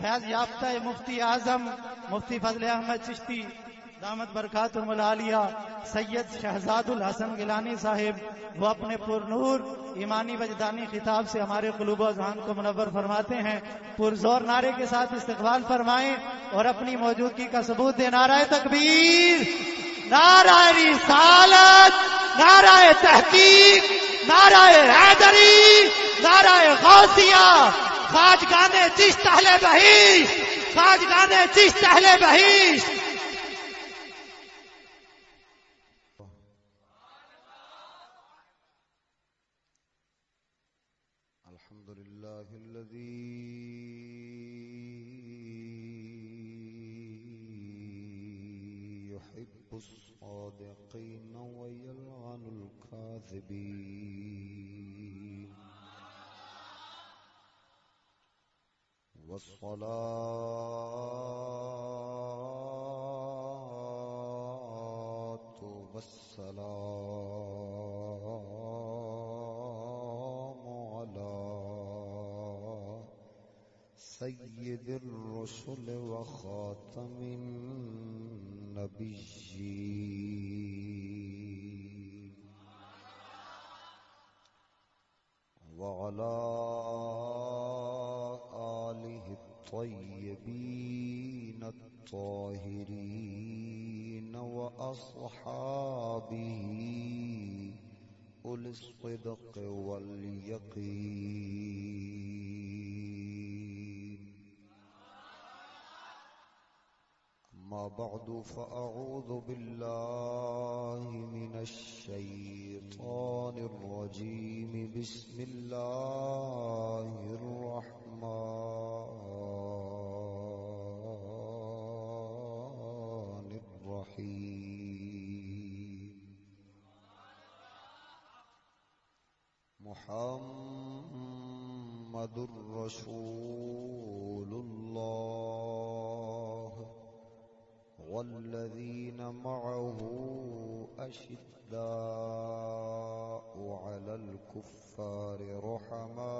فیض یافتہ مفتی اعظم، مفتی فضل احمد چشتی، دامت برکات الملالیہ سید شہزاد الحسن گیلانی صاحب، وہ اپنے پر نور، ایمانی وجدانی خطاب سے ہمارے قلوب و ذہان کو منور فرماتے ہیں۔ پرزور نعرے کے ساتھ استقبال فرمائیں اور اپنی موجودگی کا ثبوت دے نعرہ تکبیر، نعرہ رسالت، نعرہ تحقیق، نعرہ حیدری، نعرہ غوثیہ۔ خاج گانے چیز تہلے بہیش خاج گانے چیز تہلے بہیش والصلاة والسلام على سيد الرسل وخاتم النبيين. الطاهرين وأصحابه أولي الصدق واليقين. أما بعد فأعوذ بالله من الشيطان الرجيم. بسم الله الرحمن الرحيم محمد رسول الله والذين معه أشداء على الكفار رحماء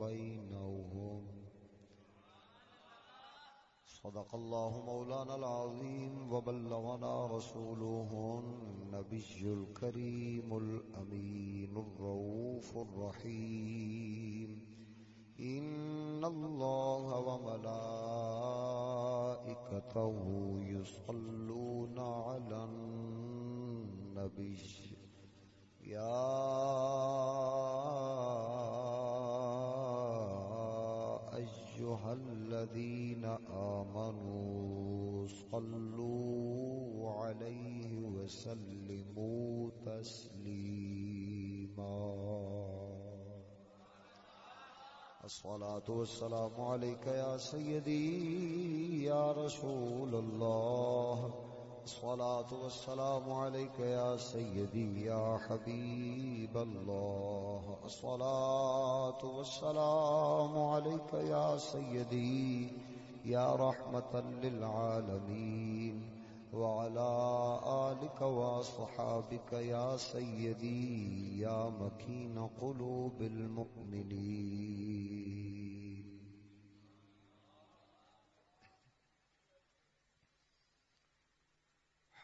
بينهم. صدق الله مولانا العظيم وبلغنا رسوله النبي الكريم الأمين الرؤوف الرحيم. إن الله وملائكته يصلون على النبي. يا أيها الذين آمنوا صلوا عليه وسلموا. تسليما الصلاة والسلام عليك يا سيدي، يا رسول الله. الصلاة والسلام عليك يا سيدي، يا حبيب الله. الصلاة والسلام عليك يا سيدي، يا رحمة للعالمين. وعلى آلك وصحابك يا سيدي يا مكين قلوب المؤمنين.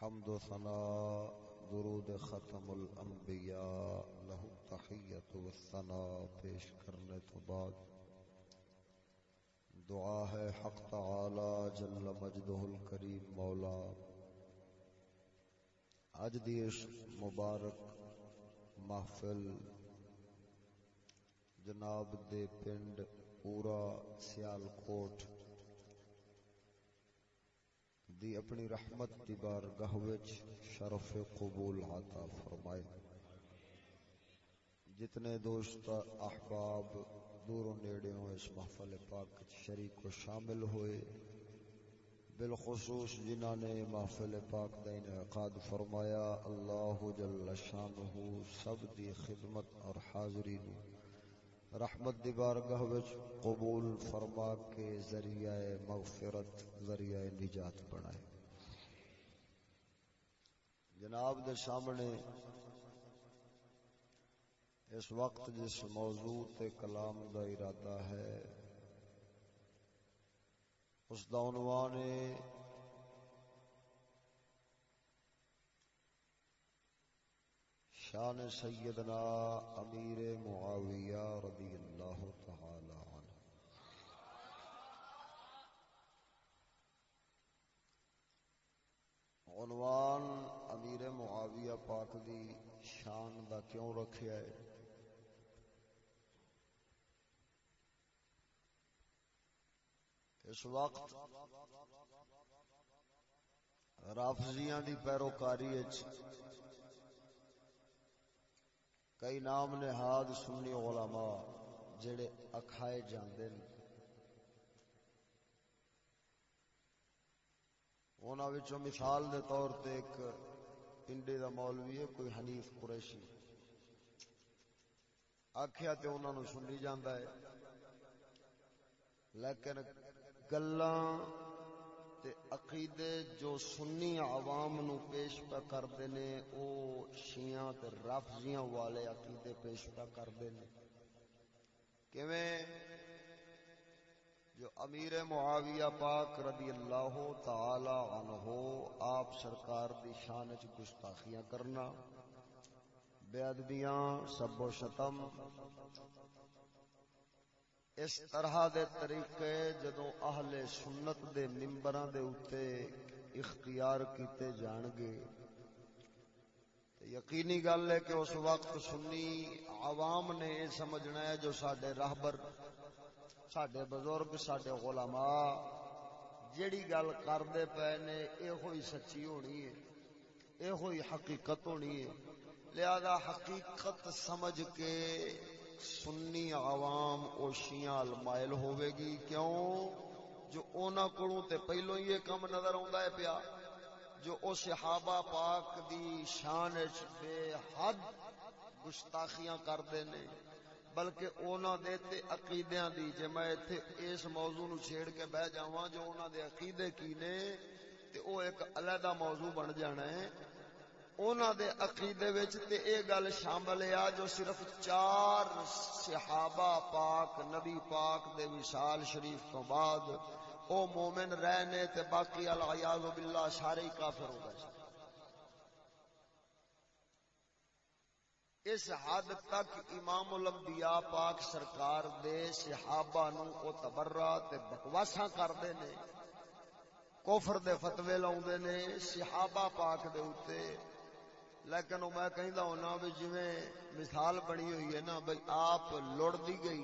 حمد و ثناء درود ختم الانبیاء له تحیت و ثناء پیش کرنے تو بعد۔ دعا ہے حق تعالی جل مجدہ الکریم مولا۔ اج دی اس مبارک محفل جناب دے پنڈ پورا سیال کوٹ دی اپنی رحمت دی بارگاہ وچ شرف قبول عطا فرمائے۔ جتنے دوست احباب دور و نیڑوں اس محفل پاک شریک و شامل ہوئے بالخصوص جنہوں نے محفل پاک کا انعقاد فرمایا، اللہ جل شانہ سب دی خدمت اور حاضری نو رحمت دی بارگاہ وچ قبول فرما کے ذریعہ مغفرت، ذریعہ نجات بنائے۔ جناب دے سامنے اس وقت جس موضوع تے کلام دا ارادہ ہے اس دا عنوان ہے شان سیدنا امیر معاویہ رضی اللہ تعالی عنہ۔ عنوان امیر معاویہ پاک دی شان دا کیوں رکھیا ہے؟ اس وقت رافضیاں دی پیروکاری کئی نام نہاد سنی علماء جڑے اکھائے جاندے نے۔ انہاں وچوں مثال دے طور تے ایک پنڈے دا مولوی ہے، کوئی حنیف قریشی۔ آکھیا تے انہاں نو سنی جاندا ہے، لیکن گلاں تے عقیدے جو سنی عوام نو پیش پہ کردے نے او شیعہ تے رافضیاں والے عقیدے پیش پہ کردے نے کیویں جو امیر معاویہ پاک رضی اللہ تعالی عنہ آپ سرکار دی شان وچ گستاخیاں کرنا بے ادبیاں سب و شتم اس طرح دے طریقے جدو اہل سنت دے ممبراں دے اوتے اختیار کیتے جان گے۔ یقینی گل ہے کہ اس وقت سنی عوام نے یہ سمجھنا ہے جو سڈے راہبر سڈے بزرگ سڈے علماء جیڑی گل کرتے پے نے یہ سچی ہونی ہے یہ حقیقت ہونی ہے۔ لہذا حقیقت سمجھ کے سنی عوام اوشیاں المائل ہوئے گی کیوں؟ جو اونا کڑوں تے پہلو یہ کم نظر آندا ہے پیا۔ جو او صحابہ پاک دی شان بے حد گستاخیاں کردے نے، بلکہ اونا دے تے عقیدیاں دی۔ جے میں ایتھے اس موضوع نو چھیڑ کے بہ جاواں، جو اونا دے عقیدے کی نے، تے او ایک علیحدہ موضوع بن جانا ہے۔ اونا دے عقیدے وچ تے اے گل شامل ہے جو صرف چار صحابہ پاک، نبی پاک دے وصال شریف تو بعد او مومن رہنے تے باقی العیاذ باللہ سارے ہی کافر ہو گئے۔ اس حد تک امام الانبیاء پاک سرکار دے صحابہ نو او تبرہ تے بکواساں کردے نے، کفر دے فتوی لاؤندے نے صحابہ پاک دے اوتے۔ لیکن میں کہندا ہونا بھی جویں مثال بنی ہوئی ہے نا بھئی آپ لڑ دی گئی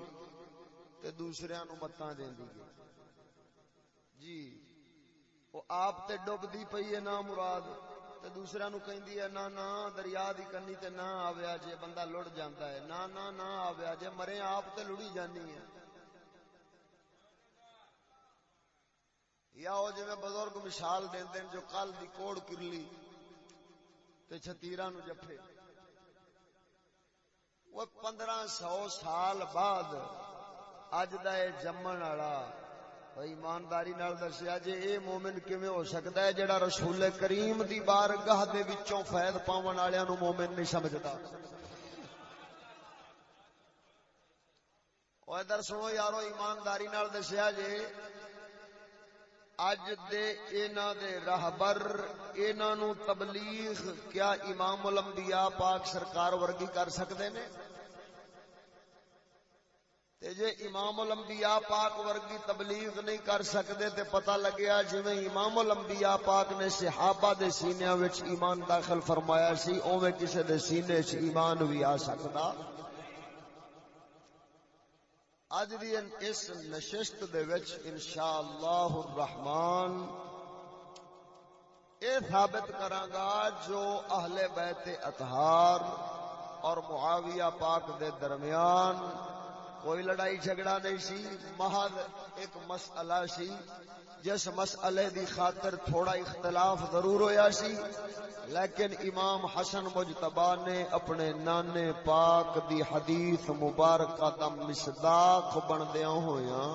تے دوسریاں نو متاں دیندی گئی۔ جی او آپ تے ڈوب دی پئی ہے نا مراد، تے دوسرا نو کہندی ہے نا نا، دریا دی کنی تے نہ آویا جے بندہ لڑ جاندا ہے۔ نا نا نہ آویا جے مرے آپ تے لڑی جانی ہے۔ یا او جویں بزرگ مثال دیندے جو کل دی کوڑ کرلی تے چھتیرا نو جفے وہ پندرہ سو سال بعد اج دا اے جمن والا ایمانداری نال دسیا جی اے مومن کیویں ہو سکتا ہے جڑا رسول کریم دی بارگاہ دے وچوں فائد پاون والےاں نو مومن نہیں سمجھدا۔ او ادھر سنو یارو، ایمانداری نال دسیا جی اج دے اینا دے راہبر اینا نو تبلیغ کیا امام الانبیاء پاک سرکار ورگی کر سکتے نے؟ تے جے امام الانبیاء پاک ورگی تبلیغ نہیں کر سکتے تے پتہ لگیا جویں امام الانبیاء پاک نے صحابہ دے سینیاں وچ ایمان داخل فرمایا سی، اوویں کسے دے سینے وچ ایمان وی آ سکدا اج دی اس نشست دے وچ انشاءاللہ الرحمن اے ثابت کراں گا جو اہل بیت اطہار اور معاویہ پاک دے درمیان کوئی لڑائی جھگڑا نہیں سی، محض ایک مسئلہ سی، جس مسئلے دی خاطر تھوڑا اختلاف ضرور ہویا سی، لیکن امام حسن مجتبا نے اپنے نانے پاک دی حدیث مبارکہ دا مصداق بندیاں ہویا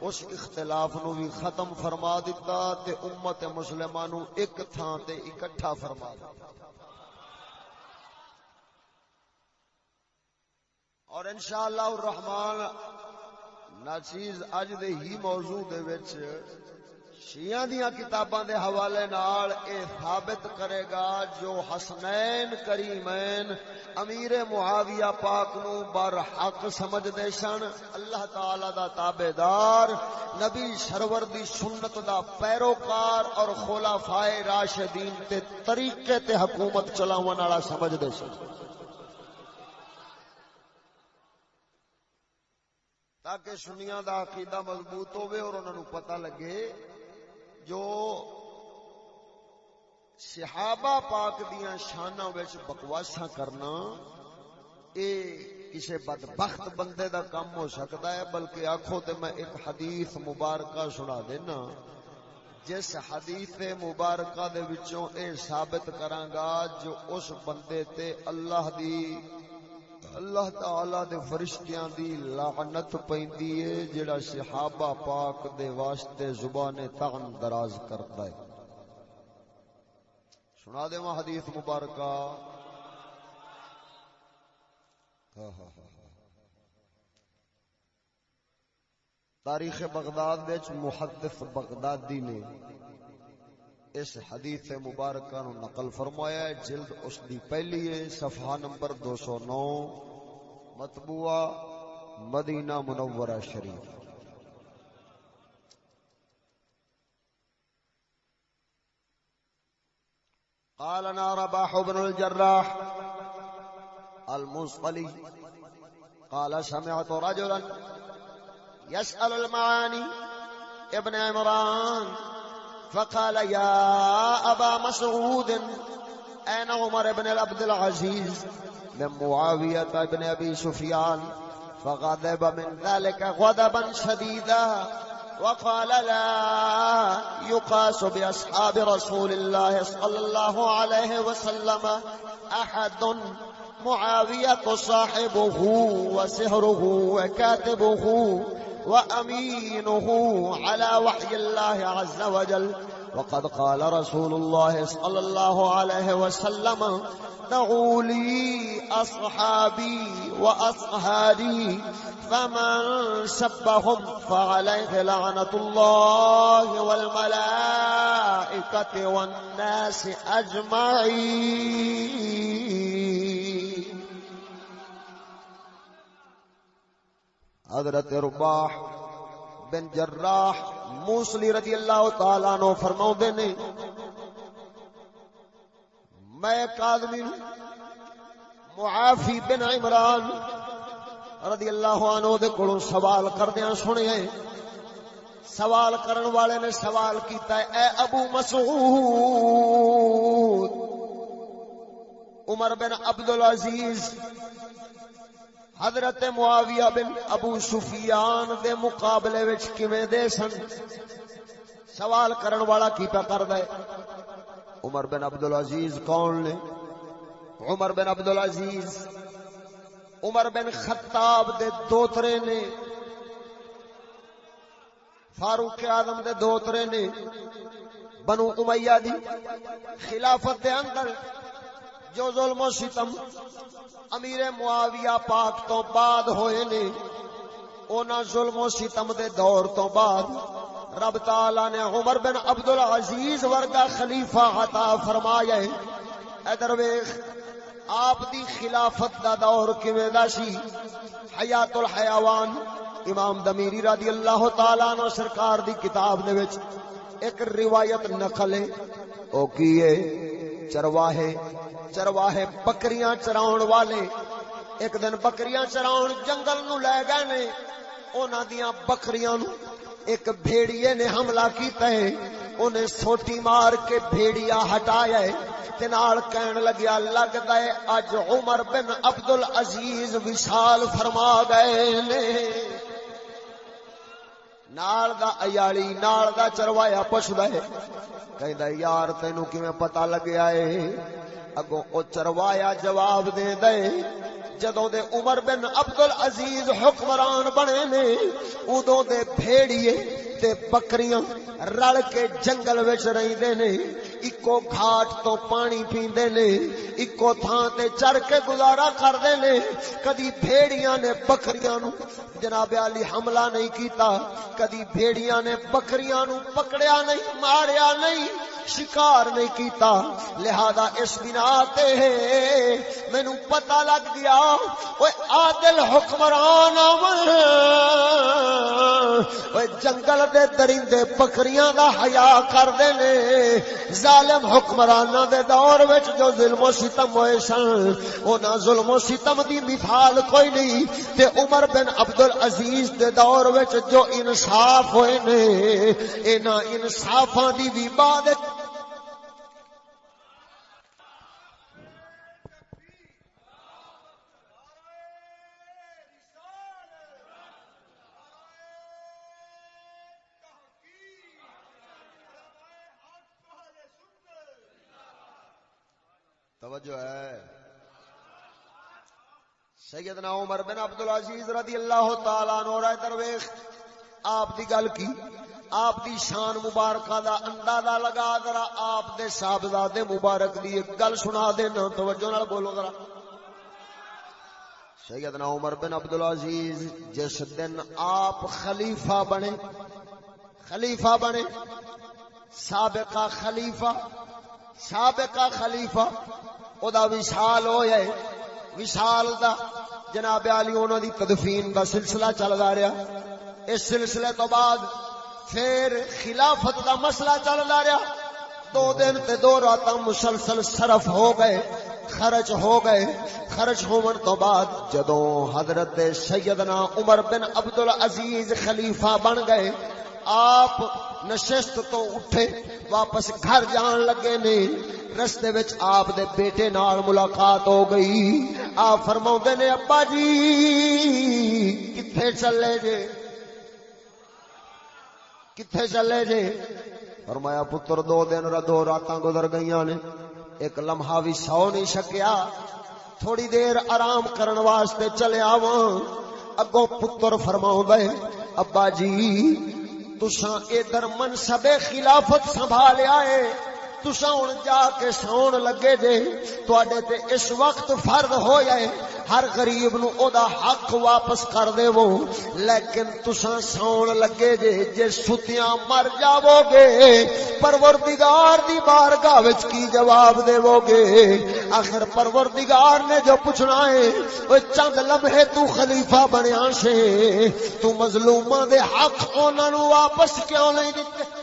اس اختلاف نو بھی ختم فرما دیتا تے امت مسلمہ ایک تھان تے اکٹھا فرما دیتا اور انشاءاللہ الرحمن ناچیز اج دے ہی موضوع دے وچ شیعہ دیاں کتاباں دے حوالے نال اے ثابت کرے گا جو حسنین کریمین امیر معاویہ پاک نو بر حق سمجھ دے سن۔ اللہ تعالی دا تابعدار، نبی سرور دی سنت دا پیروکار اور خلفائے راشدین تے طریقے تے حکومت چلاون والا سمجھ دے سن۔ تاکہ سنیاں دا عقیدہ مضبوط ہوئے اور انہوں نے پتہ لگے جو صحابہ پاک دیاں شانہ وچ بکواسا کرنا اے کسی بدبخت بندے دا کم ہو سکتا ہے، بلکہ آخو تے میں ایک حدیث مبارکہ سنا دینا۔ جس حدیث مبارکہ دے وچوں اے ثابت کرانگا جو اس بندے تے اللہ دی اللہ تعالی دے فرشتیاں دی لعنت پیندی ہے، جڑا صحابہ پاک دے واسطے زبان تغن دراز کرتا ہے۔ سنا دے وہاں حدیث مبارکہ۔ ہاں، ہاں، ہاں، تاریخ بغداد وچ محدث بغدادی نے اس حدیث مبارکہ نو نقل فرمایا ہے، جلد اس دی پہلی ہے، صفحہ نمبر دو سو نو، مطبوعہ مدینہ منورہ شریف۔ قال انا رباح بن الجراح المصلي قال سمعت رجلا يسأل المعاني ابن عمران۔ فقال يا أبا مسعود، أين عمر بن عبد العزيز؟ من معاوية بن أبي سفيان، فغضب من ذلك غضبا شديدا، وقال لا يقاس بأصحاب رسول الله صلى الله عليه وسلم أحد، معاوية صاحبه وسهره وكاتبه. وأمينه على وحي الله عز وجل. وقد قال رسول الله صلى الله عليه وسلم، دعوا لي أصحابي وأصهاري فمن سبهم فعليه لعنة الله والملائكة والناس أجمعين. حضرت رباح بن جراح موسلی رضی اللہ تعالیٰ نو فرماؤ نے، میں ایک آدمی معافی بن عمران رضی اللہ عنہ دے کولوں سوال کردیاں سنے سوال کرن والے نے سوال کیتا ہے، اے ابو مسعود، عمر بن عبد العزیز حضرت معاویہ بن ابو سفیان دے مقابلے وچ کیویں دے سن؟ سوال کرن والا کی پہ کردا ہے؟ عمر بن عبد العزیز کون نے؟ عمر بن عبد العزیز عمر بن خطاب دے دوترے نے، فاروق اعظم دے دوترے نے، بنو امیہ دی خلافت دے اندر جو ظلم و ستم امیر معاویہ پاک تو بعد ہوئے نے، اونا ظلم و ستم دے دور تو بعد رب تعالی نے عمر بن عبد العزیز ورگا خلیفہ عطا فرمایا ہے۔ ادھر ویخ آپ دی خلافت دا دور کیویں دا سی؟ حیات الحیوان، امام دمیری رضی اللہ تعالی عنہ سرکار دی کتاب دے وچ ایک روایت نقل ہے۔ او کیے چرواہے چرواہے بکریاں چراؤن والے۔ ایک دن بکریاں چراؤن جنگل نو لے گئے نے، اونا دیاں بکریاں نو ایک بھیڑیے نے حملہ کیتا ہے۔ انہیں سوٹی مار کے بھیڑیا ہٹایا ہے۔ تنال کہن لگیا لگتا ہے اج عمر بن عبد العزیز وشال فرما گئے نے۔ نال دا ایالی نال دا چروایا پچھدا ہے۔ کہندا یار، تینو کیویں پتہ لگیا اے اگوں او چروایا جواب دے دے جدوں دے عمر بن عبد العزیز حکمران بنے نے، اودوں دے بھیڑیے تے بکریاں رل کے جنگل وچ رہندے نے۔ اکو گھاٹ تو پانی پیندے نے اکو تھان تے چڑھ کے گزارا کردے نے کدی بھیڑیاں نے بکریاں نو جناب علی حملہ نہیں کیتا کدی بھیڑیاں نے بکریاں نو پکڑیا نہیں ماریا نہیں شکار نہیں کیتا، لہذا اس بنا تے مینوں پتہ لگ گیا اوے عادل حکمران اوے جنگل دے درندے بکریاں دا حیا کردے نے، ظالم حکمراناں دے دور وچ جو ظلم و ستم ہوئے سن انہاں ظلم و ستم دی مثال کوئی نہیں، تے عمر بن عبد العزیز دے دور وچ جو انصاف ہوئے نے انہاں انصافاں دی بھی بعد توجہ ہے۔ سیدنا عمر بن عبد العزیز رضی اللہ تعالی عنہ اور درویش، آپ دی گل کی، آپ دی شان مبارکہ دا اندازہ لگا، ذرا آپ دے صاحبزادے مبارک دی ایک گل سنا دینا، توجہ نال بولو ذرا۔ سیدنا عمر بن عبد العزیز جس دن آپ خلیفہ بنے خلیفہ بنے، سابقہ خلیفہ سابقہ خلیفہ او دا وشال ہویا ہے وشال دا جناب علی انہاں دی تدفین دا سلسلہ چل رہا اس سلسلے تو بعد پھر خلافت دا مسئلہ چل رہا دو دن تے دو راتاں مسلسل صرف ہو گئے، خرچ ہو گئے۔ خرچ ہون تو بعد جدوں حضرت سیدنا عمر بن عبد العزیز خلیفہ بن گئے آپ نشست تو اٹھے، واپس گھر جان لگے نے۔ رستے وچ آپ دے بیٹے نال ملاقات ہو گئی۔ آپ فرما نے، ابا جی کتنے چلے جے؟ کتنے چلے جے؟ فرمایا، پتر، دو دن دو رات گزر گئی نے۔ ایک لمحہ بھی سو نہیں سکیا تھوڑی دیر آرام کرن واسطے چلے آو اگو پتر فرما ابا جی تساں ادھر منصب خلافت سنبھالیا ہے۔ تسا ہوں جا کے سون لگے جے تے تے اس وقت فرد ہو جائے ہر غریب نو او دا حق واپس کر دے وہ لیکن تسا سون لگے جے جے ستیاں مر جاو گے پروردگار دی بارگاہ وچ کی جواب دے وہ گے آخر پروردگار نے جو پوچھنا ہے او چند لمحے تو خلیفہ بنیا سے تو مظلوماں دے حق انہاں نو واپس کیوں نہیں دتے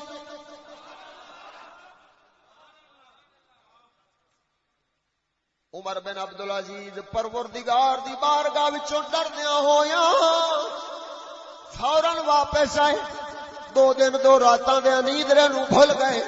عمر بن عبد العزیز پروردگار دی بارگاہ وچوں ڈردیا ہویا فورن واپس آئے۔ دو دن دو راتاں دے نیندرے نو بھول گئے۔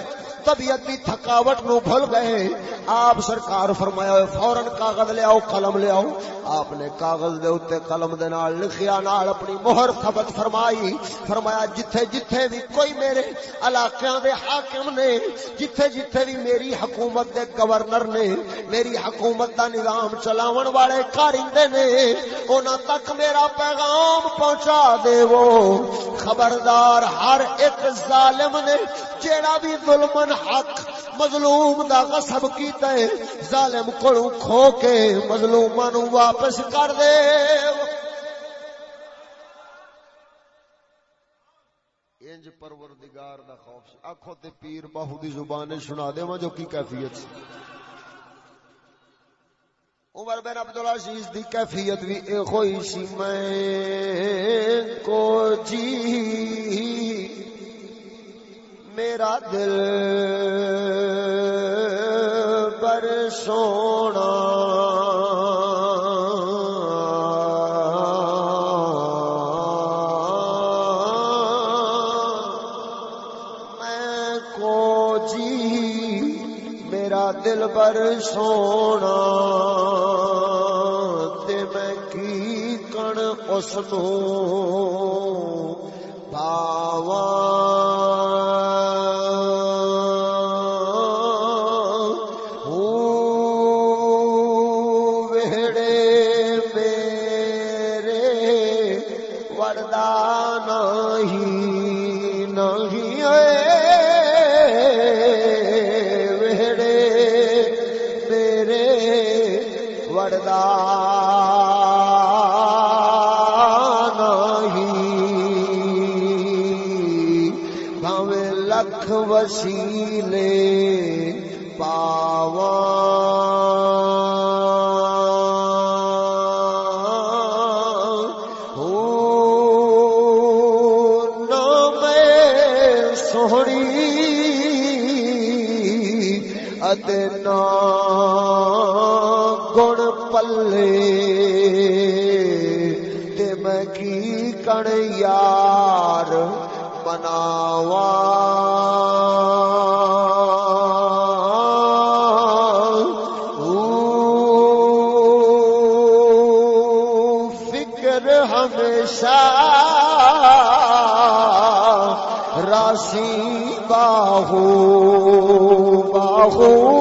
طبیعت دی تھکاوٹ نو بھول گئے۔ آپ سرکار فرمایا ہوئے، فوراً کاغذ لے آؤ، قلم لے آؤ۔ آپ نے کاغذ دے اتے قلم دے نال لکھیا، نال اپنی مہر ثبت فرمائی۔ فرمایا، جتھے جتھے بھی کوئی میرے علاقیاں دے حاکم نے، جتھے جتھے بھی میری حکومت دے گورنر نے، میری حکومت دا نظام چلاون والے کارندے نے انہاں تک میرا پیغام پہنچا دے وہ خبردار، ہر ایک ظالم نے، جیڑا بھی ظلمن حق، مظلوم دا غصب کیتا ہے، ظالم کو کھو کے مظلوماں نو واپس کر دے۔ انج پروردگار دا خوف آکھو تے پیر باہو دی زبان سنا دے جو کی کیفیت سی۔ عمر بن عبدالعزیز دی کیفیت بھی اے ہوئی سی۔ میں کو جی میرا دل پر سونا۔ میں کو جی میرا دل پر سونا۔ تے میں کی کن اس ویڑے تیرے وڑدا نہیں بھاوے لکھ وسیلے باہو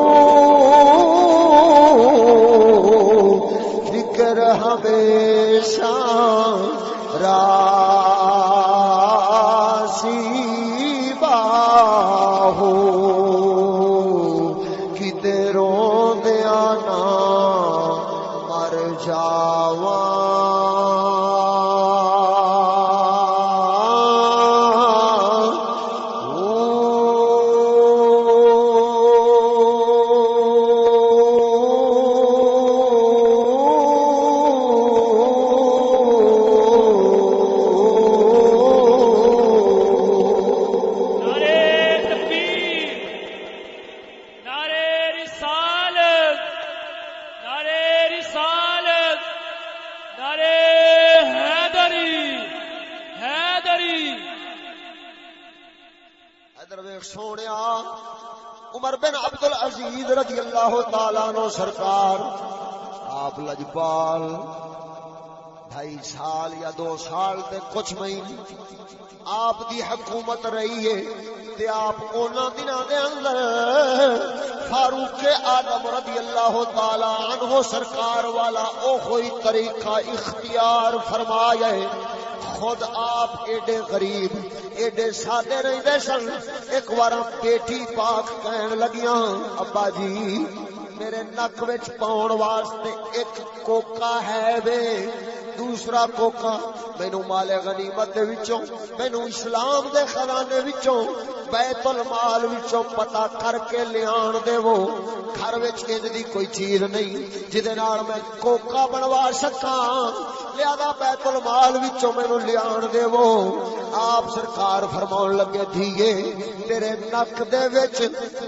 کچھ مہینے آپ دی حکومت رہی ہے تے آپ اونا دنوں دے اندر فاروق آدم رضی اللہ تعالی عنہ سرکار والا او کوئی طریقہ اختیار فرمایا ہے۔ خود آپ ایڈے غریب، ایڈے سادے رہندے سن۔ ایک بار بیٹی پاک کہن لگیاں، ابا جی میرے نک وچ پاؤن واسطے ایک کوکا ہے وے۔ دوسرا کوکا مینو مال غنیمت دے وچوں مینو اسلام دے خزانے وچوں، بیت المال وچوں پتہ کر کے لیان دو گھر وچ انج دی کوئی چیز نہیں، جدے نال میں کوکا بنوا سکاں۔ لہذا بیت المال وچوں مینو لیان دے وہ آپ سرکار فرماون لگے، دھیے، تیرے نک دے وچ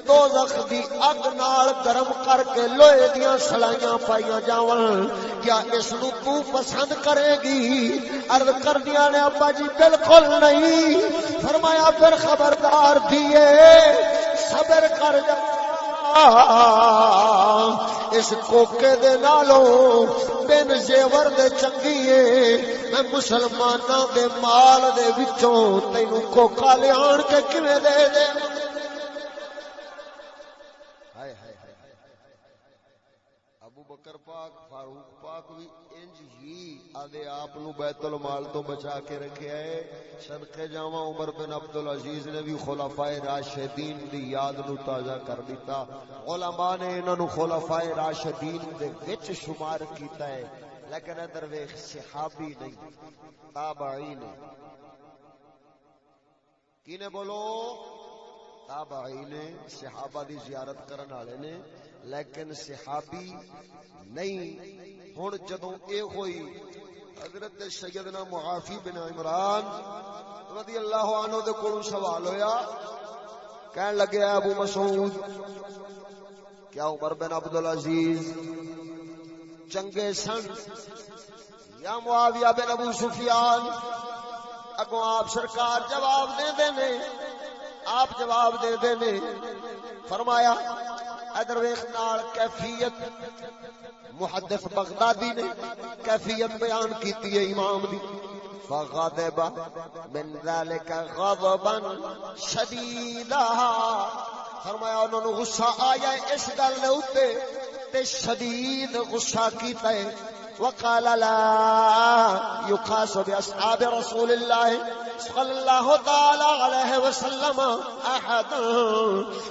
دوزخ دی اگ نال گرم کر کے لوہے دیاں سلائیاں پائیاں جاون۔ کیا اس نو تو پسند کرے گی؟ عرض کر دیا نے، ابا جی بالکل نہیں۔ فرمایا، پھر خبردار دیے صبر کر جا۔ اس کوکے دے نالوں بن زیور دے چنگی اے میں مسلماناں دے مال دے وچوں تینوں کوکا لیان کے کیویں دے دے ہائے ہائے ہائے ابو بکر پاک فاروق پاک بھی آدھے آپ بیت المال تو بچا کے رکھے ہے صدقے جاواں عمر بن عبد العزیز نے بھی خلفائے راشدین دی یاد نو تازہ کر دیتا۔ علماء نے انہاں نو خلفائے راشدین دے وچ شمار کیتا ہے۔ لیکن ادھر ویکھ، صحابی نہیں تابعی تابعین کینے بولو؟ تابعین صحابہ دی زیارت کرن والے نے۔ لیکن صحابی نہیں۔ ہن جدوں اے ہوئی حضرت سیدنا معافی بن عمران رضی اللہ عنہ دے کولوں سوال ہویا، کہن لگے ابو مسعود، کیا عمر بن عبد العزیز چنگے سن؟ یا معاویہ بن ابو سفیان؟ اگوں آپ سرکار جواب دے دے نے، آپ جواب دے دے نے، فرمایا ادر ویخ نال کیفیت محدث بغدادی نے کیفیت بیان کیتی ہے امام دی۔ فغضب من ذلك غضبا شديدا فرمایا انہوں نے غصہ آیا اس گل دے اوتے تے شدید غصہ کیتا ہے۔ وقال لا يقاس بأصحاب رسول الله صلی اللہ تعالی علیہ وسلم احد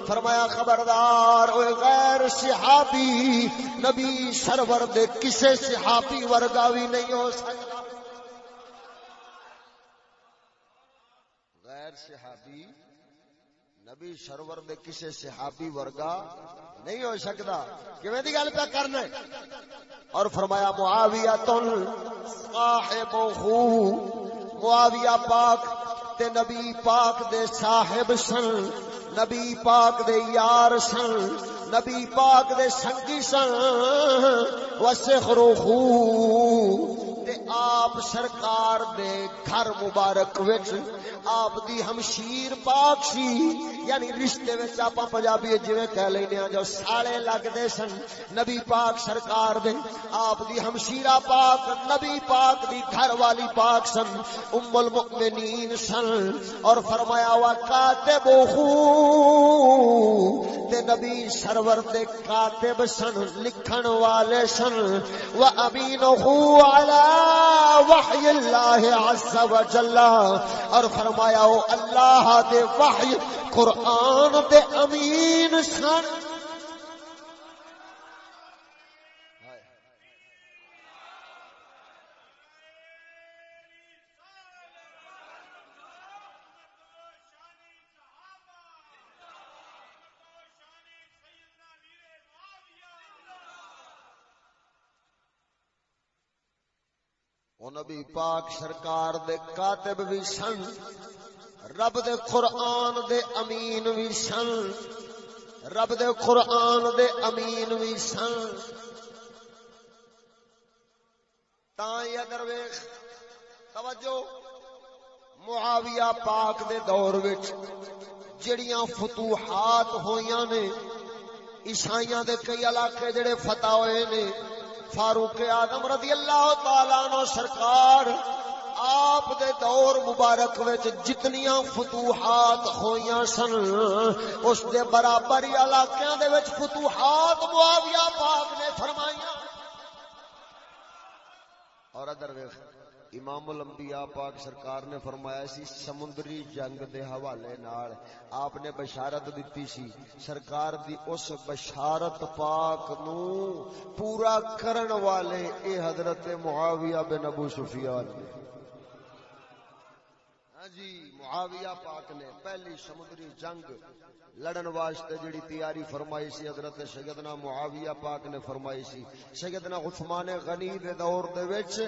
فرمایا، خبردار، اوے غیر صحابی، نبی سرور دے کسے صحابی ورگا بھی نہیں ہو سکتا۔ غیر صحابی، نبی سرور دے کسے صحابی ورگا نہیں ہو سکتا۔ کیویں دی گل پہ کرنا اور فرمایا معاویہ تن صاحب معاویہ پاک تے نبی پاک دے صاحب سن، نبی پاک دے یار سن، نبی پاک دے سنگی سن۔ وسخروخو تے آپ سرکار دے گھر مبارک وچ آپ دی ہمشیر پاک سی یعنی رشتے وچ آپ پنجابی جویں کہہ لینے ہاں جو سالے لگ دے سن نبی پاک سرکار دے، آپ دی ہمشیرہ پاک، نبی پاک دی گھر والی پاک سن، ام المؤمنین سن، اور فرمایا، وا کاتب خو تے نبی سرور دے کاتب سن، لکھن والے سن۔ و امین خو علی وحی اللہ عز و جل۔ اور فرمایا، او اللہ دے وحی قرآن دے امین سن او نبی پاک سرکار دے کاتب بھی سن، رب دے قرآن دے امین بھی سن، رب دے قرآن دے امین بھی سن۔ تاں اگر ویخ توجہ، معاویہ پاک دے دور وچ جڑیاں فتوحات ہویاں نے، عیسائیاں دے کئی علاقے جڑے فتح ہوئے نے فاروق آدم رضی اللہ تعالی نو سرکار، آپ دے دور مبارک وچ جتنیاں فتوحات ہویاں سن، اس دے برابر علاقیاں دے وچ فتوحات معاویہ پاک نے فرمائیاں۔ اور ادھر ویکھ۔ امام الانبیاء پاک سرکار نے فرمایا سی، سمندری جنگ دے حوالے نال آپ نے بشارت دیتی سی۔ سرکار دی اس بشارت پاک نو پورا کرن والے اے حضرت معاویہ بن ابو سفیان۔ ہاں جی معاویہ پاک نے پہلی سمندری جنگ لڑن واسطے جڑی تیاری فرمائی سی، حضرت سیدنا معاویہ پاک نے فرمائی سی۔ سیدنا عثمان غنی دے دور دے وچ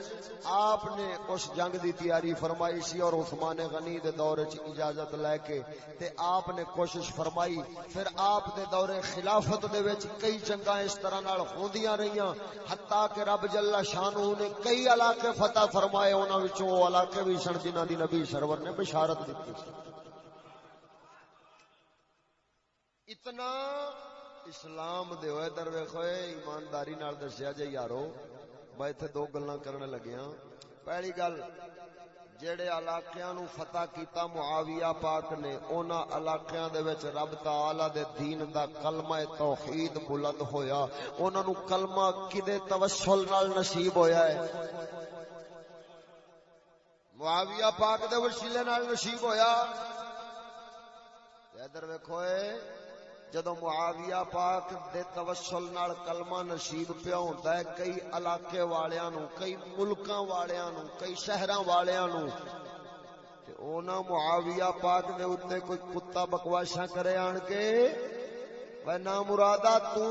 آپ نے اس جنگ دی تیاری فرمائی سی اور عثمان غنی دے دور وچ اجازت لے کے تے آپ نے کوشش فرمائی۔ پھر آپ دے دور خلافت دے وچ کئی جنگاں اس طرح نال ہوندیاں رہیاں۔ حتیٰ کہ رب جل شانہ نے کئی علاقے فتح فرمائے، انہاں وچوں علاقے بھی سن جنہاں دی نبی سرور نے بشارت اتنا اسلام دے ہوئے در ویخوئے ایمانداری نال دسیا جے یارو، میں ایتھے دو گلاں کرنے لگیاں۔ پہلی گل جڑے علاقیاں نو فتح کیتا معاویہ پاک نے، اونا علاقیاں دے وچ رب تعالی دے دین دا کلمہ توحید بلند ہویا۔ اونا نو کلمہ کدے توسل نال نصیب ہویا ہے؟ معاویہ پاک دے وسیلے نال نصیب ہویا۔ ادھر ویکھو جدو معاویہ پاک دے توسل نال کلمہ نصیب پیا ہوندا ہے کئی علاقے والیاں نو کئی ملکاں والیاں نو کئی شہراں والیاں نو تے اونا معاویہ پاک دے اوتے کوئی کتا بکواشاں کرے آن کے، وے نا مرادا تو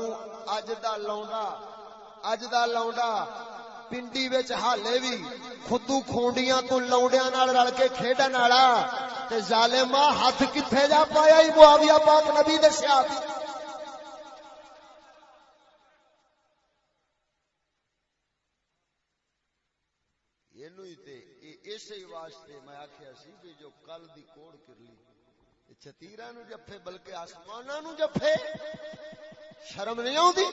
اج دا لونڈا، اج دا لونڈا پنڈی وچ حالے وی خودو کھونڈیاں تو لونڈیاں نال رل کے کھیڈن والا تے ظالما ہاتھ کتھے جا پایا ہی معاویہ پاک نبی دے دسیا اسی واسطے میں آخیا سی بھی جو کل دی کوڑ کرلی چتیرا نو جفے بلکہ آسمان نو جفے شرم نہیں آتی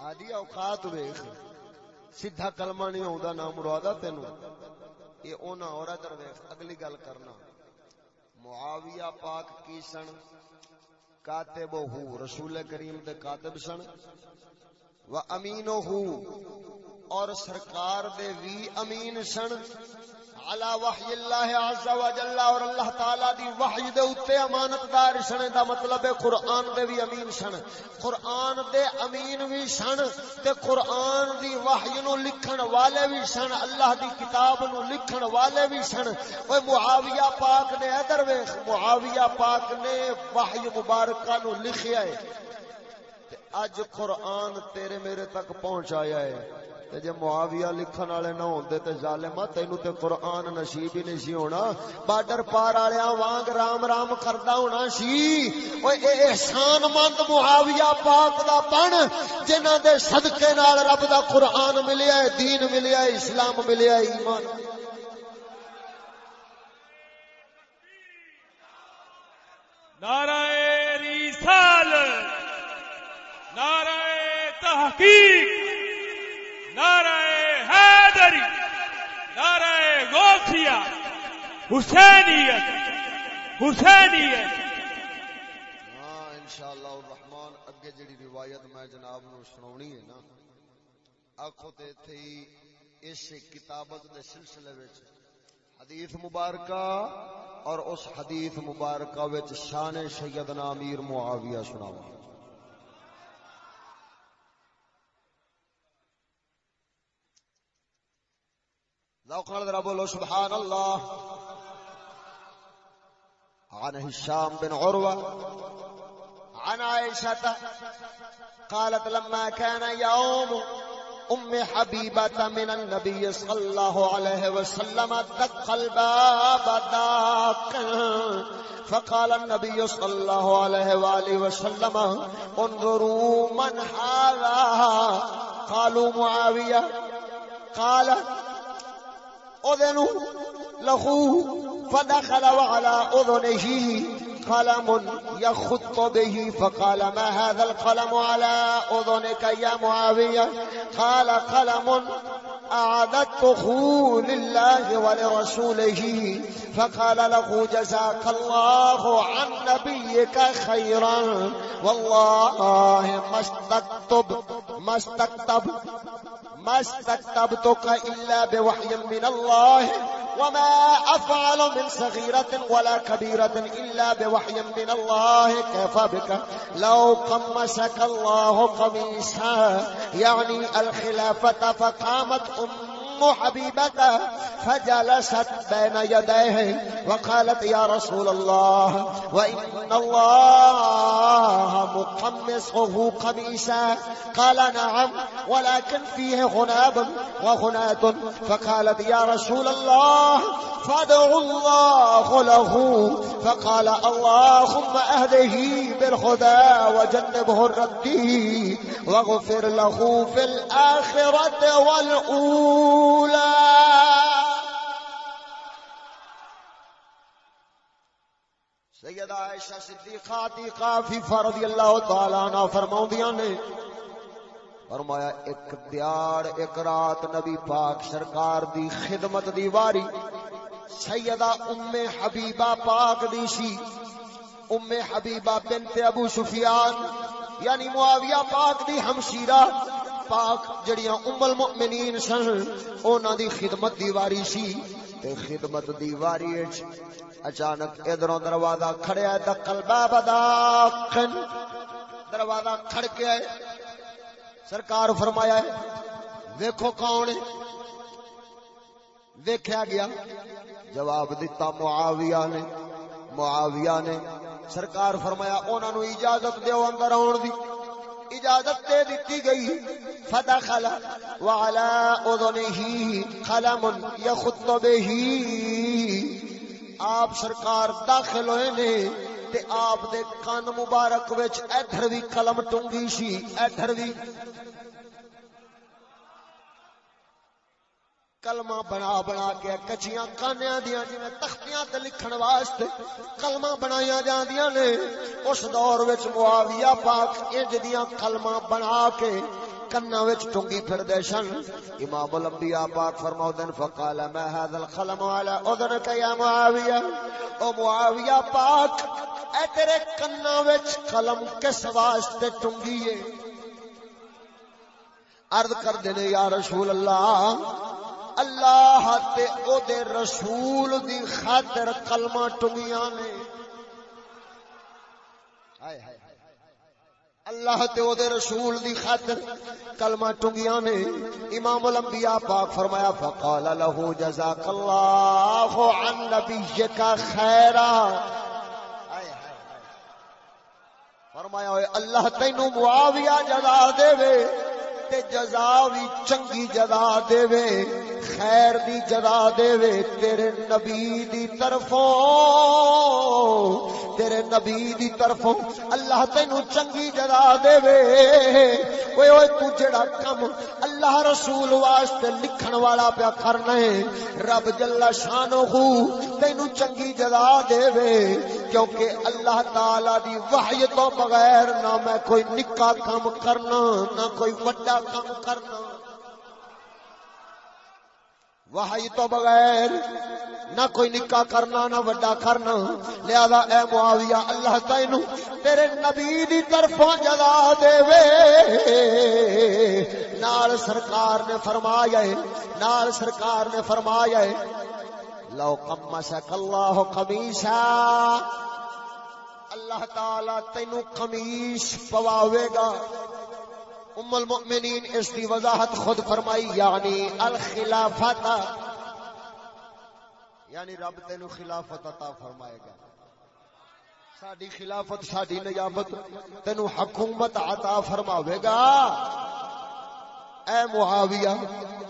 آدھی اوقات ویخ سیدھا کلمہ نہیں ہوندا، نہ مرادا تینو یہ اونا اور ادھر ویکھ، اگلی گل کرنا۔ معاویہ پاک کی سن؟ کاتب ہو، رسول کریم دے کاتب سن۔ و امین ہو، اور سرکار دے وی امین سن۔ علا وحی اللہ عز و جل اور اللہ تعالی دی وحی دے اوتے امانت دار سن دا مطلب ہے قرآن دے بھی امین سن۔ قرآن دے امین بھی سن تے قرآن دی وحی نو لکھن والے بھی سن، اللہ دی کتاب نو لکھن والے بھی سن۔ اوے معاویہ پاک نے، ادھر ویکھ، معاویہ پاک نے وحی مبارکہ نو لکھیا ہے۔ اج قرآن تیرے میرے تک پہنچایا ہے۔ تے جے معاویہ لکھن والے نہ ہوندے تے ظالما تینو تے قرآن نصیب ہی نہیں سی ہونا۔ بارڈر پار والیاں وانگ رام رام کردا ہونا سی۔ اوے اے احسان مند معاویہ پاک دا بن، جنہاں دے صدقے نال رب دا قرآن ملیا ہے، دین ملیا ہے، اسلام ملیا ہے، ایمان۔ نعرہ رسالت نعرہ تحقیق نعرہ حیدری نعرہ غوثیہ حسینیت حسینیت۔ ہاں انشاءاللہ الرحمن، اگے جڑی روایت میں جناب نو سناونی ہے نا، آکھو تے تھی اس کتابت دے سلسلے وچ حدیث مبارکہ اور اس حدیث مبارکہ وچ شان سیدنا امیر معاویہ سناواں۔ ذوقنا ذرا بولو، سبحان الله عن هشام بن عروة، عن عائشة قالت لما كان يوم أم حبيبة من النبي صلى الله عليه وسلم دق الباب داق. فقال النبي صلى الله عليه وآله وسلم، انظروا من هذا؟ قالوا معاوية. قال اذن لخو فدخل وعلى اذنه قلم يخط به فقال ما هذا القلم على اذنك يا معاويه قال قلم أعددته لله ولرسوله. فقال له جزاك الله عن نبيك خيرا. والله ما استكتب ما استكتب ما استكتبتك إلا بوحي من الله. وما أفعل من صغيرة ولا كبيرة إلا بوحي وحيا من الله كفى بك لو قمسك الله قميصا يعني یعنی الخلافة فقامت أمة أم حبيبة فجلست بين يديه وقالت يا رسول الله وإن الله مقمصه قميصا قال نعم ولكن فيه غناب وغنات فقالت يا رسول الله فادعوا الله له فقال اللهم أهده بالهدى وجنبه الردي واغفر له في الآخرة والأولى سیدہ عائشہ صدیقہ، عتیقہ فیفہ رضی اللہ تعالی عنہ فرماؤندیاں نے، فرمایا، ایک دیار ایک رات نبی پاک سرکار دی خدمت دی واری، سیدہ ام حبیبہ پاک دی سی ام حبیبہ بنت ابو سفیان یعنی معاویہ پاک دی ہمشیرہ پاک جڑیاں ام المؤمنین سن اونا دی خدمت دی واری سی۔ تے خدمت دی واری اچانک ادھروں دروازہ کھڑیا دقل باب داخن۔ دروازہ کھڑ کے آئے سرکار فرمایا ہے، ویکھو کون ہے؟ ویکھیا گیا۔ جواب دیتا معاویہ نے۔ معاویہ نے سرکار فرمایا، انہاں نو اجازت دیو اندر آن دی۔ اجازت دے دیتی گئی۔ فدخل وعلى اذنه قلم يخط به۔ آپ سرکار داخل ہوئے نے تے آپ دے کان مبارک وچ ادھر وی قلم ٹنگی سی ادھر وی۔ کلمہ بنا بنا کے کچیاں کانیاں دیاں جی جویں تختیاں تے لکھن واسطے کلمہ بنایا جاندیاں نے۔ اس دور وچ معاویہ پاک انج دیاں کلمہ بنا کے کنا وچ ٹنگی پھر دے سن۔ امام الانبیاء پاک فرماؤ دن فقال، ما هذا القلم على اذنك يا معاویہ او معاویہ پاک، اے تیرے کنا وچ قلم کس واسطے ٹنگی ہے؟ عرض کر دینے، یا رسول اللہ اللہ تے او دے رسول دی خاطر کلمہ ٹنگیاں نے۔ ہائے ہائے اللہ تے او دے رسول دی خاطر کلمہ ٹنگیاں نے۔ امام الانبیاء پاک فرمایا، فقال له جزاک اللہ عن نبیک خیرا فرمایا ہوئے اللہ تینو معاویہ جزا دے وے تے جزا بھی چنگی جزا دے وے۔ خیر دی جزا دے وے تیرے نبی دی طرفوں، تیرے نبی دی طرفوں۔ اللہ تینو چنگی جزا دے وے۔ اوے اوے تو جڑا کم اللہ رسول واسطے لکھن والا پیا کرنا ہے۔ رب جل شانہ تینو چنگی جزا دے وے۔ کیونکہ اللہ تعالی دی وحی تو بغیر نہ میں کوئی نکا کام کرنا، نہ کوئی وڈا کام کرنا۔ وحی تو بغیر نہ کوئی نکا کرنا، نہ وڈا کرنا۔ لہذا اے معاویہ، اللہ تینو تیرے نبی دی طرفوں جزا دے وے۔ نال سرکار نے فرمایا ہے، نال سرکار نے فرمایا ہے، لو قمسک اللہ قمیشا اللہ تعالی تینو قمیش پواوے گا۔ ام المؤمنین اس کی وضاحت خود فرمائی یعنی الخلافت. یعنی رب تینو خلافت عطا فرمائے گا۔ ساڈی خلافت، ساڈی نیابت تینو حکومت عطا فرماوے گا۔ اے معاویہ،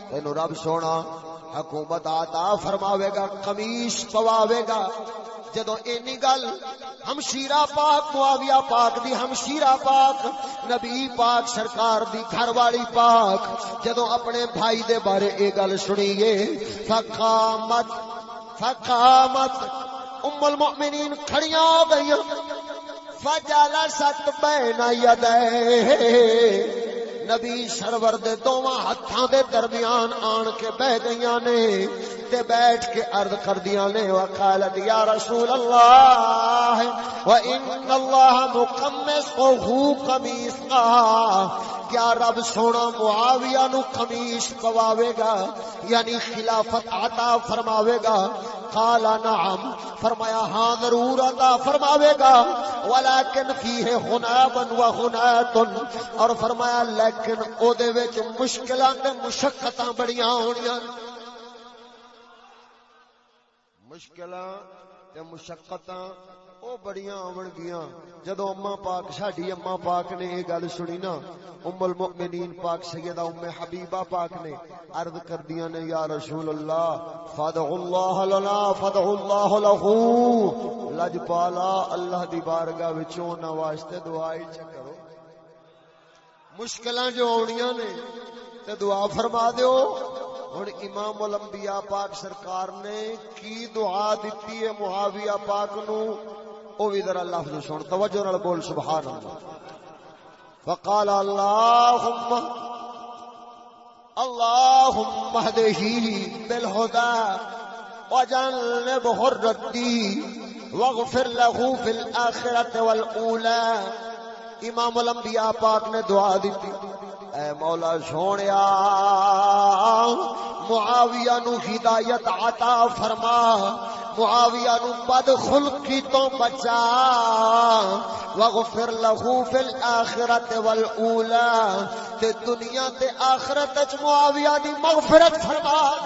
تینو رب سونا حکومت عطا فرماوے گا قمیش پواوے گا۔ جدو اینی گل، ہمشیرہ پاک، معاویہ پاک دی ہمشیرہ پاک، نبی پاک سرکار دی گھر والی پاک، جدو اپنے بھائی دے بارے اے گل سنیے فقامت فقامت، ام المؤمنین کھڑیاں ہو گئیاں فجلست بین یدے نبی سرور دے دوواں ہتھاں دے درمیان آن کے بہ گئیاں نے تے بیٹھ کے عرض کر دیا نے، وقالت یا رسول اللہ وان اللہ مقمصه قمیصا کیا رب سونا معاویہ نو قمیص پواوے گا؟ یعنی خلافت عطا فرماوے گا۔ قال نعم، فرمایا ہاں ضرور عطا فرماوے گا۔ ولكن فيه غنابا وغنات، اور فرمایا لیکن او دے وچ مشکلاں تے مشقتاں بڑیاں ہونیاں مشکلاں تے مشقتاں او بڑیاں آون گیاں۔ جدو اما پاک، ساڈی اما پاک نے یہ گل سنی نا، ام المؤمنین پاک، سیدہ ام حبیبہ پاک نے عرض کر دیا نے، یا رسول اللہ فدع اللہ لنا فدع اللہ لہو۔ لج پالا، اللہ دی بارگاہ وچوں نہ واسطے دعائی چ کرو مشکلاں جو آنیاں نے، تے دعا فرما دیو۔ ہن امام الانبیاء پاک سرکار نے کی دعا دیتی ہے معاویہ پاک نو؟ او بھی ذرا لفظ سن، توجہ نال بول سبحان اللہ فقال اللهم اللهم اهده بالهدى وجنبه الردي واغفر له في الآخرة والأولى امام الانبیاء پاک نے دعا دیتی۔ اے مولا سونیا، معاویہ نو ہدایت عطا فرما۔ معاویہ نو بد خلقی تو بچا۔ وغفر له فی الاخرت والاولا تے دنیا تے آخرت وچ معاویہ دی مغفرت فرما۔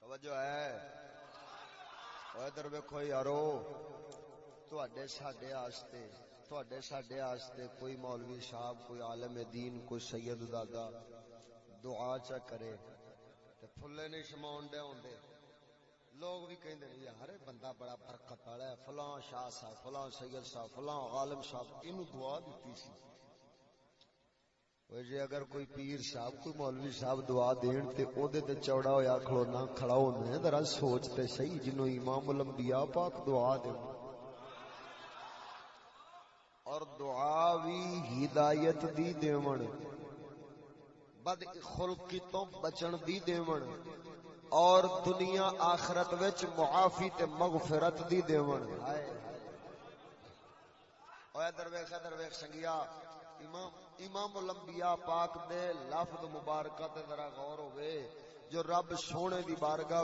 توجہ ہے ادھر ویکو یارو تواڈے ساڈے واسطے تواڈے ساڈے واسطے کوئی مولوی صاحب کوئی عالم دین کوئی سید دادا دعا چا کرے تے پھلے نہیں شماون دے ہوندے لوگ بھی کہندے نے یار بندہ بڑا برکت والا ہے فلاں شاہ صاحب فلاں سید صاحب فلاں عالم صاحب اینو دعا دتی سی جی اگر کوئی پیر صاحب کوئی مولوی صاحب دعا دین تے او دے تے چوڑا ہویا کھلونا کھڑا ہونا ہے ذرا سوچ تے صحیح جنوں امام الانبیاء پاک دعا دے اور دعا بھی ہدایت دی دیون بد خلقی تو بچن دی دیون اور دنیا آخرت وچ معافی تے مغفرت دی دیون اوے درویش درویش سنگیا امام امام الانبیاء پاک دے لفظ مبارکہ تے ذرا غور ہوئے، جو رب سونے دی بارگاہ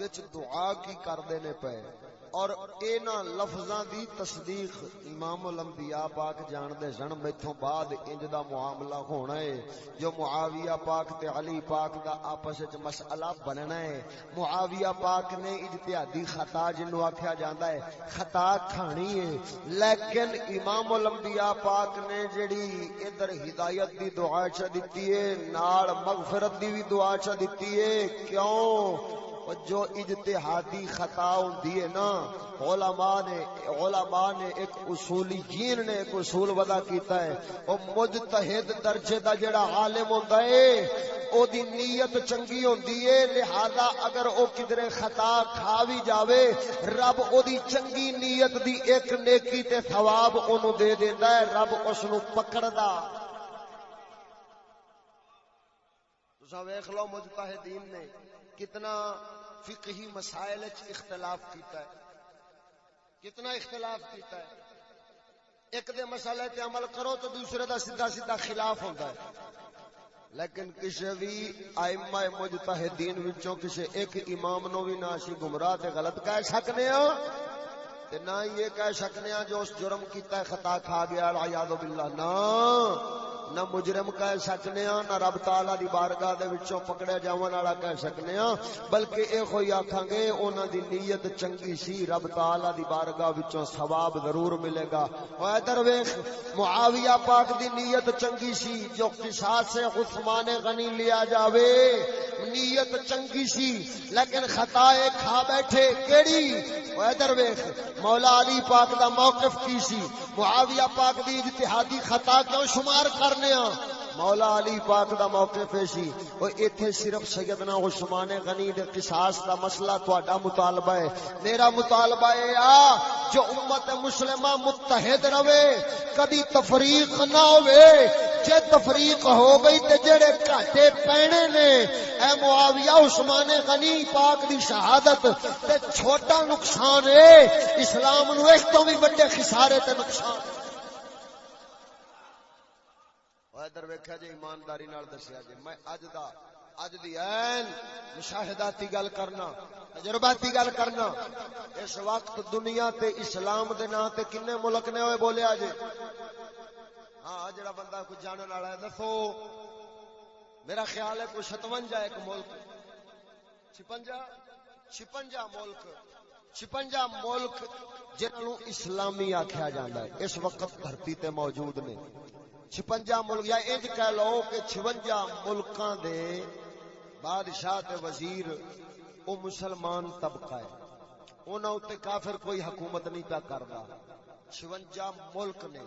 وچ دعا کی کردے نے پئے۔ اور اینا لفظاں دی تصدیق امام الانبیاء پاک جان دے سن، میتھوں بعد انج دا معاملہ ہونا ہے۔ جو معاویہ پاک تے علی پاک دا آپس وچ مسئلہ بننا ہے۔ معاویہ پاک نے اجتہادی خطا جنوں آکھیا جاندا ہے، خطا کھانی ہے۔ لیکن امام الانبیاء پاک نے جڑی ادھر ہدایت دی دعا چ دتی ہے، نال مغفرت دی بھی دعا چ دتی ہے، کیوں؟ جو اجتہادی خطا ہوندی ہے نا۔ علماء نے علماء نے ایک اصولی جین نے ایک اصول ودا کیتا ہے۔ او مجتہد درجے دا جڑا عالم ہوندا ہے، او دی نیت چنگی ہوندی ہے۔ لہذا اگر او کدرے خطا کھا بھی جاوے، رب او دی چنگی نیت دی ایک نیکی تے ثواب اونوں دے دیندا ہے۔ رب اس نو پکڑدا۔ تساں ویکھ لو مجتہدین نے کتنا فقہی مسائل اختلاف کیتا ہے۔ کتنا اختلاف کیتا ہے؟ ایک دے مسئلے تے عمل کرو تو دوسرے دا سیدھا سیدھا خلاف ہوتا ہے۔ لیکن کسی بھی آئمہ مجتہدین وچوں کسی ایک امام نو بھی نہ اسی گمراہ تے غلط کہہ سکنے ہاں۔ تے نہ یہ کہہ سکنے ہاں جو اس جرم کیتا ہے، خطا کھا گیا العیاذ باللہ، نہ۔ نہ مجرم کہہ سکنے ہاں نہ رب تعالی دی بارگاہ دے وچوں پکڑے جاون والا کہہ سکنے ہاں بلکہ اے کوئی آکھاں گے انہاں دی نیت چنگی سی، رب تعالی دی بارگاہ وچوں ثواب ضرور ملے گا۔ او ادھر ویکھ، معاویہ پاک دی نیت چنگی سی، جو قصاص سے عثمان غنی لیا جاوے۔ نیت چنگی سی، لیکن خطا کھا بیٹھے۔ کیڑی؟ او ادھر ویکھ، مولا علی پاک دا موقف کی سی؟ معاویہ پاک دی اجتہادی خطا کیوں شمار کر کرنے مولا علی پاک دا موقع پیشی۔ او ایتھے صرف سیدنا عثمان غنی دے قصاص دا مسئلہ تہاڈا مطالبہ ہے۔ میرا مطالبہ ہے آ، جو امت مسلمہ متحد رہے، کبھی تفریق نہ ہوئے۔ جے تفریق ہو گئی تے جڑے گھاٹے پینے نے، اے معاویہ عثمان غنی پاک دی شہادت تے چھوٹا نقصان ہے۔ اسلام نو اس تو بھی بڑے خسارے تے نقصان ادھر ویکھیا جی ایمانداری نال دسیا جی میں اج دا اج دی این مشاہداتی گل کرنا تجرباتی گل کرنا اس وقت دنیا تے اسلام دے نام تے کنے ملک نے ہوئے بولیا جی ہاں جڑا بندہ کوئی جانن والا ہے دسو میرا خیال ہے کوئی 57 ایک ملک 56 56 ملک 56 ملک جنہوں اسلامی آکھیا جاندا ہے اس وقت دھرتی تے موجود نے چھپنجا ملک یا انج کہہ لو کہ چھونجا ملکاں دے بادشاہ تے وزیر او مسلمان طبقہ ہے۔ انہاں تے کافر کوئی حکومت نہیں پیا کردا۔ چھونجا ملک نے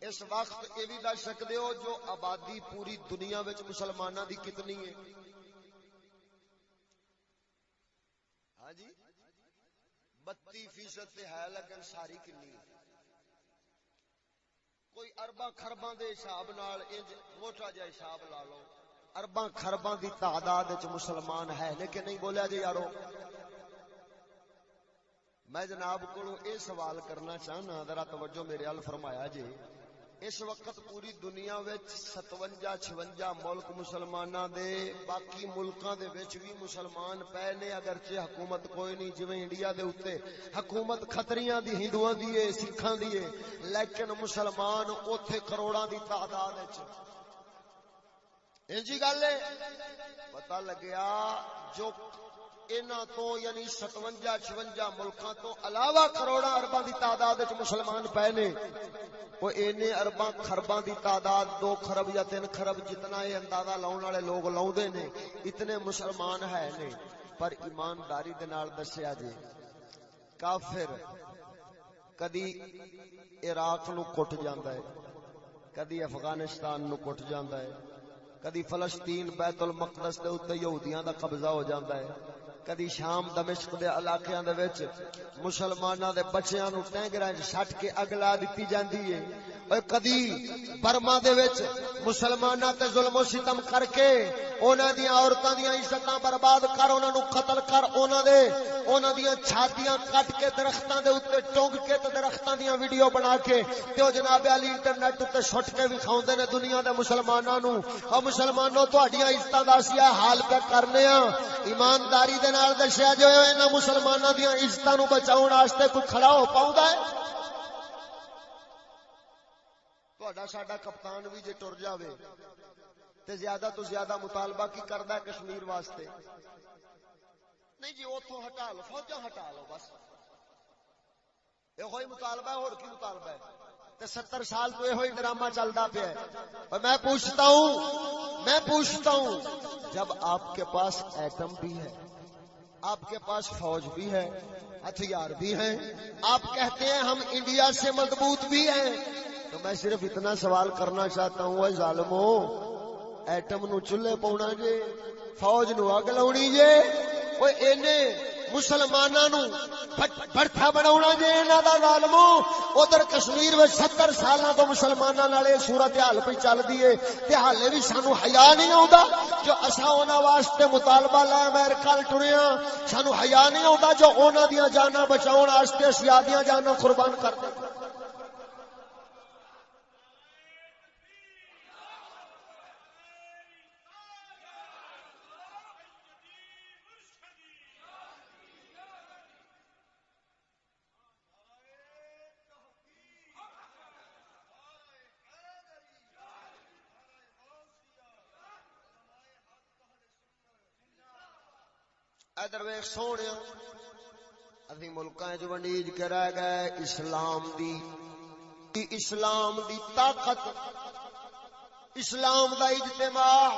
اس وقت یہ بھی دس سکتے ہو جو آبادی پوری دنیا وچ مسلماناں دی کتنی ہے۔ ہاں جی؟ بتی فیصد ہے لیکن ساری کنی ہے۔ کوئی ارباں خرباں دے حساب نال انج موٹا جا حساب لا لو۔ ارباں خرباں دی تعداد وچ مسلمان ہے، لیکن نہیں بولیا جی یارو۔ میں جناب کو اے سوال کرنا چاہنا، ذرا توجہ میرے ال فرمایا جی اس وقت پوری دنیا وچ 57 56 ملک مسلماناں دے، باقی ملکاں دے وچ وی مسلمان پے نے، اگرچہ حکومت کوئی نہیں، جویں انڈیا دے اوتے حکومت خطریاں دی ہندوؤں دی ہے، سکھاں دی ہے، لیکن مسلمان اوتھے کروڑاں دی تعداد وچ۔ انجی گل ہے؟ پتہ لگیا جو انہاں تو یعنی 57 56 ملکاں تو علاوہ کروڑاں ارباں دی تعداد وچ مسلمان پے نے۔ او اینے ارباں خرباں دی تعداد، دو خرب یا تین خرب جتنا اے اندازہ لاون والے لوگ لاوندے نے، اتنے مسلمان ہے نے۔ پر ایمانداری دے نال دسیا جی کافر کدی عراق نو کٹ جاندا ہے، کدی افغانستان نو کٹ جاندا ہے، کدی فلسطین بیت المقدس دے اوتے یہودیاں دا قبضہ ہو جاندا ہے۔ کدی شام دمشق دے علاقیاں دے وچ مسلماناں دے بچیاں نو ٹینگراں وچ سٹ کے اگلا دتی جاندی ہے۔ اوے کدی برما دے وچ مسلماناں تے ظلم و ستم کر کے انہاں دی عورتاں دی عزتاں برباد کر انہاں نو قتل کر انہاں دے انہاں دی چھاتیاں کٹ کے درختاں دے اوتے ٹونگ کے تے درختاں دی ویڈیو بنا کے تے او جناب علی انٹرنیٹ تے چھٹ کے وکھاوندے نے دنیا دے مسلماناں نو او مسلمانوں تہاڈیاں عزتاں دا سیا حال پہ کرنے ہاں ایمانداری دے نال دسیا جو انہاں مسلماناں دی عزتاں نو بچاؤن واسطے کوئی کھڑا ہو پاوندا ہے تہاڈا ساڈا کپتان بھی جے ٹر جاوے تے زیادہ تو زیادہ مطالبہ کی کردا ہے کشمیر واسطے نہیں جی اوتھوں ہٹا لو فوجاں ہٹا لو بس یہ ہوئی مطالبہ ہے اور کی مطالبہ ہے تے ستر سال تو یہ ہوئی ڈرامہ چلتا پیا ہے اور میں پوچھتا ہوں میں پوچھتا ہوں جب آپ کے پاس ایٹم بھی ہے آپ کے پاس فوج بھی ہے ہتھیار بھی ہیں آپ کہتے ہیں ہم انڈیا سے مضبوط بھی ہیں تو میں صرف اتنا سوال کرنا چاہتا ہوں، اے ظالمو، ایٹم نو چولہے پاؤنا جے، فوج نو اگ لاؤنی جے اوے اینے مسلماناں نو بڑھا بناونا جے انہاں دا ظالمو۔ ادھر کشمیر وچ 70 سالاں تو مسلماناں نال اے صورت حال پئی چلدی اے، تے حالے وی سانو حیا نہیں آوندا جو اساں انہاں واسطے مطالبہ لے امریکہ ٹریا ہاں، سانو حیا نہیں آوندا جو انہاں دیاں جاناں بچاون واسطے اسی آدیاں جاناں قربان کر دے۔ ادھر ویخ سونے ابھی ملک ونڈیج کے رہ گئے اسلام دی۔ اسلام دی طاقت، اسلام دا اجتماع۔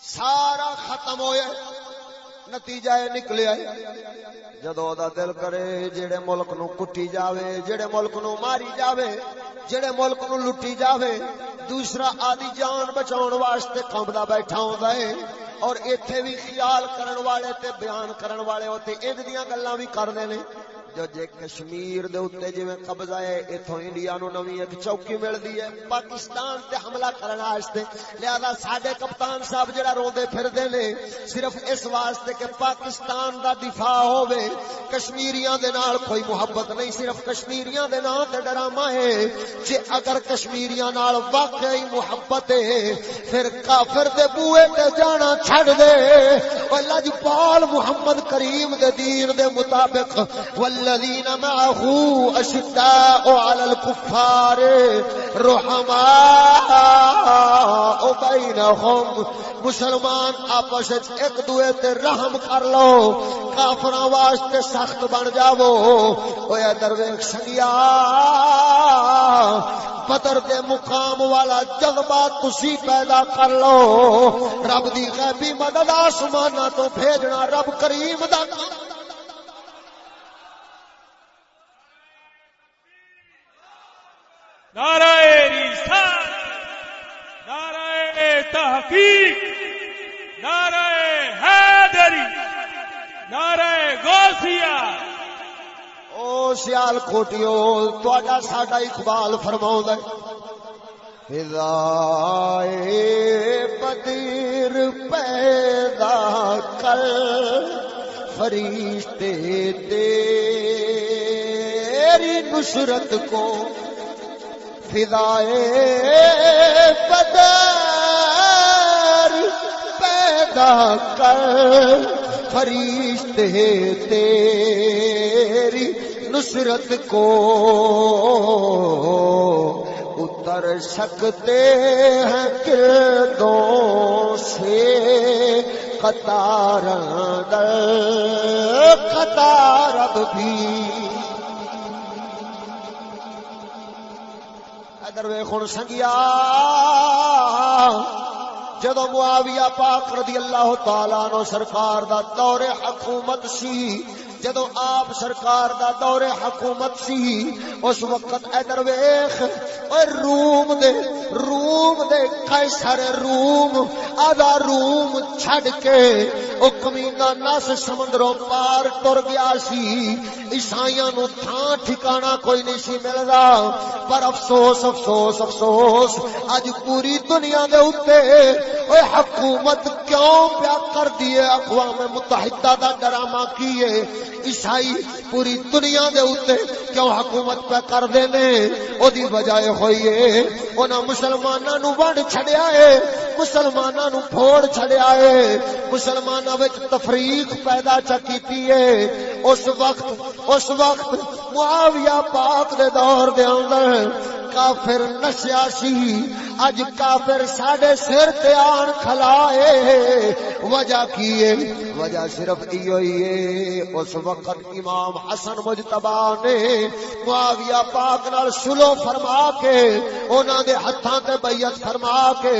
سارا ختم ہویا نتیجہ یہ نکلیا۔ جدو دا دل کرے جڑے ملک نو کٹی جاوے، جڑے ملک نو ماری جاوے، جڑے ملک نو لٹی جاوے، دوسرا آدی جان بچاؤ واسطے کمبا بیٹھا ہوندا ہے۔ اور ایتھے بھی خیال کرن والے تے بیان کرن والے ہوتے انج دیاں گلاں بھی کردے نے۔ جو جے کشمیر دے اوتے جویں قبضہ ہے، ایتھوں انڈیا نو نویں ایک چوکی ملدی ہے۔ پاکستان تے حملہ کرن واسطے۔ لہذا ساڈے کپتان صاحب جڑا روندے پھردے نے، صرف اس واسطے کہ پاکستان دا دفاع ہوے کشمیریاں دے نال کوئی محبت نہیں، صرف کشمیریاں دے نام تے ڈرامہ ہے۔ جے اگر کشمیریاں نال واقعی محبت ہے، پھر کافر دے بوئے تے جانا چھڑ دے۔ او لجپال محمد کریم دے دین دے مطابق ول والذين معه أشداء على الكفار رحماء بينهم. مسلمان آپس ایک دوے تے رحم کر لو کافر واسطے سخت بن جاو ہویا درویش سنگیا پتر دے مقام والا جذبہ تسی پیدا کر لو۔ رب دی غیبی مدد آسمانہ تو بھیجنا رب کریم دا کام۔ نعرہ رسالت، نعرہ تحقیق، نعرہ حیدری، نعرہ غوثیہ۔ او سیال کوٹیو تہاڈا ساڈا اقبال فرماؤں ہے۔ فضائے بدر پیدا کر، فرشتے تیری نصرت کو فضائے بدر پیدا کر فرشتے تیری نصرت کو اتر سکتے ہیں کردوں سے قطار در قطار بھی۔ ادھر ویخن سنگیا۔ جدو معاویہ پاک رضی اللہ تعالیٰ نو سرکار دا دور حکومت سی جدو آپ سرکار دا دور حکومت سی، اس وقت ادھر ویخ اور روم دے روم دے قیصر روم، آدھا روم چھڑ کے او کمینہ نس سمندروں پار ٹر گیا سی۔ عیسائیاں نو تھان ٹھکانا کوئی نہیں سی ملدا۔ پر افسوس افسوس افسوس اج پوری دنیا دے اوتے اوے حکومت کیوں پیا کر دیے اقوام متحدہ دا ڈرامہ کیے؟ عیسائی پوری دنیا دے اوتے کیوں حکومت پہ کر دے نے؟ او دی وجہ ہوئی ہے، انہاں مسلماناں نو ونڈ چھڑیا ہے مسلماناں نو پھوڑ چھڑیا ہے، مسلماناں وچ تفریق پیدا چا کیتی ہے۔ اس وقت اس وقت معاویہ پاک دے دور دے اندر کافر نشیا سی۔ اج کافر ساڈے سر تے آن کھلائے وجہ کیے وجہ صرف ایو ہی ہے۔ اس وقت امام حسن مجتبا نے معاویہ پاک نال سلو فرما کے انہاں دے ہتھاں تے بیعت فرما کے،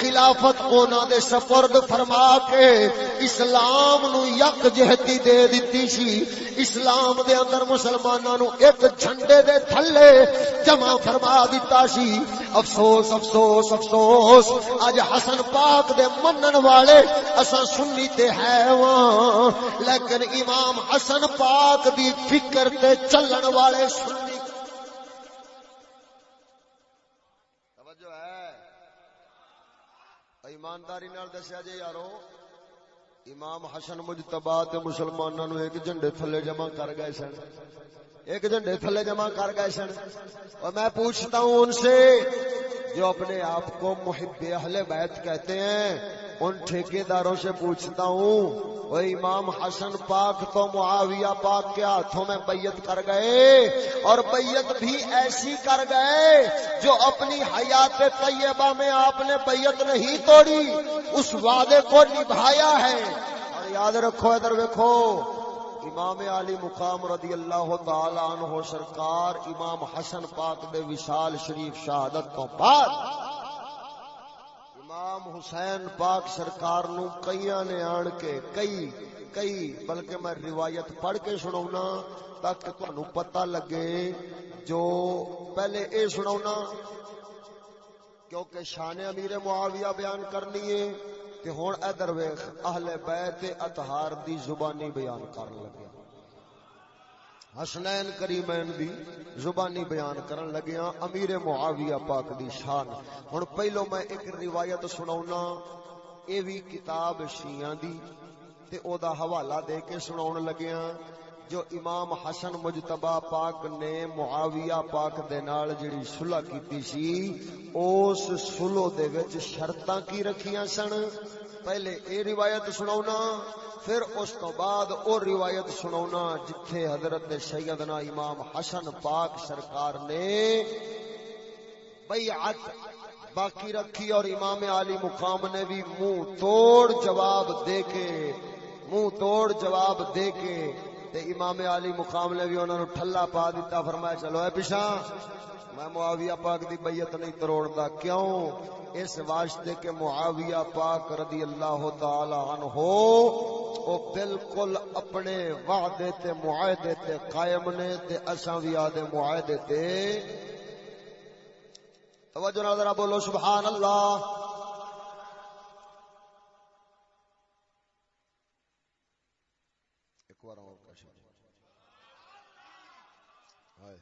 خلافت انہاں دے سپرد فرما کے اسلام نو یک جہتی دے دتی سی۔ اسلام دے اندر مسلماناں نو ایک جھنڈے دے تھلے جمع فرما دیتا سی۔ افسوس افسوس افسوس۔ اج حسن پاک دے منن والے اساں سنی تے ہے واں لیکن امام حسن پاک دی فکر تے چلن والے سنی۔ توجہ ہے۔ ایمانداری نال دسیا جی یارو، امام حسن مجتبا تے مسلماناں نو ایک جھنڈے تھلے جمع کر گئے سن۔ ایک جھنڈے تھلے جمع کر گئے سن۔ اور میں پوچھتا ہوں ان سے جو اپنے آپ کو محب اہل بیت کہتے ہیں، ان ٹھیکیداروں سے پوچھتا ہوں، وہ امام حسن پاک تو معاویہ پاک کے ہاتھوں میں بیعت کر گئے، اور بیعت بھی ایسی کر گئے جو اپنی حیات طیبہ میں آپ نے بیعت نہیں توڑی، اس وعدے کو نبھایا ہے۔ اور یاد رکھو، ادھر دیکھو امام علی مقام رضی اللہ تعالی عنہ سرکار امام حسن پاک دے وشال شریف شہادت تو بعد امام حسین پاک سرکار نو کئیاں نے آن کے کئی کئی، بلکہ میں روایت پڑھ کے سناونا تاکہ تانوں پتہ لگے جو پہلے اے سناونا کیونکہ شان امیر معاویہ بیان کرنی ہے۔ تے ہن ادھر ویکھ اہل بیت اطہار دی زبانی بیان کرن لگیا حسنین کریمین دی زبانی بیان کرن لگیا ہاں، امیر معاویہ پاک دی شان۔ ہن پہلو میں ایک روایت سناونا اے وی کتاب شیعہ دی، تے او دا حوالہ دے کے سناون لگیا ہاں۔ جو امام حسن مجتبہ پاک نے معاویہ پاک دے نال جڑی صلح کیتی سی، اس صلح دے وچ شرطاں کی رکھیاں سن؟ پہلے اے روایت سناونا پھر اس تو بعد او روایت سناونا جتھے حضرت سیدنا امام حسن پاک سرکار نے بیعت باقی رکھی اور امام علی مقام نے بھی منہ توڑ جواب دے کے، منہ توڑ جواب دے کے تے امام علی مقام نے بھی انہوں نے ٹھلا پا دیتا فرمایا چلو اے پیشاں میں معاویہ پاک دی بیعت نہیں توڑدا کیوں؟ اس واسطے کہ معاویہ پاک رضی اللہ تعالی عنہ او بالکل اپنے وعدے تے معاہدے تے قائم نے، تے اساں وی آدے معاہدے تے۔ توجہ نال ذرا بولو، سبحان اللہ ایک بار اور کشف ہائے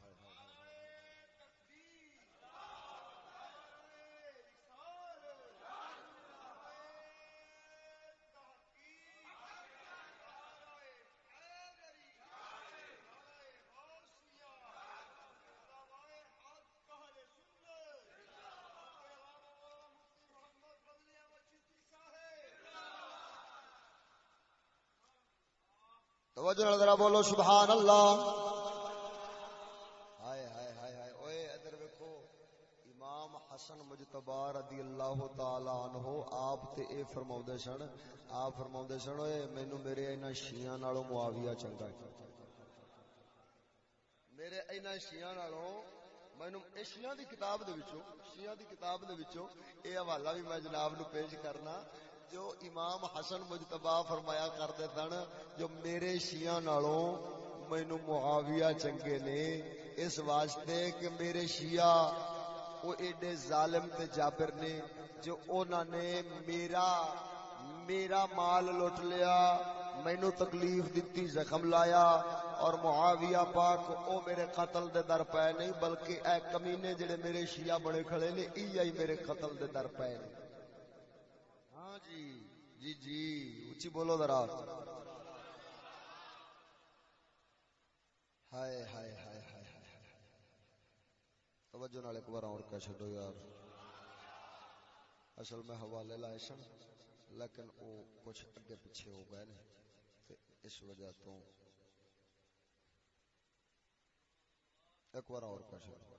توجہ ذرا بولو سبحان اللہ ہائے ہائے ہائے ہائے۔ اوئے، ادھر ویکھو، امام حسن مجتبی رضی اللہ تعالی عنہ آپ تے اے فرماوندے سن، آپ فرماوندے سن، اوئے، مینوں میرے انہاں شیعاں نالوں معاویہ چنگا ہے۔ میرے انہاں شیعاں نالوں، مینوں اے شیعاں دی کتاب دے وچوں شیعاں دی کتاب دے وچوں اے حوالہ بھی میں جناب نو پیش کرنا۔ جو امام حسن مجتبا فرمایا کرتے سن جو میرے شیعہ نالوں مینو معاویہ چنگے نے، اس واسطے کہ میرے شیعہ وہ ایڈے ظالم تے جابر نے، جو انہوں نے میرا میرا مال لٹ لیا مینو تکلیف دیتی زخم لایا، اور معاویہ پاک او میرے قتل دے در پے نہیں، بلکہ اے کمینے جڑے میرے شیعہ بڑے کھڑے نے ای آئی میرے قتل دے در پے نے۔ جی جی جی اچھی بولو ذرا۔ ہائے ہائے ہائے ہائے توجہ نال ایک بار اور کہہ چھڈو یار۔ اصل میں حوالے لائے سن، لیکن وہ کچھ اگے پیچھے ہو گئے نے، تے اس وجہ تو ایک بار اور کہہ چھڈو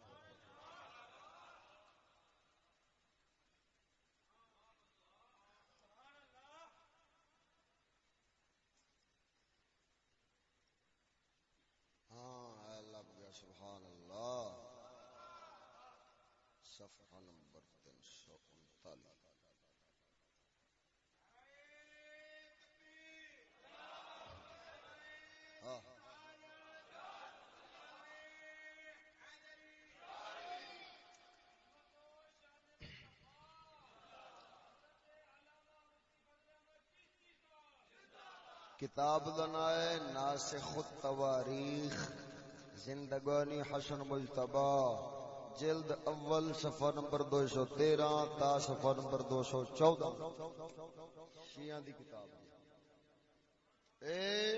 ہاں اے لب گیا سبحان اللہ صفحہ نمبر تین سو انتالیس۔ ہاں۔ کتاب دا ہے ناسخ التواریخ زندگانی حسن مجتبا جلد اول صفحہ نمبر دو سو تیرہ، تا صفحہ نمبر دو سو چودہ۔ شیعہ دی کتاب۔ اے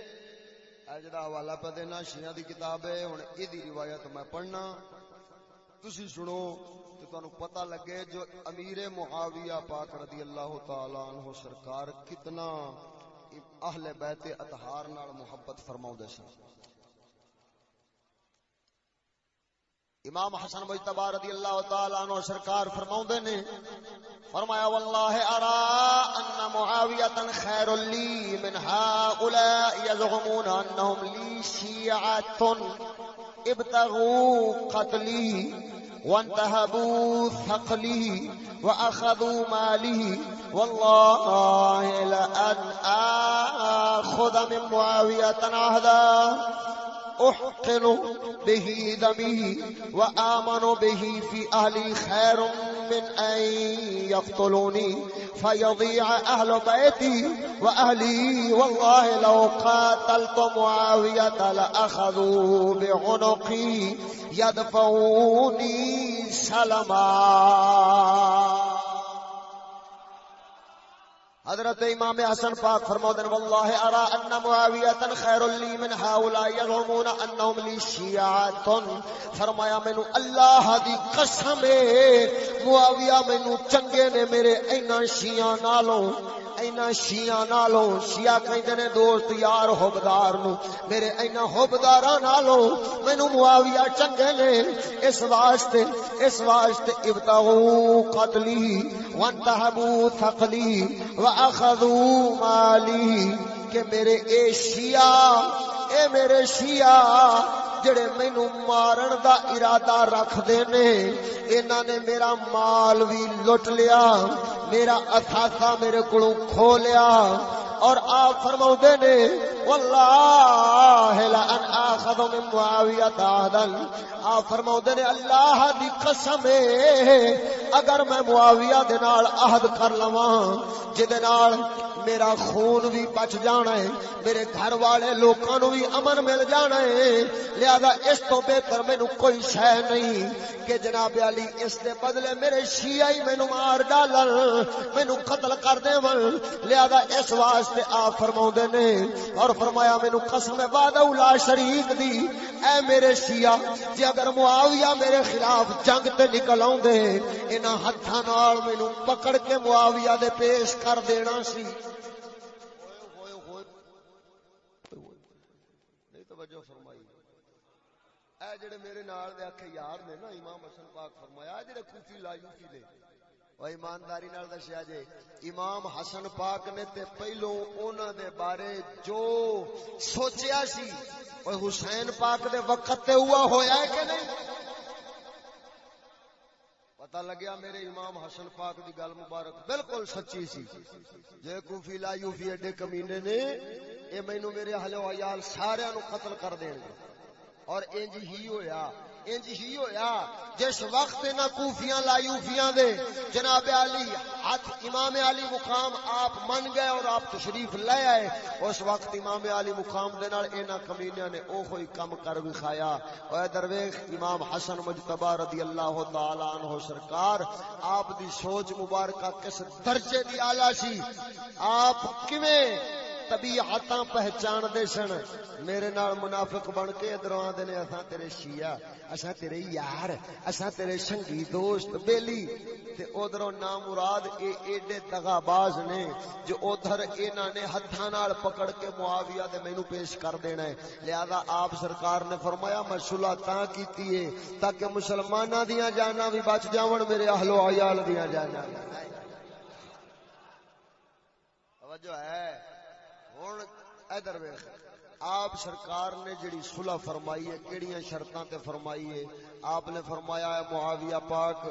اے جڑا حوالہ پہ دینا شیعہ دی کتاب ہے، ہن ای دی روایت میں پڑھنا۔ تسی سنو تو تانوں پتہ لگے جو امیر معاویہ پاک رضی اللہ تعالی عنہ سرکار کتنا اہل بیت اطہار نال محبت فرماؤں دے سن۔ امام حسن مجتبا رضی اللہ تعالی عنہ سرکار فرماؤں دے نے، فرمایا، واللہ ارا ان معاویتا خیر لی من هؤلاء يزعمون انهم لی شیعت ابتغوا قتلی وانتهبوا ثقلی واخذوا مالی والله لأن آخذ من معاوية عهدا أحقن به دمه وآمن به في أهلي خير من أن يقتلوني فيضيع أهل بيتي وأهلي والله لو قاتلت معاوية لأخذوا بعنقي يدفعوني سلما حضرت امام حسن پاک فرمودن والله ارى ان معاویہ خیر لی من هؤلاء يزعمون انهم لي شیعات فرمایا مینوں اللہ دی قسم ہے معاویہ مینوں چنگے نے میرے انہاں شیعہ نالوں اینا شیعاں نالوں، شیعہ کہندے نے دوست یار حبدار نو، میرے اینا حبداراں نالوں مینوں معاویہ چنگے نے، اس واسطے اس واسطے ابتغوا قتلی وانتهبوا ثقلی واخذوا مالی، کہ میرے اے شیعہ، اے میرے شیعہ جڑے مینو مارن دا ارادہ رکھ دے نے، انہاں نے میرا مال بھی لٹ لیا، میرا اثاثہ میرے کولوں کھو لیا۔ اور آپ فرماؤ دے نے، واللہ لأن آخذ من معاویت آدل آپ فرماؤ دے نے، اللہ دی قسم اگر میں معاویہ دے نال عہد کر لواں، جدے نال میرا خون بھی بچ جانا ہے، میرے گھر والے لوکاں نو بھی امن مل جانا ہے، لہذا اس تو بہتر مینوں کوئی شے نہیں کہ جناب علی اس دے بدلے میرے شیعہ ہی مینوں مار ڈالن، مینوں قتل کر دیون لہذا اس واسطے واسطے آپ فرماوندے نے اور فرمایا مینوں قسم وعدہ لا شریک دی۔ اے میرے شیعہ، جے اگر معاویہ میرے خلاف جنگ تے نکل آوندے، انہاں ہتھاں نال مینوں پکڑ کے معاویہ دے پیش کر دینا سی۔ توجہ فرمائی۔ اے جڑے میرے نال دے اکھے یار نے نا، امام حسن پاک فرمایا جڑے کوفی لا یوفی دے او ایمانداری نال دسیا جے، امام حسن پاک نے تے پہلو انہاں دے بارے جو سوچیا سی، او حسین پاک دے وقت تے ہوا ہویا ہے کہ نہیں؟ پتہ لگیا میرے امام حسن پاک دی گل مبارک بالکل سچی سی۔ جے کوفی لا یوفی ایڈے کمینے نے، اے مینوں میرے اہل و عیال سارے نو قتل کر دین گے۔ اور انج ہی ہویا۔ انج ہی ہویا۔ جس وقت نہ کوفیاں لایوفیاں دے، جناب علی، ہاتھ امام علی مقام آپ من گئے اور آپ تشریف لے آئے، اس وقت امام علی مقام دے نال انہاں کمینیاں نے او کوئی کم کر وکھایا۔ او درویش، امام حسن مجتبی رضی اللہ تعالی عنہ سرکار، آپ دی سوچ مبارکہ کس درجے دی اعلی سی؟ آپ کیویں؟ طبیعتاں پہچان دے سن میرے نال منافق بن کے ادھروں آدھے نے اساں تیرے شیعہ اساں تیرے یار اساں تیرے سنگی دوست بیلی تے ادھروں نام مراد اے ایڈے دغا باز نے جو ادھر انہاں نے ہتھاں نال پکڑ کے معاویہ دے مینوں پیش کر دینا ہے لہذا آپ سرکار نے فرمایا میں صلح تاں کیتی ہے تاکہ مسلماناں دیاں جاناں بھی بچ جاون میرے اہل و عیال دیاں جاناں توجہ ہے ہوں ادھر ویخ آپ سرکار نے جڑی صلح فرمائی ہے، کیڑیاں شرطاں تے فرمائی ہے، آپ نے فرمایا ہے، معاویہ پاک،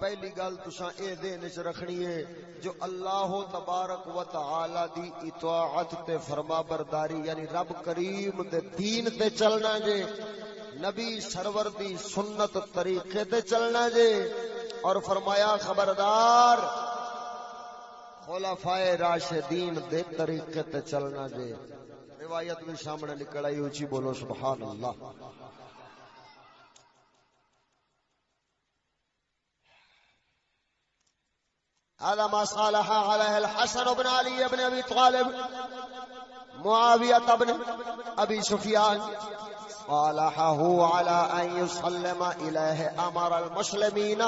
پہلی گل تساں اے دین وچ رکھنی ہے، جو اللہ تبارک و تعالی دی اطاعت تے فرما برداری یعنی رب کریم دے دین تے چلنا جے، نبی سرور دی سنت طریقے تے چلنا جے، اور فرمایا خبردار خلفائے راشدین دے طریقے تے چلنا جے۔ روایت میں سامنے نکل آئی، اونچی بولو سبحان اللہ هذا ما صالح عليه الحسن بن علي بن ابي طالب معاويه بن ابي سفيان، صالحه على ان يسلم اليه امر المسلمين.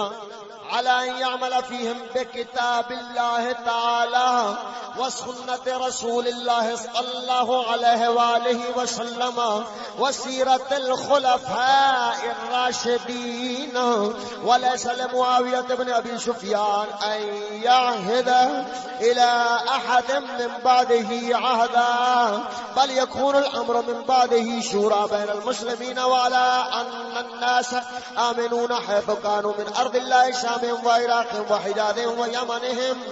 على أن يعمل فيهم بكتاب الله تعالى وسنة رسول الله صلى الله عليه وآله وسلم وسيرة الخلفاء الراشدين. وليس لمعاوية بن أبي سفيان أن يعهد إلى أحد من بعده عهدا، بل يكون الأمر من بعده شورى بين المسلمين وعلى أن الناس آمنون حيث كانوا من أرض الله شام وعراق وحجاز ويمنهم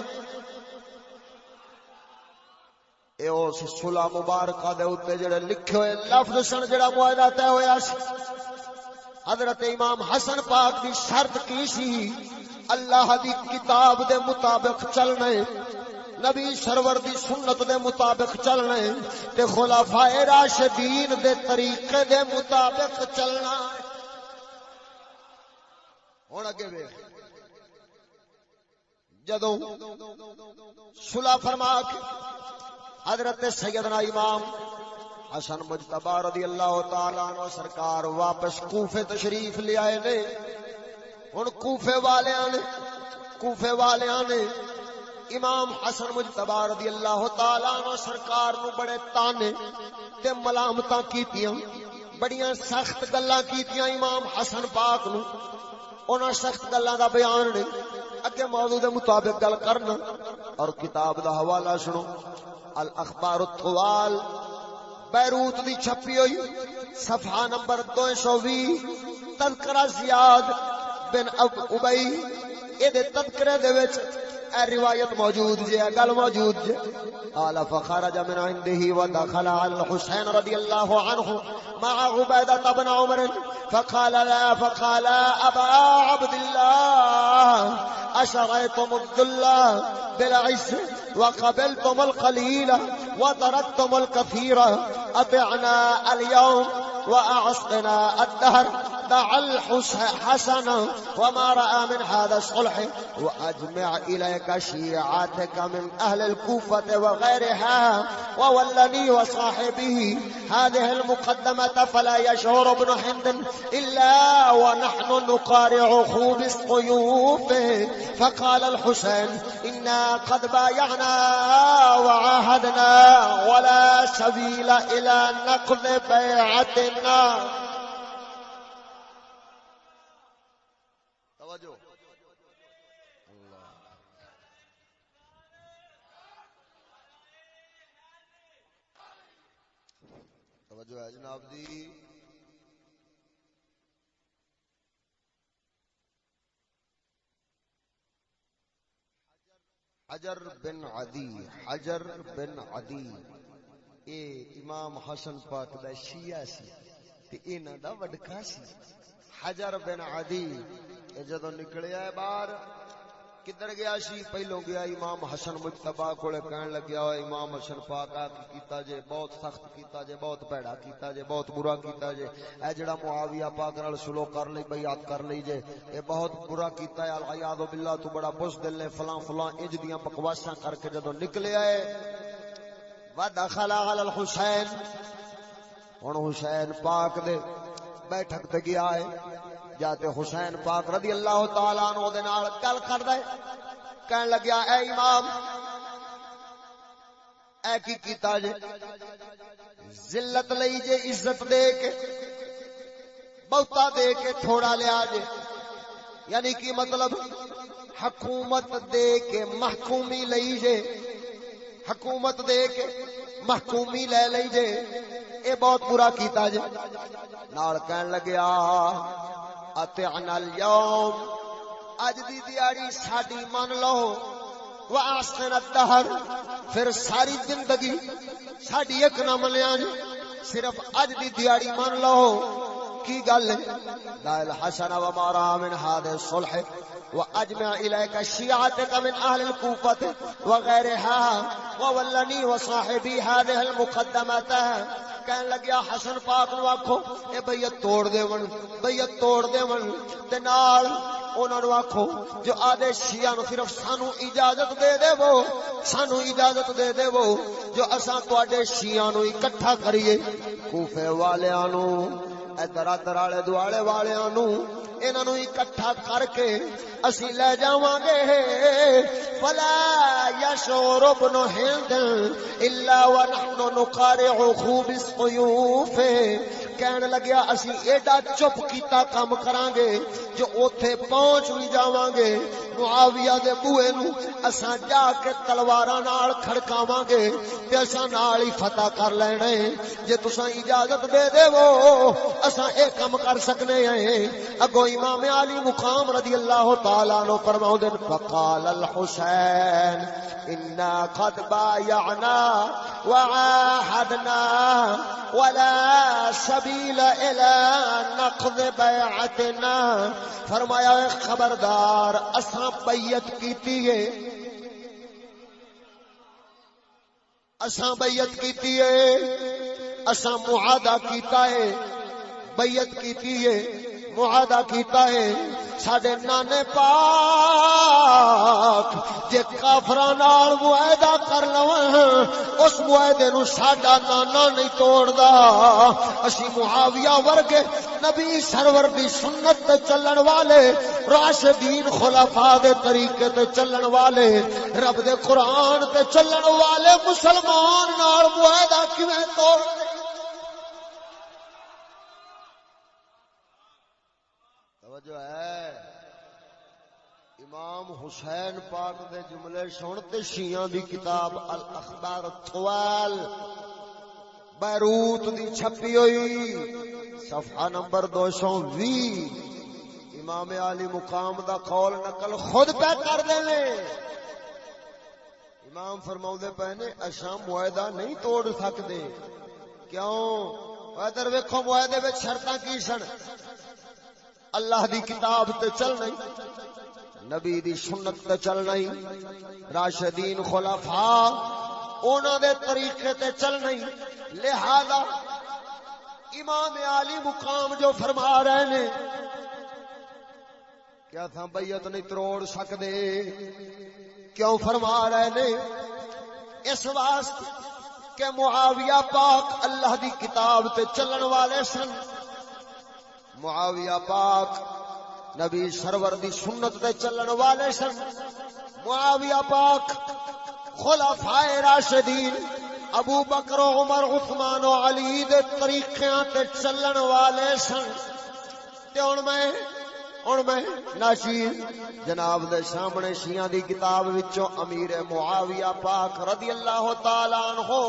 اے اس صلح مبارکہ دے اوتے جڑے لکھے ہوئے لفظ سن جڑا معاہدہ طے ہویا سی۔ حضرت امام حسن پاک دی شرط کی سی؟ اللہ دی کتاب دے مطابق چلنے، نبی سرور دی سنت دے مطابق چلنے، تے خلفائے راشدین دے طریقے دے مطابق چلنا۔ ہن اگے ویکھ۔ جدوں صلح فرما کے حضرت سیدنا امام حسن مجتبا رضی اللہ تعالی عنہ سرکار واپس کوفے تشریف لے آئے نے۔ ہن کوفے والیاں نے کوفے والیاں نے امام حسن مجتبا رضی اللہ تعالی عنہ سرکار نو بڑے تانے تے ملامتاں کیتیاں، بڑیاں سخت گلاں کیتیاں امام حسن پاک نو۔ انہاں سخت گلاں دا بیان نے۔ اگے موضوع دے مطابق گل کرنا اور کتاب دا حوالہ سنو۔ الاخبار الطوال، بیروت دی چھپی ہوئی صفحہ نمبر دو سو بھی تذکرہ زیاد بن اب ابئی۔ اے دے تذکرے دے وچ اے روایت موجود جے گل موجود جے۔ قال فخرج من عنده ودخل على الحسين رضي الله عنه مع عبيدة بن عمر فقال لا، فقال أبا عبد الله أشريتم الذل بالعز وقبلتم القليل وتركتم الكثير أطعنا اليوم وأعصنا الدهر. دع الحسن وما رأى من هذا الصلح. وأجمع إليك شيعاتك من أهل الكوفة وغيرها. وولني وصاحبه. هذه المقدمة فلا يشعر ابن هند إلا ونحن نقارعه بالسيوف فقال الحسين، إنا قد بايعنا وعاهدنا ولا سبيل إلى نقض بيعتنا توجہ۔ توجہ ہے جناب دی حجر بن عدی حجر بن عدی۔ اے امام حسن پاک دا شیعہ سی تے انہاں دا وڈکا سی۔ حجر بن عدی، اے جدوں نکلیا ہے باہر، کدھر گیا سی؟ پہلو گیا امام حسن مجتبا کولے کہن لگیا ہوئے امام حسن پاک، آ کی کیتا جے؟ بہت سخت کیتا جے، بہت پیڑا کیتا جے، بہت برا کیتا جے۔ اے جڑا معاویہ پاک نال سلو کر لئی، بیعت کر لئی جے، اے بہت برا کیتا ہے۔ الیاذ باللہ، تو بڑا بزدل نے فلاں فلاں انج دیاں بکواساں کر کے جدوں نکلے آئے ودخل على الحسین ہن حسین پاک دے بیٹھک تے گیا ہے۔ جاتے حسین پاک رضی اللہ تعالی عنہ دے نال گل کردا ہے۔ کہن لگیا، اے امام، اے کی کیتا جے؟ ذلت لئی جے، عزت دے کے بہتا دے کے تھوڑا لیا جے۔ یعنی کی مطلب؟ حکومت دے کے محکومی لئی جے۔ حکومت دے کے محکومی لے لئی جے۔ اے بہت برا کیتا جے۔ نال کہن لگیا اتعنا اليوم اج دی دیاری ساڈی من لو۔ واسن الدهر۔ پھر ساری زندگی ساڈی ایک نہ منیا جے۔ صرف اج دی دیاری من لو۔ کی گل لا الحسن وما من هذا الصلح۔ واجمع اليك شيعتك من اہل اهل الكوفه وغيرها وولني وصاحبي هذه المقدمات کہن لگیا، حسن پاک نو آکھو، اے بیعت توڑ دیون بیعت توڑ دیون تے نال انہاں نو آکھو، جو آدے شیعہ نو صرف سانو اجازت دے دے وہ، سانو اجازت دے دے وہ، جو اساں تواڈے شیعہ نو اکٹھا کریے، کوفے والیاں نو۔ ادھر ادھر والے دوالے والیاں نو انہاں نو اکٹھا کر کے اسی لے جاواں گے۔ فلا یشور ابن ہند الا ونحن نقارع خوب السيوف کہن لگیا، اسی ایڈا چپ کیتا کام کران گے جو اوتھے پہنچ بھی جاواں گے معاویہ دے بوئے نو اساں جا کے تلواراں نال کھڑکاواں گے تے اساں نال ہی فتح کر لینے۔ جے تساں اجازت دے دے وہ اساں اے کم کر سکنے ہیں۔ اگو امام علی مقام رضی اللہ تعالی عنہ فرماؤ فقال الحسین، انا قد بايعنا وعاهدنا ولا سب سبیل الى نقض بیعتنا۔ فرمایا خبردار، اساں بیعت کیتی ہے۔ اساں بیعت کیتی ہے۔ اساں معاہدہ کیتا ہے۔ بیعت کیتی ہے۔ معاہدہ کیتا ہے۔ ساڈے نانے پاک جے کافراں نال معاہدہ کر لواں اس معاہدے نو ساڈا نانا نہیں توڑدا۔ اسی معاویہ ورگے نبی سرور دی سنت تے چلن والے، راشدین خلفاء دے طریقے تے چلن والے، رب دے قرآن تے چلن والے مسلمان نال معاہدہ کیویں توڑ توجہ ہے امام حسین پاک دے جملے سن تے شیعہ دی کتاب الاخبار الطوال، بیروت دی چھپی ہوئی، صفحہ نمبر دو سو وی۔ امام علی مقام دا قول نقل خود پہ کر دے لے۔ امام فرماؤ دے پہنے اشام معاہدہ نہیں توڑ سکتے۔ کیوں؟ ادھر ویکھو معاہدے وچ شرطاں کی سن؟ اللہ دی کتاب تے چل نہیں۔ نبی دی سنت تے چل نہیں راشدین خلفاء انہاں دے طریقے تے چل نہیں لہذا امام علی مقام جو فرما رہے نے، کیا تھا بیعت نہیں تروڑ سکدے؟ کیوں فرما رہے نے؟ اس واسطے کہ معاویہ پاک اللہ دی کتاب تے چلن والے سن۔ معاویہ پاک نبی سرور دی سنت تے چلن والے سن۔ معاویہ پاک خلفاء راشدین، ابو بکر و عمر، عثمان و علی دے طریقیاں تے چلن والے سن۔ تے ہن میں ہن میں ناشیر جناب دے سامنے شیعہ دی کتاب وچوں امیر معاویہ پاک رضی اللہ تعالی عنہ،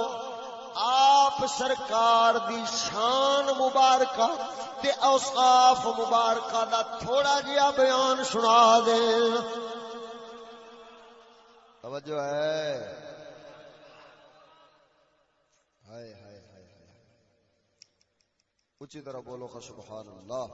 آپ سرکار دی شان مبارکہ تے اوصاف مبارکہ دا تھوڑا جیا بیان سنا دیں توجہ ہے۔ ہائے ہائے ہائے ہائے۔ اچھی طرح بولو کا سبحان اللہ۔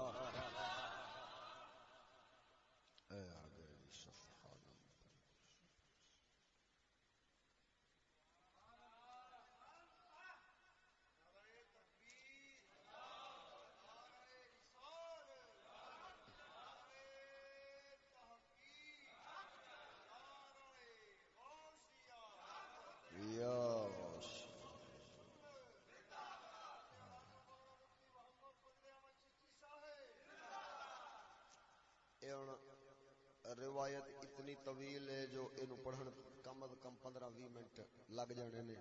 روایت اتنی طویل ہے جو اینو پڑھن کم از کم 15 20 منٹ لگ جانے نے۔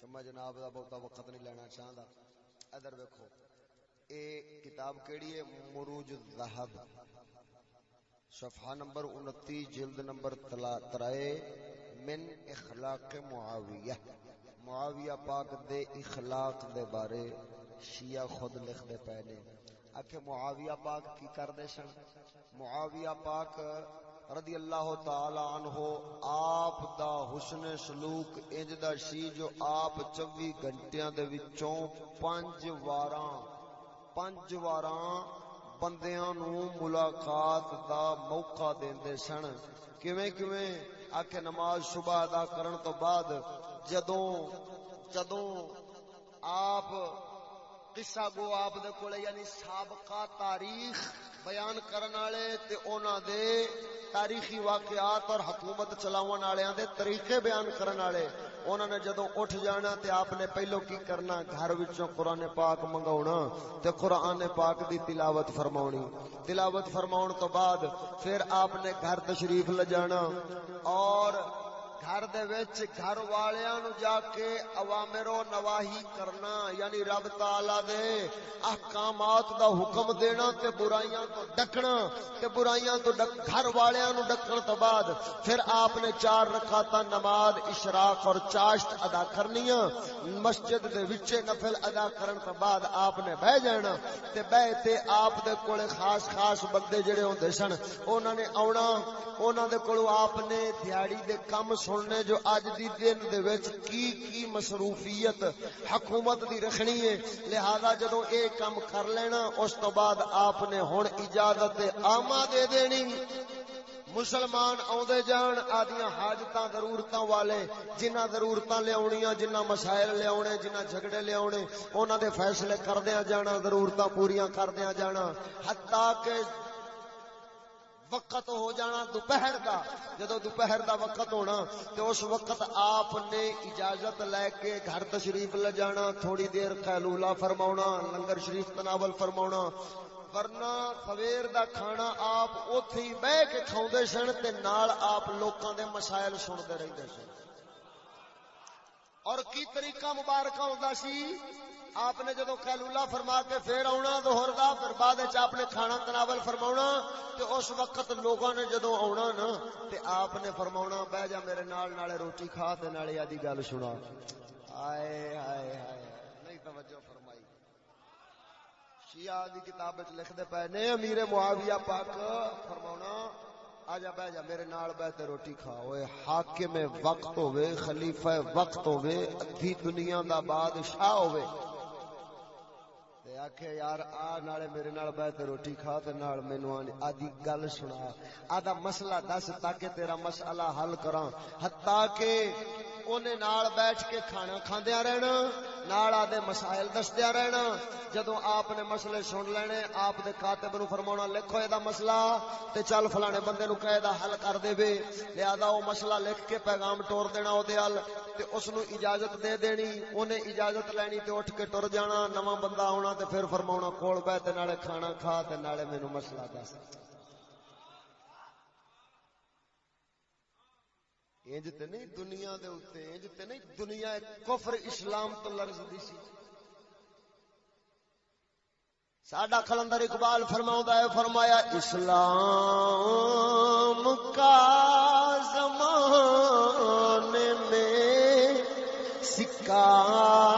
تو میں جناب دا بہتا وقت نہیں لینا چاہندا۔ ادھر ویکھو۔ اے کتاب کیڑی ہے؟ مروج الذهب صفحہ نمبر 29 جلد نمبر 3 من اخلاق معاویہ۔ معاویہ پاک دے اخلاق دے بارے شیعہ خود لکھ دے پے نے۔ آکھے معاویہ پاک کی کر دے سن؟ معاویہ پاک رضی اللہ تعالی عنہ، آپ دا حسن سلوک، انج دا سی جو آپ 24 گھنٹیاں دے وچوں پنج واراں پنج واراں بندیاں نو ملاقات دا موقع دیندے سن۔ کیویں کیویں؟ آکھے نماز صبح ادا کرن تو بعد جدوں جدوں آپ قصہ گو آپ دے کولے یعنی سابقہ تاریخ بیان کرن والے، تے انہاں دے تاریخی واقعات اور حکومت چلاون والےاں دے طریقے بیان کرن والے انہوں نے جدو اٹھ جانا تے آپ نے پہلو کی کرنا، گھر وچوں قرآن پاک منگاونا تے قرآن پاک دی تلاوت فرماونی۔ تلاوت فرماون تو بعد پھر آپ نے گھر تشریف لے جانا اور گھر دے وچ گھر والیاں نو جا کے اوامر و نواہی کرنا یعنی رب تعالی دے احکامات دا حکم دینا تے برائیاں تو ڈکنا، تے برائیاں تو ڈک، گھر والیاں نو ڈکن تو بعد پھر آپ نے چار رکعتاں نماز، اشراق اور چاشت ادا کرنیاں مسجد دے وچے نفل ادا کرن تو بعد آپ نے بہ جانا۔ تے بہ تے آپ دے کولے خاص خاص بندے جڑے ہوندے سن، انہاں نے آونا، انہاں دے کولو آپ نے دیہاڑی دے کم سن۔ سننے جو اج دی دن دے وچ کی کی مصروفیت حکومت دی رکھنی ہے، لہذا جدوں اے کم کر لینا، اس تو بعد آپ نے ہن اجازت عامہ دے دینی۔ مسلمان آدھے جان، آدیاں حاجتاں، ضرورتاں والے جنہ ضرورتاں لیا جنہ مسائل لیا جنہ جھگڑے لیا انہوں دے فیصلے کردیا جانا، ضرورتاں پوریاں کردیا جانا۔ حتیٰ کہ وقت ہو جانا دوپہر دا۔ جدو دوپہر دا وقت ہونا تو اس وقت آپ نے اجازت لے کے گھر تشریف لے جانا، تھوڑی دیر خیلولا فرماونا، لنگر شریف تناول فرماونا۔ ورنہ سویر دا کھانا آپ اوتھے ہی بہ کے کھاوندے سن تے نال آپ لوکاں دے مسائل سنتے رہندے سن۔ اور کی طریقہ مبارکہ ہوندا سی؟ آپ نے جدو خیلولا فرما کے پھر آنا دوہر دا، پھر بعد آپ نے کھانا تناول فرماونا، تے اس وقت لوگوں نے جدو آنا نا، تے آپ نے فرماونا، بہ جا میرے نال، نالے روٹی کھا تے نالے آدھی گل سنا۔ ہائے ہائے ہائے۔ نہیں توجہ فرمائی۔ شیعہ دی کتاب وچ لکھ دے پے نے، امیر معاویہ پاک فرماونا آجا بہ جا، میرے نال بہ تے روٹی کھا۔ اوئے حاکم وقت ہوے خلیفہ وقت ہوے ادھی دنیا دا بادشاہ ہوے آخ یار آ نالے میرے نال بہ تے روٹی کھا تے نال مینوں آدھی گل سنا آدھا مسئلہ دس تاکہ تیرا مسئلہ حل کراں ہتا کہ اونے نال بیٹھ کے کھانا کھاندیاں رہنا نال آدے مسائل دسدیا رہنا۔ جدوں آپ نے مسئلے سن لینے، آپ دے کاتب نو فرماونا، لکھو اے دا مسئلہ تے چل فلانے بندے نو کہے دا حل کر دے۔ وے لہذا او مسئلہ لکھ کے پیغام ٹور دینا او دے ال تے اس نو اجازت دے دینی۔ اونے اجازت لینی تے اٹھ کے ٹر جانا، نواں بندہ آونا تے پھر فرماونا، کول بیٹھ تے نالے کھانا کھا تے نالے مینوں مسئلہ دس۔ انج تے نہیں، دنیا دے اوتے انج تے نہیں، دنیا کفر اسلام تو لرز دی سی۔ ساڈا کلندر اقبال فرماؤں ہے، فرمایا، اسلام کا زمانے میں سکہ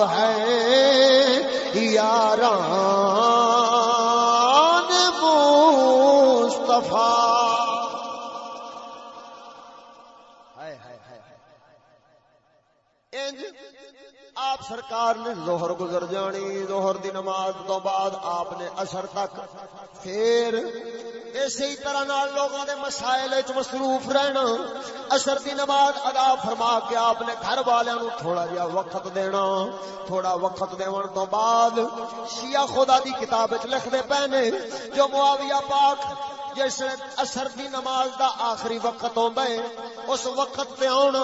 آپ ہیں یاران مصطفیٰ۔ ہائے۔ انج آپ سرکار نے ظہر گزر جانی، ظہر دی نماز تو بعد آپ نے اثر تک پھر اسی طرح نال لوگوں دے مسائل وچ مصروف رہنا، اثر دی نماز ادا فرما کے آپ نے گھر والوں نو تھوڑا جہا وقت دینا، تھوڑا وقت دیون تو بعد شیعہ خدا دی کتاب وچ لکھدے پے نے، جو معاویہ پاک جس اثر دی نماز دا آخری وقت ہوندا ہے، اس وقت تے آن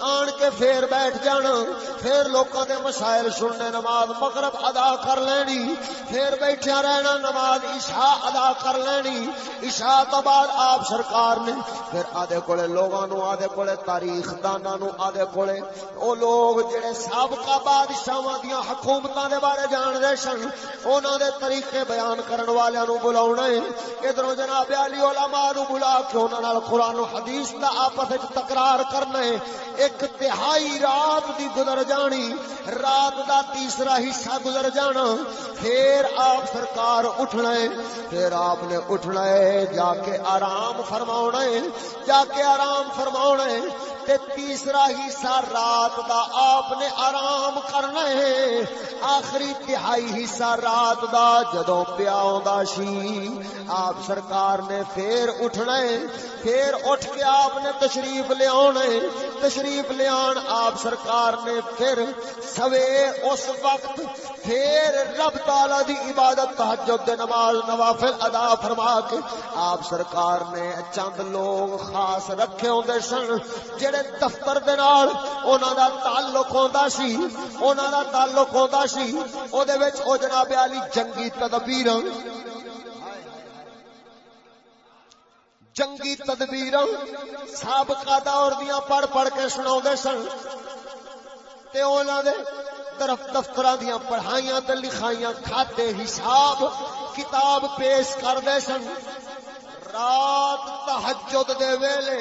آن کے پھر بیٹھ جانا پھر لوکاں دے مسائل سننے، نماز مغرب ادا کر لینی، پھر بیٹھیا رہنا، نماز عشاء ادا کر لینی، عشاء تو بعد آپ سرکار نے، پھر آدھے کولے لوگاں نو، آدھے کولے تاریخ داناں نو، آدھے کولے او لوگ جڑے سابقہ بادشاہاں دیاں حکومتاں دے بارے جان دے سن، انہاں دے طریقے بیان کرن والیاں نو بلاونا ہے۔ ادھروں جناب علی علماء نو بلا کے انہاں نال قران و حدیث دا آپس وچ تکرار کرنا ہے۔ ایک تہائی رات دی گزر جانی، رات دا تیسرا حصہ گزر جانا۔ پھر آپ سرکار اٹھنا ہے، پھر آپ نے اٹھنا ہے، جا کے آرام فرماونا ہے، جا کے آرام فرماونا ہے۔ تے تیسرا حصہ رات دا آپ نے آرام کرنا ہے۔ آخری تہائی حصہ رات دا جدوں پیا ہوندا سی۔ آپ سرکار نے پھر اٹھنا ہے۔ پھر اٹھ کے آپ نے تشریف لے آنا ہے۔ تشریف لے آن آپ سرکار نے پھر سویر اس وقت پھر رب تعالی دی عبادت، تہجد دے نماز نوافل ادا فرما کے آپ سرکار نے چند لوگ خاص رکھے ہوندے سن، جڑے جڑے دفتر دے نال انہاں دا تعلق ہوندا سی، انہاں دا تعلق ہوندا سی او دے وچ او جناب علی جنگی تدبیراں۔ جنگی تدبیر سابقہ دور دیاں پڑھ پڑھ کے سنا سن۔ تے انہاں دے طرف دفتر دیا پڑھائیاں تے لکھائیاں کھاتے حساب کتاب پیش کرتے سن۔ رات تہجد دے ویلے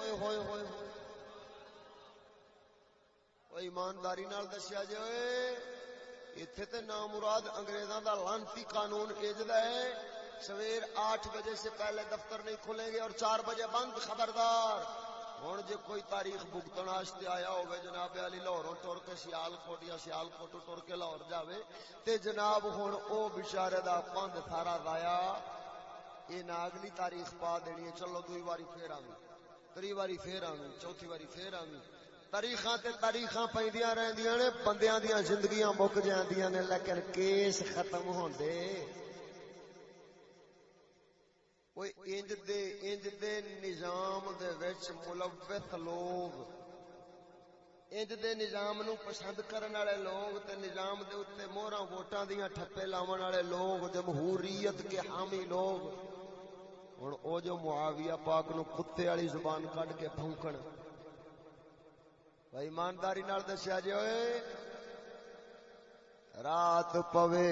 ہوئے ہوئے ہوئے ہوئے ایمانداری نال دسیا جی اتنے تے نامراد انگریزاں دا لانتی قانون اجدا ہے۔ سویر آٹھ بجے سے پہلے دفتر نہیں کھلیں گے اور چار بجے بند، خبردار۔ ہوں جی کوئی تاریخ بھگتن واسطے آیا ہوگا جناب علی لاہوروں ٹر کے سیال کوٹ یا سیال کوٹ ٹر کے لاہور جاوے، تے جناب ہوں او بچارے دا بند سارا لایا یہ نہ اگلی تاریخ پا دینی ہے، چلو دوئی باری پھر آگے تری باری پھر آگے چوتھی باری پھر آگے تاریخاں تے تاریخاں پیندیاں رہندیاں نے، بندیاں دیاں زندگیاں مک جاندیاں نے، لیکن کیس ختم ہوندے انج دے انج دے نظام دے وچ ملوث لوگ، انج دے نظام نو پسند کرن والے لوگ تے نظام دے اوتے موہراں ووٹاں دیاں ٹھپے لاون والے لوگ، جمہوریت کے حامی لوگ۔ ہن او جو معاویہ پاک نو کتے والی زبان کڈ کے پھونکن۔ بھائی ایمانداری نال دسیا جی رات پوے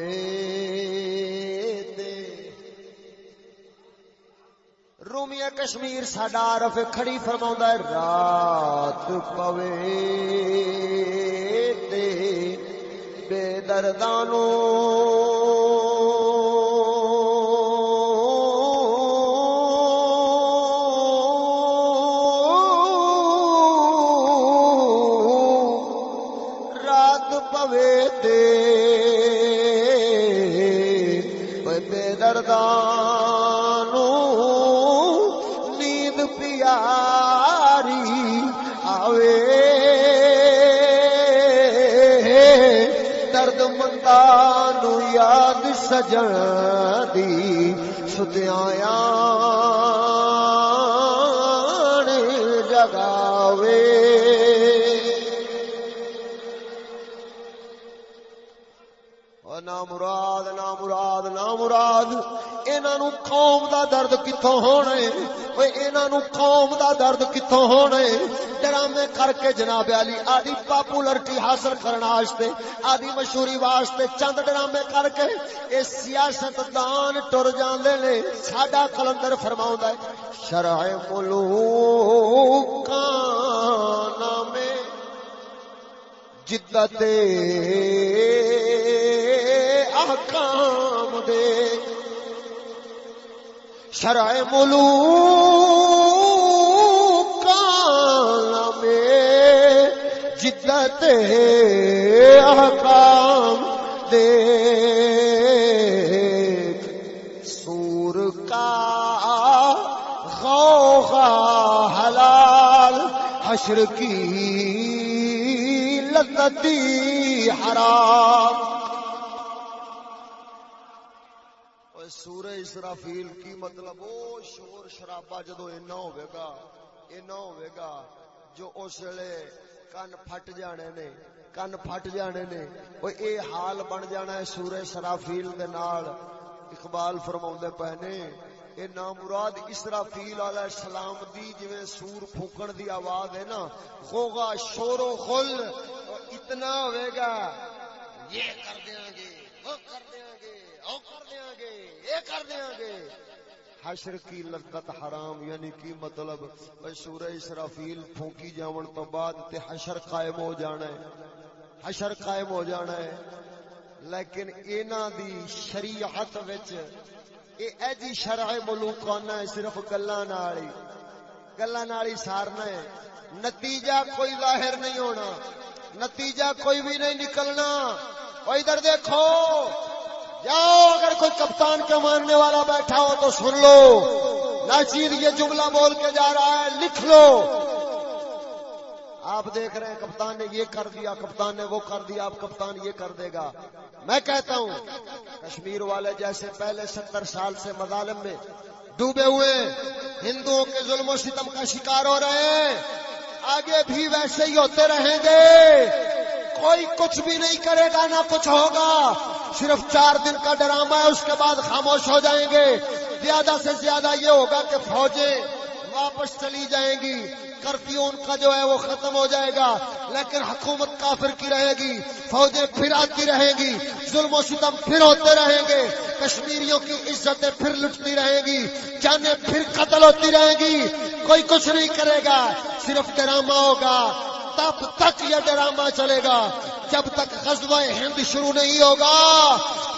تے رومی کشمیر ساڈا رف کھڑی فرما ہے، رات پوے تے بے دردانو سجن دی، ستیاں جگاوے۔ اور مراد نا مراد نا مراد انہاں نو قوم دا درد کتھوں ہونا ہے انہاں نو قوم دا درد کتھوں ہونا ہے ڈرامے کر کے جناب علی آدی پاپولرٹی حاصل کرنا واسطے آدی مشہوری واسطے چند ڈرامے کر کے اے سیاست دان ٹر جاندے نے ساڈا کلندر فرماوندا ہے شرع ملوک نام جدت احکام دے شرع ملوک میں جدت احکام دے۔ سور کا غوغا حلال حشر کی لذتی حرام۔ سورہ اسرافیل کی مطلب او شور شرابہ جدو اینا ہوئے گا اینا ہوئے گا جو اس لے کن پھٹ جانے نے، کن پھٹ جانے نے۔ وہ اے حال بن جانا ہے سورہ سرافیل دے نال۔ اقبال فرماؤندے پہنے اے نامراد اسرافیل علیہ السلام دی جویں سور پھونکن دی آواز ہے نا غوغا شور و خل اتنا ہوئے گا یہ کر دیاں گے، وہ کر او کر دیاں گے یہ کر دیاں گے۔ حشر کی لذت حرام یعنی کی مطلب؟ سورہ اسرافیل پھونکی جاون تو بعد تے حشر قائم ہو جانا ہے۔ حشر قائم ہو جانا ہے۔ لیکن اینا دی شریعت وچ، اے اے جی شرع ملوکانہ ہے، صرف گلاں نال ہی۔ گلاں نال ہی سارنا ہے۔ نتیجہ کوئی ظاہر نہیں ہونا۔ نتیجہ کوئی بھی نہیں نکلنا۔ او ادھر دیکھو۔ جاؤ، اگر کوئی کپتان کے ماننے والا بیٹھا ہو تو سن لو۔ ناچیر یہ جملہ بول کے جا رہا ہے، لکھ لو۔ آپ دیکھ رہے ہیں، کپتان نے یہ کر دیا، کپتان نے وہ کر دیا، اب کپتان یہ کر دے گا۔ میں کہتا ہوں، کشمیر والے جیسے پہلے ستر سال سے مظالم میں ڈوبے ہوئے ہندوؤں کے ظلم و ستم کا شکار ہو رہے ہیں۔ آگے بھی ویسے ہی ہوتے رہیں گے۔ کوئی کچھ بھی نہیں کرے گا، نہ کچھ ہوگا۔ صرف چار دن کا ڈرامہ ہے، اس کے بعد خاموش ہو جائیں گے۔ زیادہ سے زیادہ یہ ہوگا کہ فوجیں واپس چلی جائیں گی۔ کرفیو ان کا جو ہے وہ ختم ہو جائے گا، لیکن حکومت کافر کی رہے گی، فوجیں پھر آتی رہیں گی۔ ظلم و ستم پھر ہوتے رہیں گے، کشمیریوں کی عزتیں پھر لٹتی رہیں گی، جانیں پھر قتل ہوتی رہیں گی۔ کوئی کچھ نہیں کرے گا، صرف ڈرامہ ہوگا۔ تب تک یہ ڈرامہ چلے گا۔ جب تک غزوہ ہند شروع نہیں ہوگا،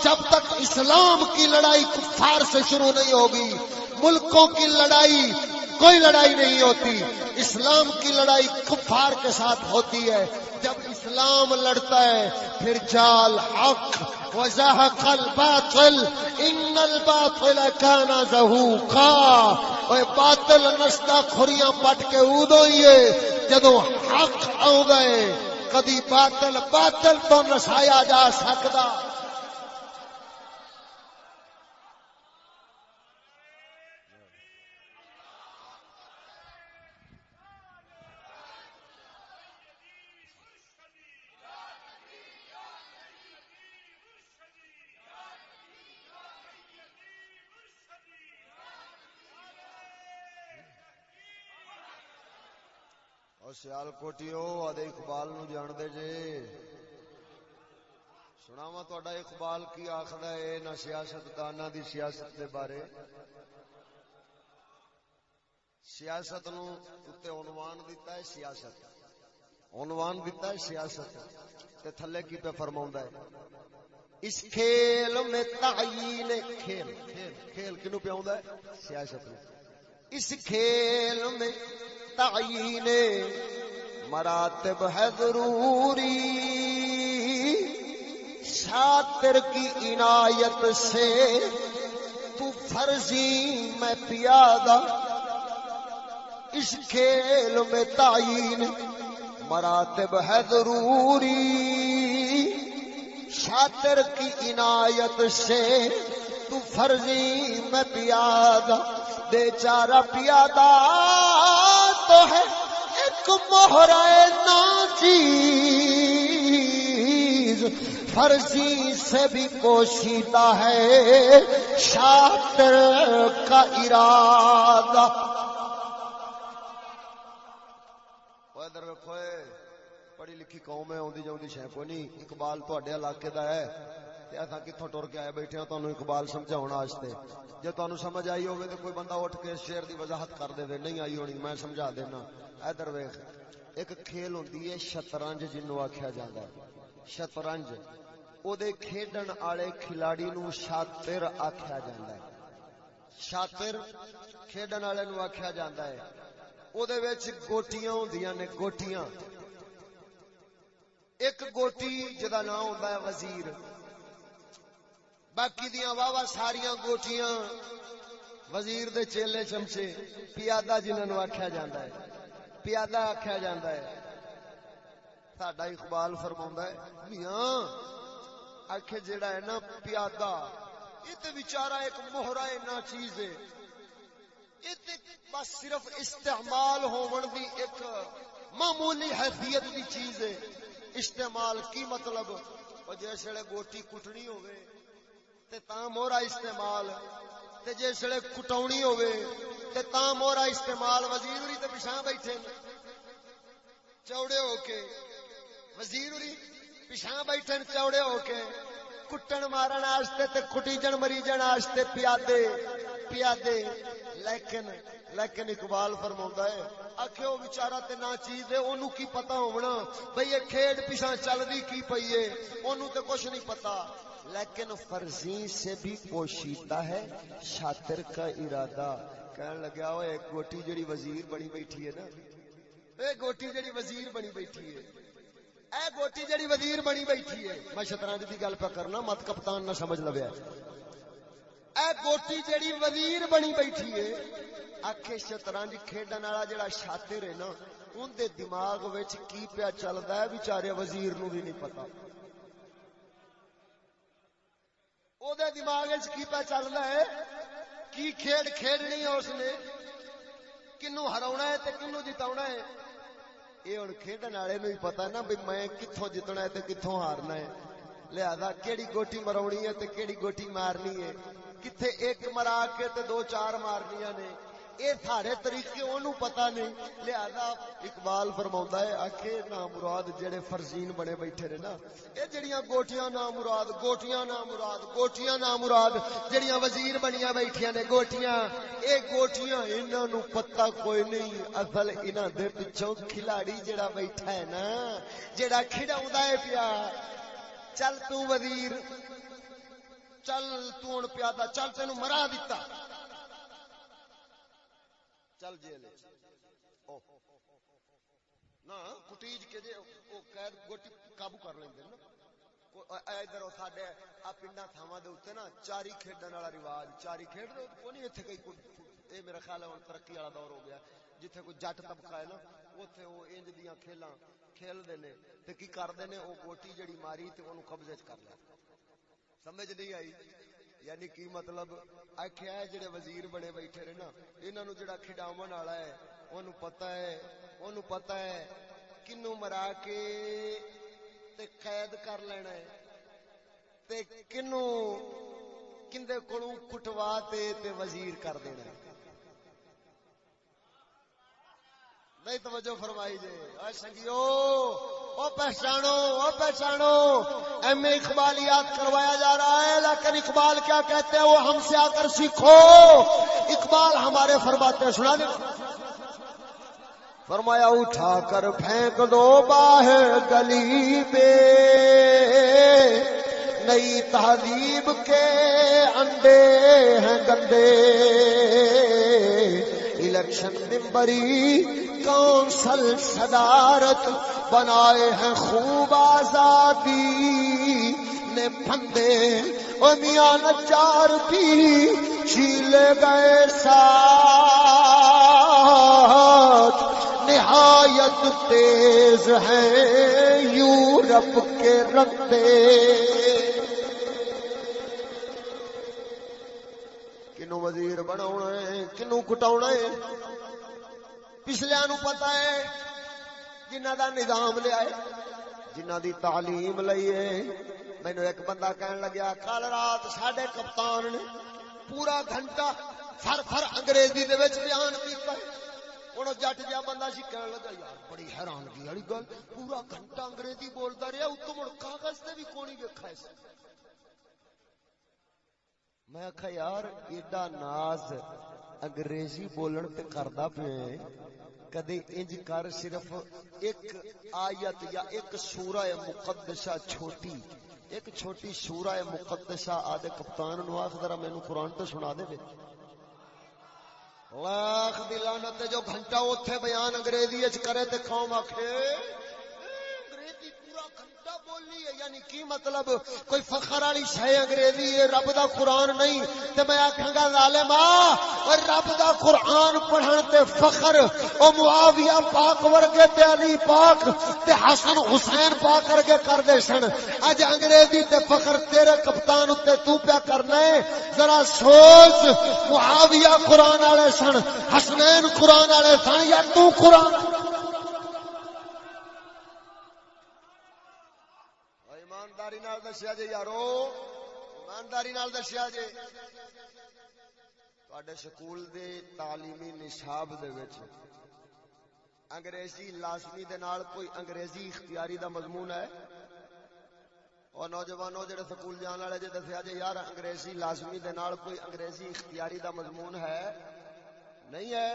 جب تک اسلام کی لڑائی کفار سے شروع نہیں ہوگی ملکوں کی لڑائی کوئی لڑائی نہیں ہوتی۔ اسلام کی لڑائی کفار کے ساتھ ہوتی ہے۔ جب اسلام لڑتا ہے، پھر جال، حق وزحق الباطل، ان الباطل كان زهوقا اوے باطل نستا کھریاں پٹ کے اودو ہی جدو حق آ گئے، کدی باطل باطل تو نسایا جا سکتا اور سیال کوٹیو آدھے اقبال نو جان دے جے سناوا تہاڈا اقبال کی آخر ہے نہ سیاست دانا دی سیاست دے بارے سیاست نو تے عنوان دیتا ہے سیاست عنوان دیتا ہے سیاست تے تھلے کی پہ فرماوندا ہے اس کھیل میں تعین کھیل کھیل کھیل کنو پہ آوندا ہے سیاست نو اس کھیل میں تعین مراتب ہے ضروری۔ شاطر کی عنایت سے تو فرضی میں پیادہ۔ اس کھیل میں تعین مراتب ہے ضروری۔ شاطر کی عنایت سے تو فرضی میں پیادہ بے چارہ پیادہ تو ہے ایک مہر ناچیز۔ فرضی سے بھی پوشیدہ ہے شاطر کا ارادہ۔ ادھر ویکو پڑھی لکھی قوم ہے آدھی جاؤں شہ کو نہیں اقبال تے علاقے دا ہے۔ اصا کتوں ٹر کے آئے بیٹھے ہاں، ہوں اقبال سمجھاؤ واسطے جی تمہیں سمجھ آئی ہوگی تو کوئی بندہ اٹھ کے شیر دی وضاحت کر دے نہیں آئی ہونی، میں سمجھا دینا۔ ادھر ویخ ایک کھیل ہوتی ہے شطرنج جنو آخیا جا شطرنج، او دے کھیڈن آلے کھلاڑی نو شاطر آخیا جا شاطر کھیڈن آلے نو آخیا جا ہے۔ او دے ویچ گوٹیاں ہوندیاں نے، گوٹیاں۔ ایک گوٹی جدا نام ہوتا ہے، وزیر۔ باقی دیا واہ واہ ساریا گوٹیاں وزیر دے چیلے چمچے پیادہ جنہوں آخیا جا ہے، پیادہ آخیا جا ہے۔ ساڈا اقبال فرما ہے، میاں آخ جڑا ہے نا پیادہ یہ تو بچارا ایک موہرا اینا چیز ہے۔ یہ بس صرف استعمال ہون دی ایک معمولی حیثیت دی چیز ہے۔ استعمال کی مطلب؟ جیسے گوٹی کٹنی ہوئے تے مورا استعمال تے جسے کٹاونی ہوے تے مورا استعمال وزیر تے پچھا بیٹھے چوڑے ہو کے وزیر پچھا بیٹھے چوڑے ہو کے۔ کٹن مارن واسطے تے کٹیجن مریجن واسطے پیادے پیادے۔ لیکن لیکن اقبال فرما ہے آخ وہ بچارا تے نہ چیز ہے، اونوں کی پتا ہونا بھئی یہ کھیڈ پیچھا چلدی کی پئی ہے، اونوں تے کچھ نہیں پتا لیکن فرضی سے بھی پوشیدہ ہے، شاطر کا ارادہ۔ کہنے لگا وہ ایک گوٹی جڑی وزیر بنی بیٹھی ہے نا۔ اے گوٹی جڑی وزیر بنی بیٹھی ہے۔ اے گوٹی جڑی وزیر بنی بیٹھی ہے۔ میں شطرنج کی گل پہ کرنا، مت کپتان نہ سمجھ لو اے گوٹی جڑی وزیر بنی بیٹھی ہے۔ آخے شطرنج کھیڈن والا جڑا شاطر ہے نا ان دے دماغ وچ کی پیا چلدا ہے؟ بیچارے وزیر نو بھی نہیں پتا۔ او دے دماغ کی پہ چل رہا ہے کی کھیڈ کھیڈنی ہے اس نے کنو ہرا ہے تے کنو جتا ہے یہ ہوں کھیڈن والے نو پتا نا بھی میں کتوں جتنا ہے تے کتوں ہارنا ہے لہذا کیڑی گوٹی مرونی ہے تے کیڑی گوٹی مارنی ہے کتنے ایک مرا کے تے دو چار مارنیاں نے یہ سارے طریقے انہوں پتا نہیں لہذا اقبال فرما ہے آخے نا مراد جڑے فرزین بنے بیٹھے رہے نا یہ جڑیاں گوٹیاں نا مراد گوٹیاں نا مراد گوٹیاں نا مراد جڑیاں وزیر بنیا بیٹھیاں نے گوٹیاں، اے گوٹیاں انہاں نو پتہ کوئی نہیں، اصل انہاں دے پچھوں کھلاڑی جڑا بیٹھا ہے نا، جڑا کھڑاوندا ہے پیا۔ چل تو وزیر، چل تو پیادہ چل تینوں مرا دیتا چل جیل نہ کٹیج کے جے او قید گوٹی قابو کر لیندے نا۔ ادھر ساڈے آ پنڈا تھاواں دے اوتے نا، چاری کھیڈن والا رواج، چاری کھیڈ دے کو نہیں ایتھے کئی اے میرا خیال ہے ہن ترقی والا دور ہو گیا۔ جتھے کوئی جٹ طبقہ ہے نا، اوتھے او انج دیاں کھیلاں کھیل دے نے۔ تے کی کردے نے؟ او گوٹی جڑی ماری تے اونوں قبضے وچ کر لیا۔ سمجھ نہیں آئی؟ یعنی کی مطلب؟ آخیا ہے جڑے وزیر بڑے بیٹھے رہے نا انہوں نے جڑا کھڈاون والا ہے انہوں پتا ہے انہوں پتا ہے کنو مرا کے تے قید کر لینا ہے، تے کنو کندے کولوں کٹوا تے تے وزیر کر دینا ہے۔ نہیں توجہ فرمائی جے۔ اے سنگیو او پہچانو او پہچانو۔ ایم اقبال یاد کروایا جا رہا ہے۔ لیکن اقبال کیا کہتے ہیں؟ وہ ہم سے آ کر سیکھو۔ اقبال ہمارے فرماتے ہیں، سنا دیں فرمایا، اٹھا کر پھینک دو باہر گلی پہ۔ نئی تہذیب کے انڈے ہیں گندے۔ الیکشن ممبری کونسل صدارت بنائے ہیں خوب آزادی نے پندے اور میاں نچار بھی چیلے گئے ساتھ۔ نہایت تیز ہیں یورپ کے رکھتے کنو وزیر بنا ہے، کنو کٹاؤنا ہے پچھلے نو پتا ہے جنہ دا نظام لیا ہے، جنہ دی تعلیم لئیے مینو ایک بندہ کہن لگیا، کل رات ساڈے کپتان نے پورا گھنٹہ فر فر انگریزی دے وچ بیان کیتا ہے۔ ہوں جٹ جہا بندہ سی کہنے لگا، یار بڑی حیرانگی والی گل، پورا گھنٹہ انگریزی بولتا رہا اتو مڑ کاغذ سے بھی کونی ویکھا اس میں آخا یار، ایڈا ناز انگریزی بولن تے کردا پے کدی انج کر صرف ایک آیت یا ایک سورہ مقدسہ چھوٹی، ایک چھوٹی سورہ مقدسہ آدھے کپتان نو آخ ذرا مینوں قرآن تو سنا دے لاکھ دلانت جو گھنٹہ اوتھے بیان انگریزی اچ کرے تے قوم آکھے۔ یعنی کی مطلب؟ کوئی فخر والی شے انگریزی ہے، رب دا قرآن نہیں، تے میں آکھاں گا ظالما اور رب دا قرآن پڑھن تے فخر، او معاویہ پاک ورگے تے علی پاک تے حسن حسین پاک کر کے کر دے سن۔ اج انگریزی تے فخر تیرے کپتان تے تو پیا کرنا ہے۔ ذرا سوچ، معاویہ قرآن والے سن، حسنین قرآن والے سن، یا تو قرآن؟ ایمانداری نال دسیا جی یارو ایمانداری نال دسیا جی تواڈے سکول دے تعلیمی نصاب دے وچ انگریزی لازمی دے نال کوئی انگریزی اختیاری دا مضمون ہے اور نوجوانوں جڑے سکول جان والے جے دسیا جی یار انگریزی لازمی دے نال کوئی انگریزی اختیاری دا مضمون ہے نہیں ہے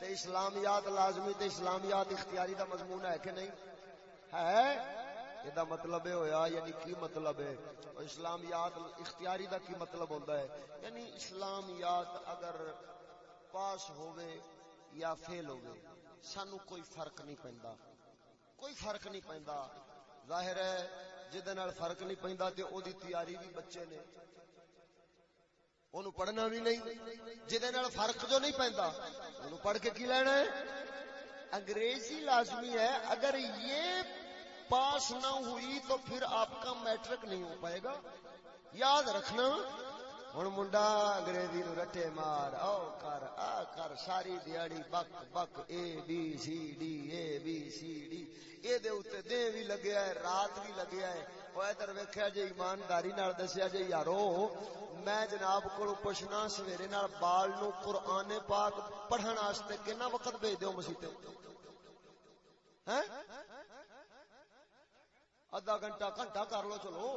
تے اسلامیات لازمی تے اسلامیات اختیاری دا مضمون ہے کہ نہیں ہے یہ مطلب یہ ہویا یعنی کی مطلب ہے اور اسلامیات اختیاری دا کی مطلب ہوتا ہے یعنی اسلامیات اگر پاس ہوئے یا فیل ہوئے سانو کوئی فرق نہیں پیندا کوئی فرق نہیں پیندا ظاہر ہے جہد فرق نہیں پیندا تے او دی تیاری بھی بچے نے انہوں پڑھنا بھی نہیں جہد فرق جو نہیں پیندا انہوں پڑھ کے کی لینا ہے انگریزی لازمی ہے اگر یہ پاس نہ ہوئی تو پھر آپ کا میٹرک نہیں ہو پائے گا۔ یاد رکھنا ہوں منڈا انگریزی نو رٹے مار او کر، آ کر، ساری دیہڑی بک بک A B C D A B C D اے دے اوتے دے بھی لگیا ہے رات بھی لگیا ہے او ادھر ویکھیا جے ایمانداری نال دسیا جے، یارو، میں جناب کو پوچھنا، سویرے نال بال نو قرآن پاک پڑھن واسطے کنا وقت بھیج دیو مسیح ہیں ادھا گھنٹہ گھنٹہ کر لو چلو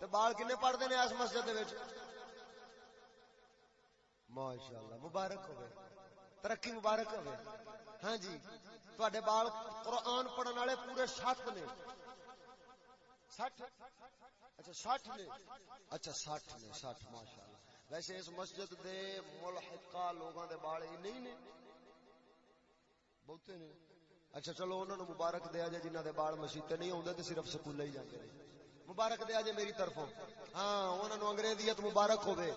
تے بال کنے پڑھتے ہیں اس مسجد ماشاء اللہ مبارک ہوئے ترقی مبارک ہوئے ہاں جی تے بال قرآن پڑھن والے پورے سٹ نے سٹ اچھا سٹ نے اچھا سٹ نے سٹ ماشاء اللہ ویسے اس مسجد دے ملحقہ لوگوں دے بال ہی نہیں نے بہتے نے اچھا چلو انہوں نے مبارک دیا جائے جنہ دے بال مسیطے نہیں آتے تو صرف سکولے ہی جانے رہے۔ مبارک دیا جائے میری طرفوں۔ ہاں انہوں نے انگریزیت مبارک ہوے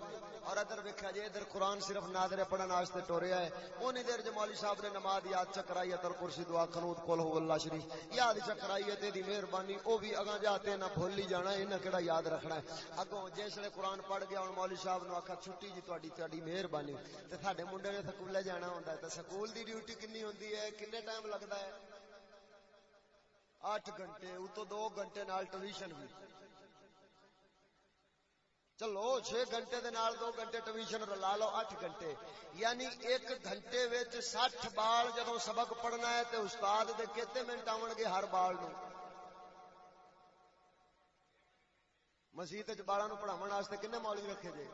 اور ادھر ویکھا جی ادھر قرآن صرف نادر پڑھن واسطے ٹوریا ہے۔ اونی دیر جمالی صاحب نے نماز یاد چکرائی ہے تر کرسی دعا قنوت کول ہو اللہ شریف۔ یاد چکرائی ہے، تیری مہربانی، او بھی اگاں جاتے نہ بھول ہی جانا ہے نہ کیڑا یاد رکھنا ہے۔ اگوں جس نے قرآن پڑھ گیا، ہن مولوی صاحب نو آکھا، چھٹی جی تہاڈی تہاڈی مہربانی۔ تے ساڈے منڈے نے سکولے جانا ہوندا ہے۔ تے سکول دی ڈیوٹی کنی ہوندی ہے؟ کنے ٹائم لگدا ہے؟ اٹھ گھنٹے اتو دو گھنٹے نال ٹیوشن بھی چلو چھ گھنٹے دے نال دو گھنٹے ٹیوشن رلا لو اٹھ گھنٹے یعنی ایک گھنٹے وچ سٹھ بال جدو سبق پڑھنا ہے تے استاد دے کتے منٹ آن گے ہر بال نو مسیح بالا نو پڑھاو واسطے کنے مولوی رکھے جے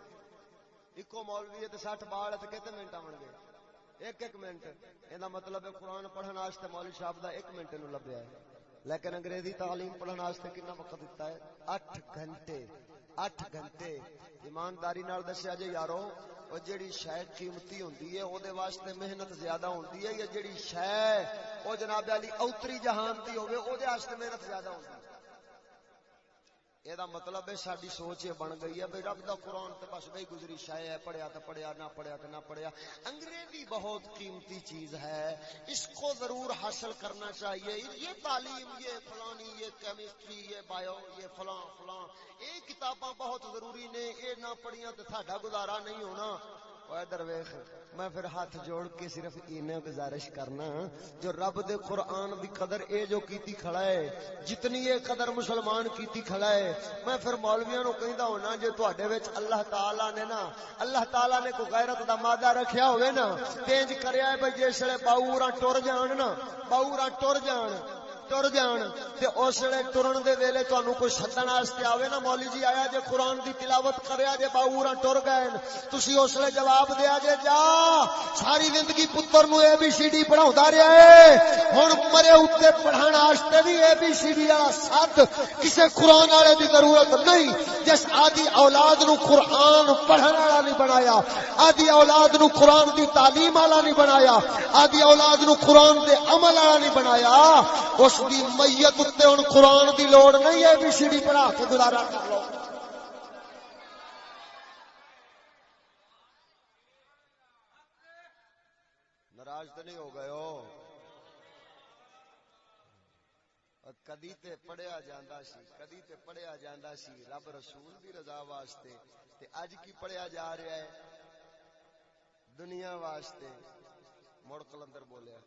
ایکو مولوی ہے تے سٹھ بال تے کتے منٹ آن گے ایک ایک منٹ یہ مطلب ہے قرآن پڑھن واسطے مولوی صاحب دا ایک منٹ نو لبیا ہے لیکن انگریزی تعلیم پڑھن واسطے کنا وقت دیتا ہے اٹھ گھنٹے اٹھ گھنٹے ایمانداری نال دسیا جے یارو، او جیڑی شے قیمتی ہوندی ہے، او دے واسطے محنت زیادہ ہوندی ہے، یا جیڑی شے، او جناب علی اوتری جہان دی ہوے او دے واسطے محنت زیادہ ہوندی ہے؟ یہ مطلب ہے ساری سوچ یہ بن گئی ہے بھائی رب دا قرآن تے بس بھائی گزری شاید ہے پڑھیا تو پڑھیا نہ پڑھیا تو نہ پڑھیا انگریزی بہت قیمتی چیز ہے اس کو ضرور حاصل کرنا چاہیے یہ تعلیم یہ فلانی یہ کیمسٹری یہ بایو یہ فلاں فلاں یہ کتاباں بہت ضروری نے یہ نہ پڑھیا تو ساڈا گزارا نہیں ہونا ادھر ویکھ، میں پھر ہاتھ جوڑ کے صرف اینے گزارش کرنا جو رب دے قرآن دی قدر اے جو کیتی کھڑا ہے، جتنی یہ قدر مسلمان کیتی کھڑا ہے، میں پھر مولویاں نو کہندا ہونا جے تواڈے وچ اللہ تعالی نے نا، اللہ تعالی نے کوئی غیرت دا مادہ رکھیا ہوئے نا، تینج کریا ہے بھئی جسے باوراں ٹر جان نا باوراں ٹر جان۔ ٹر جان تے اس ویلے ٹرن دے ویلے تانوں کوئی سدن واسطے آوے نا مولوی جی آیا جے قرآن دی تلاوت کریا جے باوراں ٹر گئے تسی اس ویلے جواب دیا جے، جا، ساری زندگی پتر نو اے بی سی ڈی پڑھاوندا رہیا اے، ہن مرے اوتے پڑھان واسطے بھی اے بی سی ڈی والا ساتھ کسے قرآن والے دی ضرورت نہیں، جس آدی اولاد نو قرآن پڑھن والا نہیں بنایا آدی اولاد نو قرآن دی تعلیم والا نہیں بنایا آدی اولاد نو قرآن دے عمل والا نہیں بنایا، اس دی میت اتنے ہوں قرآن دی لوڑ نہیں ہے، بھی سی ڈی پڑھا کے گزارا کر لو۔ ناراض تو نہیں ہو گئے ہو؟ کدی تے پڑھیا جاندا سی، کدی تے پڑھیا جاندا سی۔ رب رسول دی رضا واسطے۔ تے اج کی پڑھیا جا رہا ہے دنیا واسطے۔ مڑ کلندر بولیا۔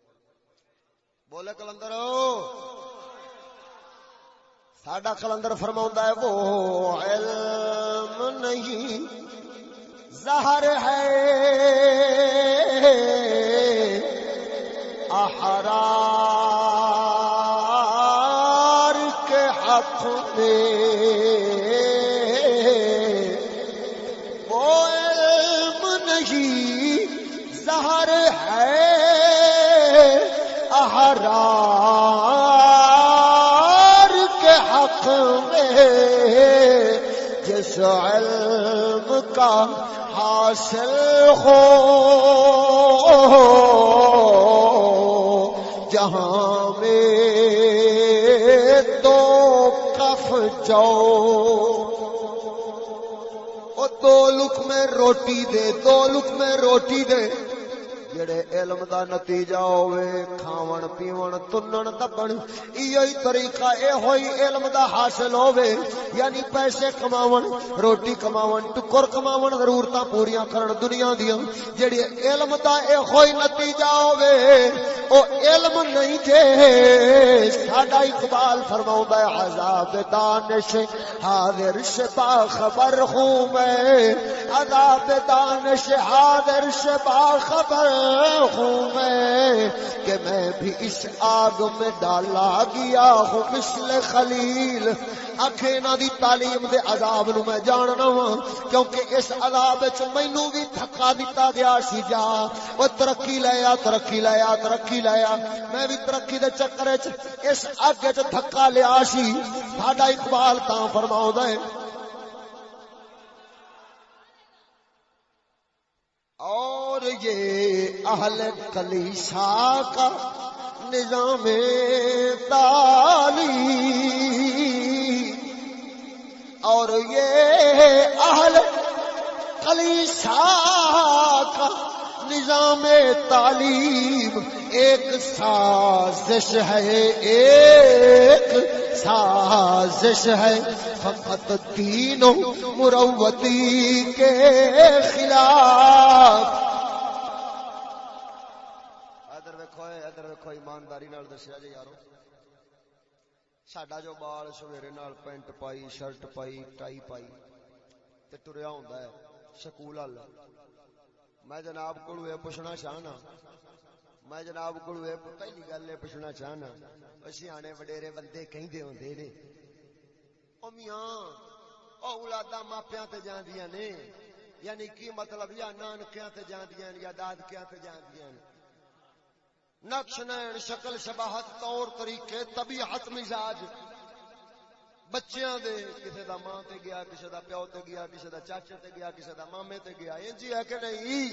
بولے کلندر۔ ساڈا کلندر فرما ہے، وہ علم نہیں، زہر ہے۔ احرار کے ہاتھ میں اس علم کا حاصل ہو۔ جہاں میں دو کف چو۔ دو لک میں روٹی دے، دو لک میں روٹی دے۔ جڑے علم دا نتیجہ ہوئے کھاون پیون تنن دبن ایہی طریقہ اے ہوئی علم دا حاصل ہوئے یعنی پیسے کماون روٹی کماون ٹکر کماون ضرورتاں پوریاں کرن دنیا دیاں جڑی علم دا اے ہوئی نتیجہ ہوئے او علم نہیں جے ساڈا اقبال فرماوندا ہے عذاب دانش حاضر شبا خبر ہوں میں عذاب دانش حاضر شبا خبر ہوں میں کہ میں بھی اس آگ میں ڈالا گیا ہوں مثل خلیل۔ اکھینا دی تعلیم دے عذاب نو میں جاننا ہوں کیونکہ اس عذاب وچ مینوں بھی دھکا دتا گیا سی جا۔ او ترقی لیا ترقی لیا ترقی لیا میں بھی ترقی دے چکر وچ اس اگ وچ دھکا لیا سی۔ ساڈا اقبال تاں فرماوندا ہے۔ اور یہ اہل کلیسا کا نظام تعلی اور یہ اہل کلیسا کا نظام تعلیم ایک سازش ہے، ایک سازش ہے۔ فقط تینوں مروتی کے خلاف ایمانداری نال دسیا جی یارو، ساڈا جو بال سویرے نال پینٹ پائی، شرٹ پائی، ٹائی پائی، تے ٹریا ہوندا ہے، سکول وال میں جناب کو یہ پوچھنا چاہنا، میں جناب کو پہلی گل یہ پوچھنا چاہنا سیانے وڈیرے بندے کہندے ہوندے نے، او میاں، او اولادا ماپیاں تے جاندیاں نے یعنی کی مطلب یا نانکیاں تے جاندیاں یا دادکیاں تے جاندیاں نے؟ نقش نین شکل شباہت طور طریقے طبیعت مزاج بچیاں دے، کسے دا ماں تے گیا، کسے دا پیو تے گیا، کسے دا چاچے تے گیا، کسے دا مامے تے گیا انجی ہے کہ نہیں؟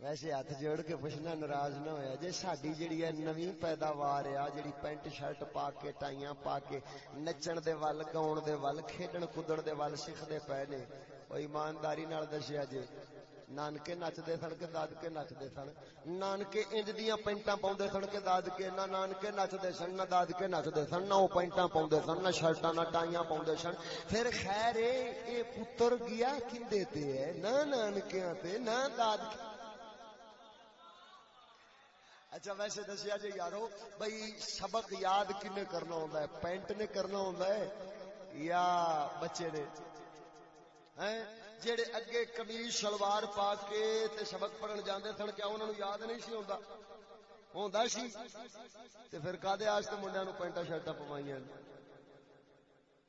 ویسے ہاتھ جوڑ کے پوچھنا ناراض نہ ہویا، جے ساڈی جڑی ہے نویں پیداوار ہے جڑی پینٹ شرٹ پا کے، ٹائیاں پا کے، نچن دے ول گاون دے ول، کھیڈن کودن دے ول سکھدے پے نے، او ایمانداری نال دسیا جے۔ نانکے نچتے سن کے دادکے نچتے سن۔ نانکے انج دیاں پینٹاں پاؤندے سن کے دادکے، نہ نانکے نچدے سن، نہ دادکے نچدے سن، نہ او پینٹاں پاؤندے سن، نہ شرٹاں، نہ ٹائیاں پاؤندے سن۔ پھر خیر اے پتر گیا کیندے ہے؟ نہ نانکیاں نہ دادکے۔ اچھا ویسے دسیا جی یارو بھائی سبق یاد کنے کرنا ہوندا ہے؟ پینٹ نے کرنا ہوندا ہے یا بچے نے؟ جڑے اگے کمیز شلوار پا کے شبق سبق پڑھن جاندے سن، کیا انہوں نے یاد نہیں سی ہوندا؟ ہوندا سی۔ تے پھر کادے منڈیاں پینٹا شرٹا پوائیاں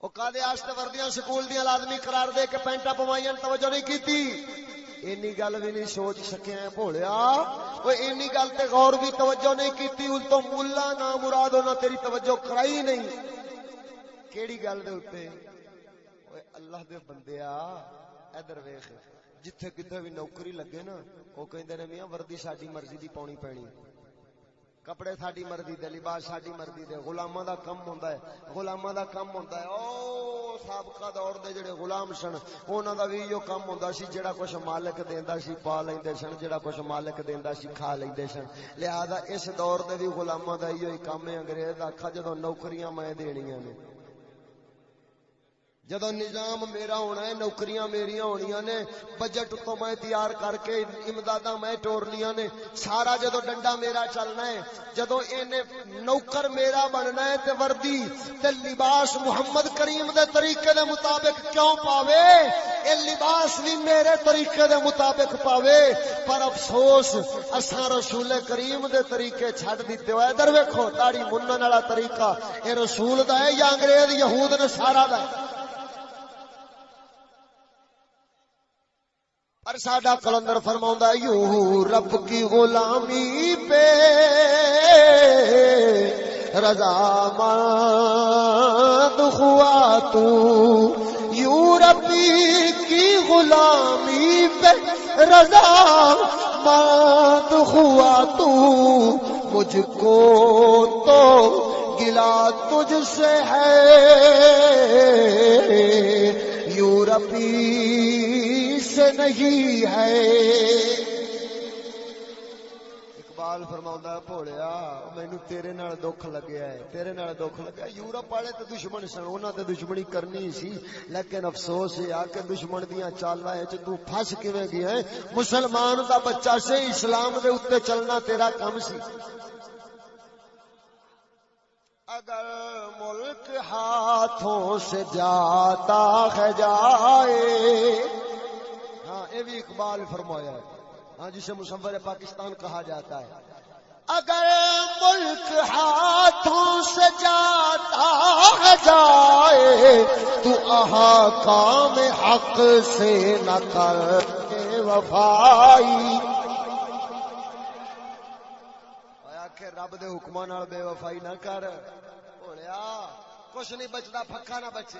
او کادے وردیاں سکول دیاں لازمی قرار دے کے پینٹا پوائیاں توجہ نہیں کیتی۔ اینی گل بھی نہیں سوچ سکیا بھولیا۔ وہ اینی گل تے غور بھی توجہ نہیں کیتی ان تو ملا نہ مراد ہونا تیری توجہ کرائی نہیں۔ کیڑی گل دے اوتے اللہ دے بندیا ادھر ویخ، جتھے کتھے بھی نوکری لگے نا او کہندے نے میاں وردی ساڈی مرضی دی پونی پینی۔ کپڑے ساڈی مرضی دے، لباس ساڈی مرضی دے، غلاماں دا کم ہوندا ہے، غلاماں دا کم ہوندا ہے۔ او سابقہ دور دے جڑے غلام سن انہاں دا وی ایو کم ہوندا سی جڑا کچھ مالک دیندا سی، پا لیندے سن جڑا کچھ مالک دیندا سی، کھا لیندے سن لہذا اس دور دے وی غلاماں دا ایو ہی کم ہے، انگریز دا کھا جدوں نوکریاں میں دینیاں نے۔ جدو نظام میرا ہونا ہے، نوکریاں میری ہونی نے بجٹ تو میں تیار کر کے امداد میں ٹور لیاں نے، سارا جدو ڈنڈا میرا چلنا ہے جدو اینے نوکر میرا بننا ہے تے وردی تے لباس محمد کریم دے طریقے دے مطابق کیوں پاوے؟ اے لباس بھی میرے طریقے دے مطابق پاوے، پر افسوس اصا رسول کریم دے طریقے چڈ دیتے ہوئے ادھر ویکو داڑھی منن والا طریقہ، اے رسول دا ہے یا انگریز، یہود نے سارا دا ہے؟ اور ساڈا کلندر فرما یورپ کی غلامی پہ رضا مند ہوا تو یورپی کی غلامی پہ رضا مند ہوا تو، مجھ کو تو گلا تجھ سے ہے۔ یورپی سے نہیں ہے۔ اقبال فرما بھولیا مینو تیرے نال دکھ لگیا ہے، تیرے نال دکھ لگا یورپ والے تو دشمن سن انہوں نے دشمنی کرنی سی۔ لیکن افسوس یہ آ کے دشمن دیا چالا تو فس کیویں گیا ہے؟ مسلمان دا بچہ سے اسلام دے اتنے چلنا تیرا کم سی۔ اگر ملک ہاتھوں سے جاتا ہے جائے۔ ہاں یہ بھی اقبال فرمایا ہے۔ ہاں جسے مصور پاکستان کہا جاتا ہے۔ اگر ملک ہاتھوں سے جاتا ہے جائے، تو آہا کام حق سے نہ کر کے وفائی کہ رب دے حکماں نال بے وفائی نہ کر۔ بولیا کچھ نہیں بچتا پکا نہ بچے۔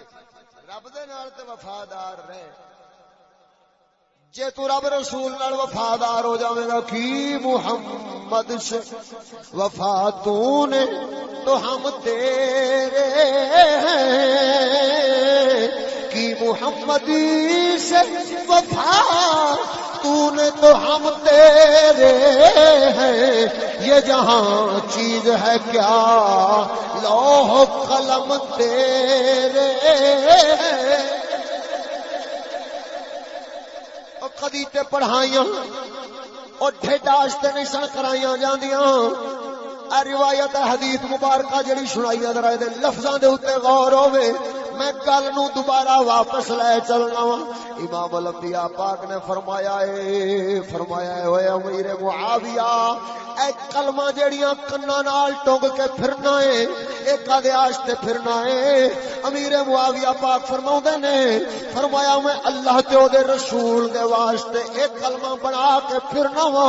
رب دے نال تے وفادار رہے۔ جے تو رب رسول نال وفادار ہو جاوے گا، کی محمد سے وفا تو نے تو ہم تیرے ہیں۔ کی محمدی سے وفا تو نے تو ہم تیرے ہیں۔ یہ جہاں چیز ہے کیا؟ لوہ قلم تیرے کدی تے پڑھائیاں اور ڈھیڈاستے نہیں سن کرائیاں جاندیاں۔ اے روایت حدیث مبارکہ جڑی سنائی ذرا دے لفظاں دے اوتے غور ہوے میں گل نو دوبارہ واپس لے چلنا وا۔ امام الانبیاء پاک نے فرمایا اے فرمایا اے، اوے امیر معاویہ، اے کلمہ جڑیاں کنا نال ٹنگ کے پھرنا اے اے کدے واسطے پھرنا اے۔ امیر معاویہ پاک فرماوندے نے، فرمایا میں اللہ تے او دے رسول دے واسطے اے کلمہ بنا کے پھرنا وا۔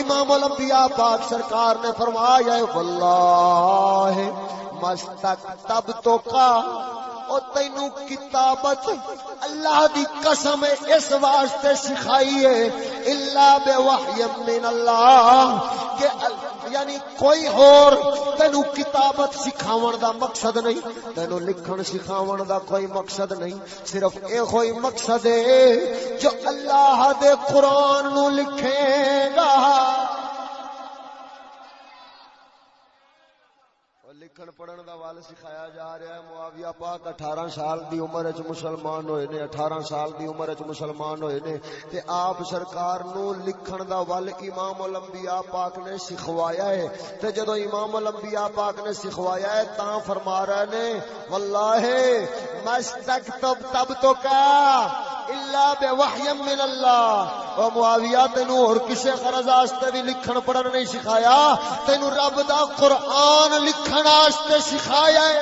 امام الانبیاء پاک سرکار نے فرمایا اے، واللہ مستک تب تو کا او تینو کتابت اللہ دی قسم اس واسطے سکھائی ہے، الا بوحی من اللہ، کہ یعنی کوئی اور تینو کتابت سکھاون دا مقصد نہیں تینو لکھن سکھاون دا کوئی مقصد نہیں، صرف اے کوئی مقصد ہے جو اللہ اللہ دے قرآن نو لکھے گا۔ لکھن پڑھن دا وال سکھایا جا رہا ہے۔ معاویہ پاک 18 سال دی عمر وچ مسلمان ہوئے نے 18 سال دی عمر وچ مسلمان ہوئے نے۔ تے آپ سرکار نو لکھن دا ول امام الانبیاء پاک نے سکھوایا ہے۔ تے جدوں امام الانبیاء پاک نے سکھوایا ہے، تاں فرما رہے نے، واللہ مستکتب تب تو کا الا بوحی من اللہ۔ او معاویہ تینو اور کسے غرض واسطے بھی لکھن پڑھن نہیں سکھایا، تینو رب دا قرآن لکھن واسطے سکھایا ہے۔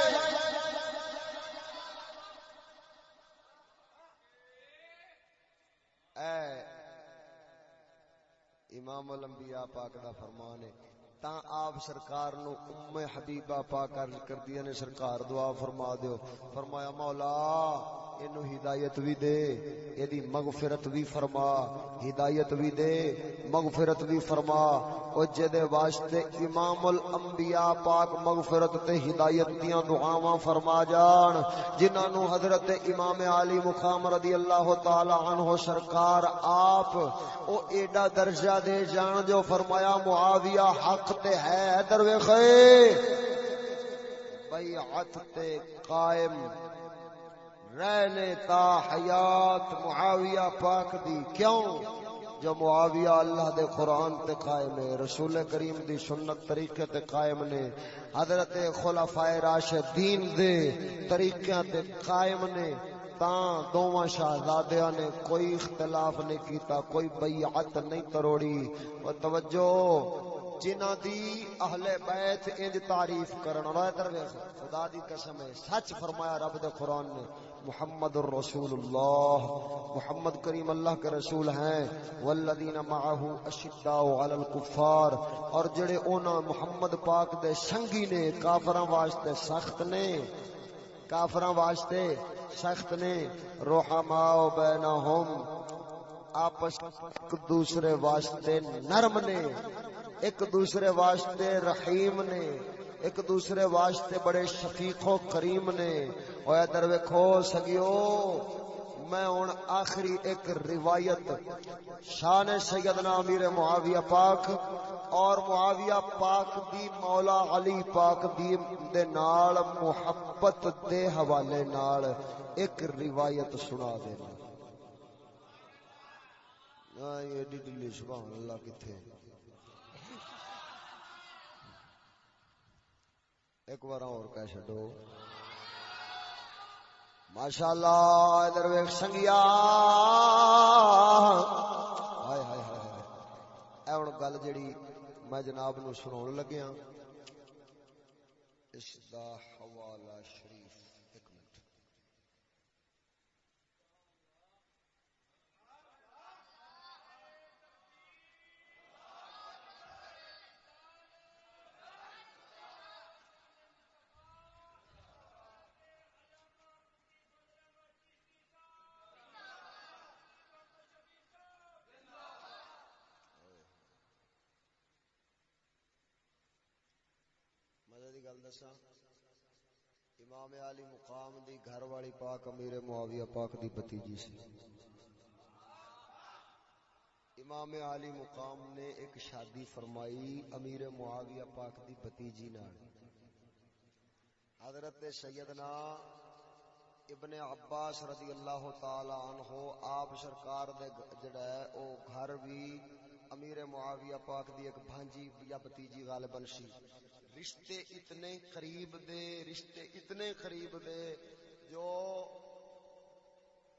اے، امام الانبیاء پاک دا فرمان ہے۔ تا آپ سرکار نو ام حبیبہ پاک عرض کر دیا نے سرکار دعا فرما دیو فرمایا مولا اینو ہدایت بھی دے ایدی مغفرت بھی فرما ہدایت بھی دے مغفرت بھی فرما او جدے واسطے امام الانبیاء پاک مغفرت تے ہدایت دیاں دعاواں فرما جان جنہاں نو حضرت امام علی مقام رضی اللہ تعالی عنہ سرکار آپ او ایڈا درجہ دے جان جو فرمایا معاویہ حق تے ہے درویخے بیعت تے قائم۔ رہنے تا حیات معاویہ پاک دی۔ کیوں؟ جو معاویہ اللہ دے قرآن تے قائم ہے، رسول کریم دی سنت طریقے تے قائم نے۔ حضرت خلفائے راشدین دے طریقے تے قائم نے۔ تاں دوواں شہزادیاں نے کوئی اختلاف نہیں کیتا، کوئی بیعت نہیں تروڑی۔ و توجہ جنہ دی اہل بیت انج تعریف کرن اور ادھر خدا دی قسم ہے، سچ فرمایا رب دے قرآن نے۔ محمد الرسول اللہ محمد کریم اللہ کے رسول ہیں۔ والذین معه اشداء علی الکفار۔ اور جڑے اونا محمد پاک دے سنگی نے، کافراں واسطے سخت نے۔ کافراں واسطے سخت نے۔ رحماء بینہم۔ آپس دوسرے واسطے نرم نے۔ ایک دوسرے واسطے رحیم نے، ایک دوسرے واسطے بڑے شفیق و کریم نے۔ او ادھر ویکھو سگیو، میں ہن آخری ایک روایت۔ شان سیدنا امیر معاویہ پاک اور معاویہ پاک دی مولا علی پاک دی دے نال، محبت دے حوالے نال ایک روایت سنا دینا۔ ہاں یہ ڈی ڈلی سبحان اللہ کتھے ایک بار اور کہہ چڈو ماشاء اللہ ادھر ویخ سنگیا۔ ہائے ہائے ہائے اے ہوں گل جڑی میں جناب نو سنا لگیا اس دا دی گل دساں۔ امام علی مقام دی گھر والی پاک امیر معاویہ پاک دی بتیجی سی۔ امام علی مقام نے ایک شادی فرمائی امیر معاویہ پاک دی بتیجی نال۔ حضرت سیدنا ابن عباس رضی اللہ تعالی عنہ آپ سرکار دے جڑا ہے، او گھر بھی امیر معاویہ پاک دی ایک بھانجی یا بتیجی غالباً سی۔ رشتے اتنے قریب دے، رشتے اتنے قریب دے، جو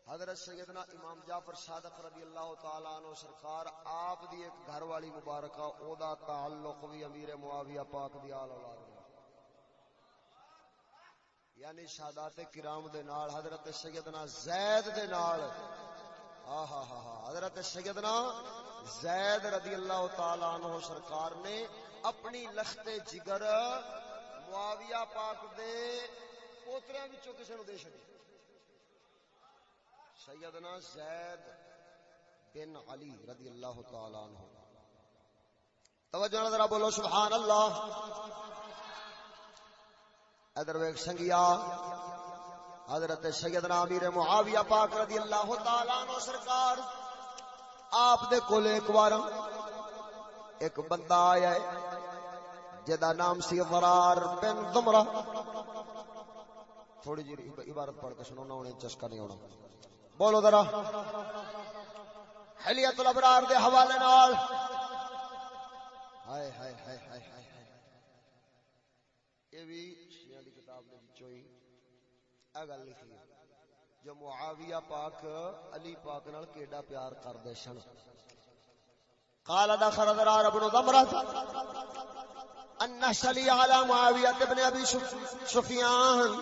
حضرت سیدنا امام جعفر صادق رضی اللہ تعالی عنہ سرکار آپ دی ایک گھر والی مبارکہ، او دا تعلق بھی امیر معاویہ پاک دی آل اولاد دا۔ یعنی سادات کرام دے نال، حضرت سیدنا زید دے نال۔ آہا ہا ہا، حضرت سیدنا زید رضی اللہ تعالی عنہ سرکار نے اپنی لخت جگر معاویہ پاک دے پوتریاں وچوں کسے نو دے چھڈی۔ سیدنا زید بن علی رضی اللہ تعالی عنہ۔ توجہ ذرا بولو سبحان اللہ ادھر ویک سنگیا، حضرت سیدنا امیر معاویہ پاک رضی اللہ تعالی عنہ سرکار، آپ دے کول ایک بار ایک بندہ آیا ہے۔ جدا نام سی ضرار بن ضمرہ تھوڑی جی عبارت پڑھ کے سنو، نہ انہیں چسکا نہیں ہونا۔ بولو ذرا۔ حلیت الابرار دے حوالے نال۔ ہائے ہائے ہائے ہائے ہائے ہائے۔ یہ بھی شیعہ دی کتاب دے وچوں ہی۔ اے گل لکھی ہے۔ جو معاویہ پاک، علی پاک نال کیڈا پیار کردے سن۔ قال دخل ذرار ابن ضمرة النشلي على معاوية بن أبي سفيان،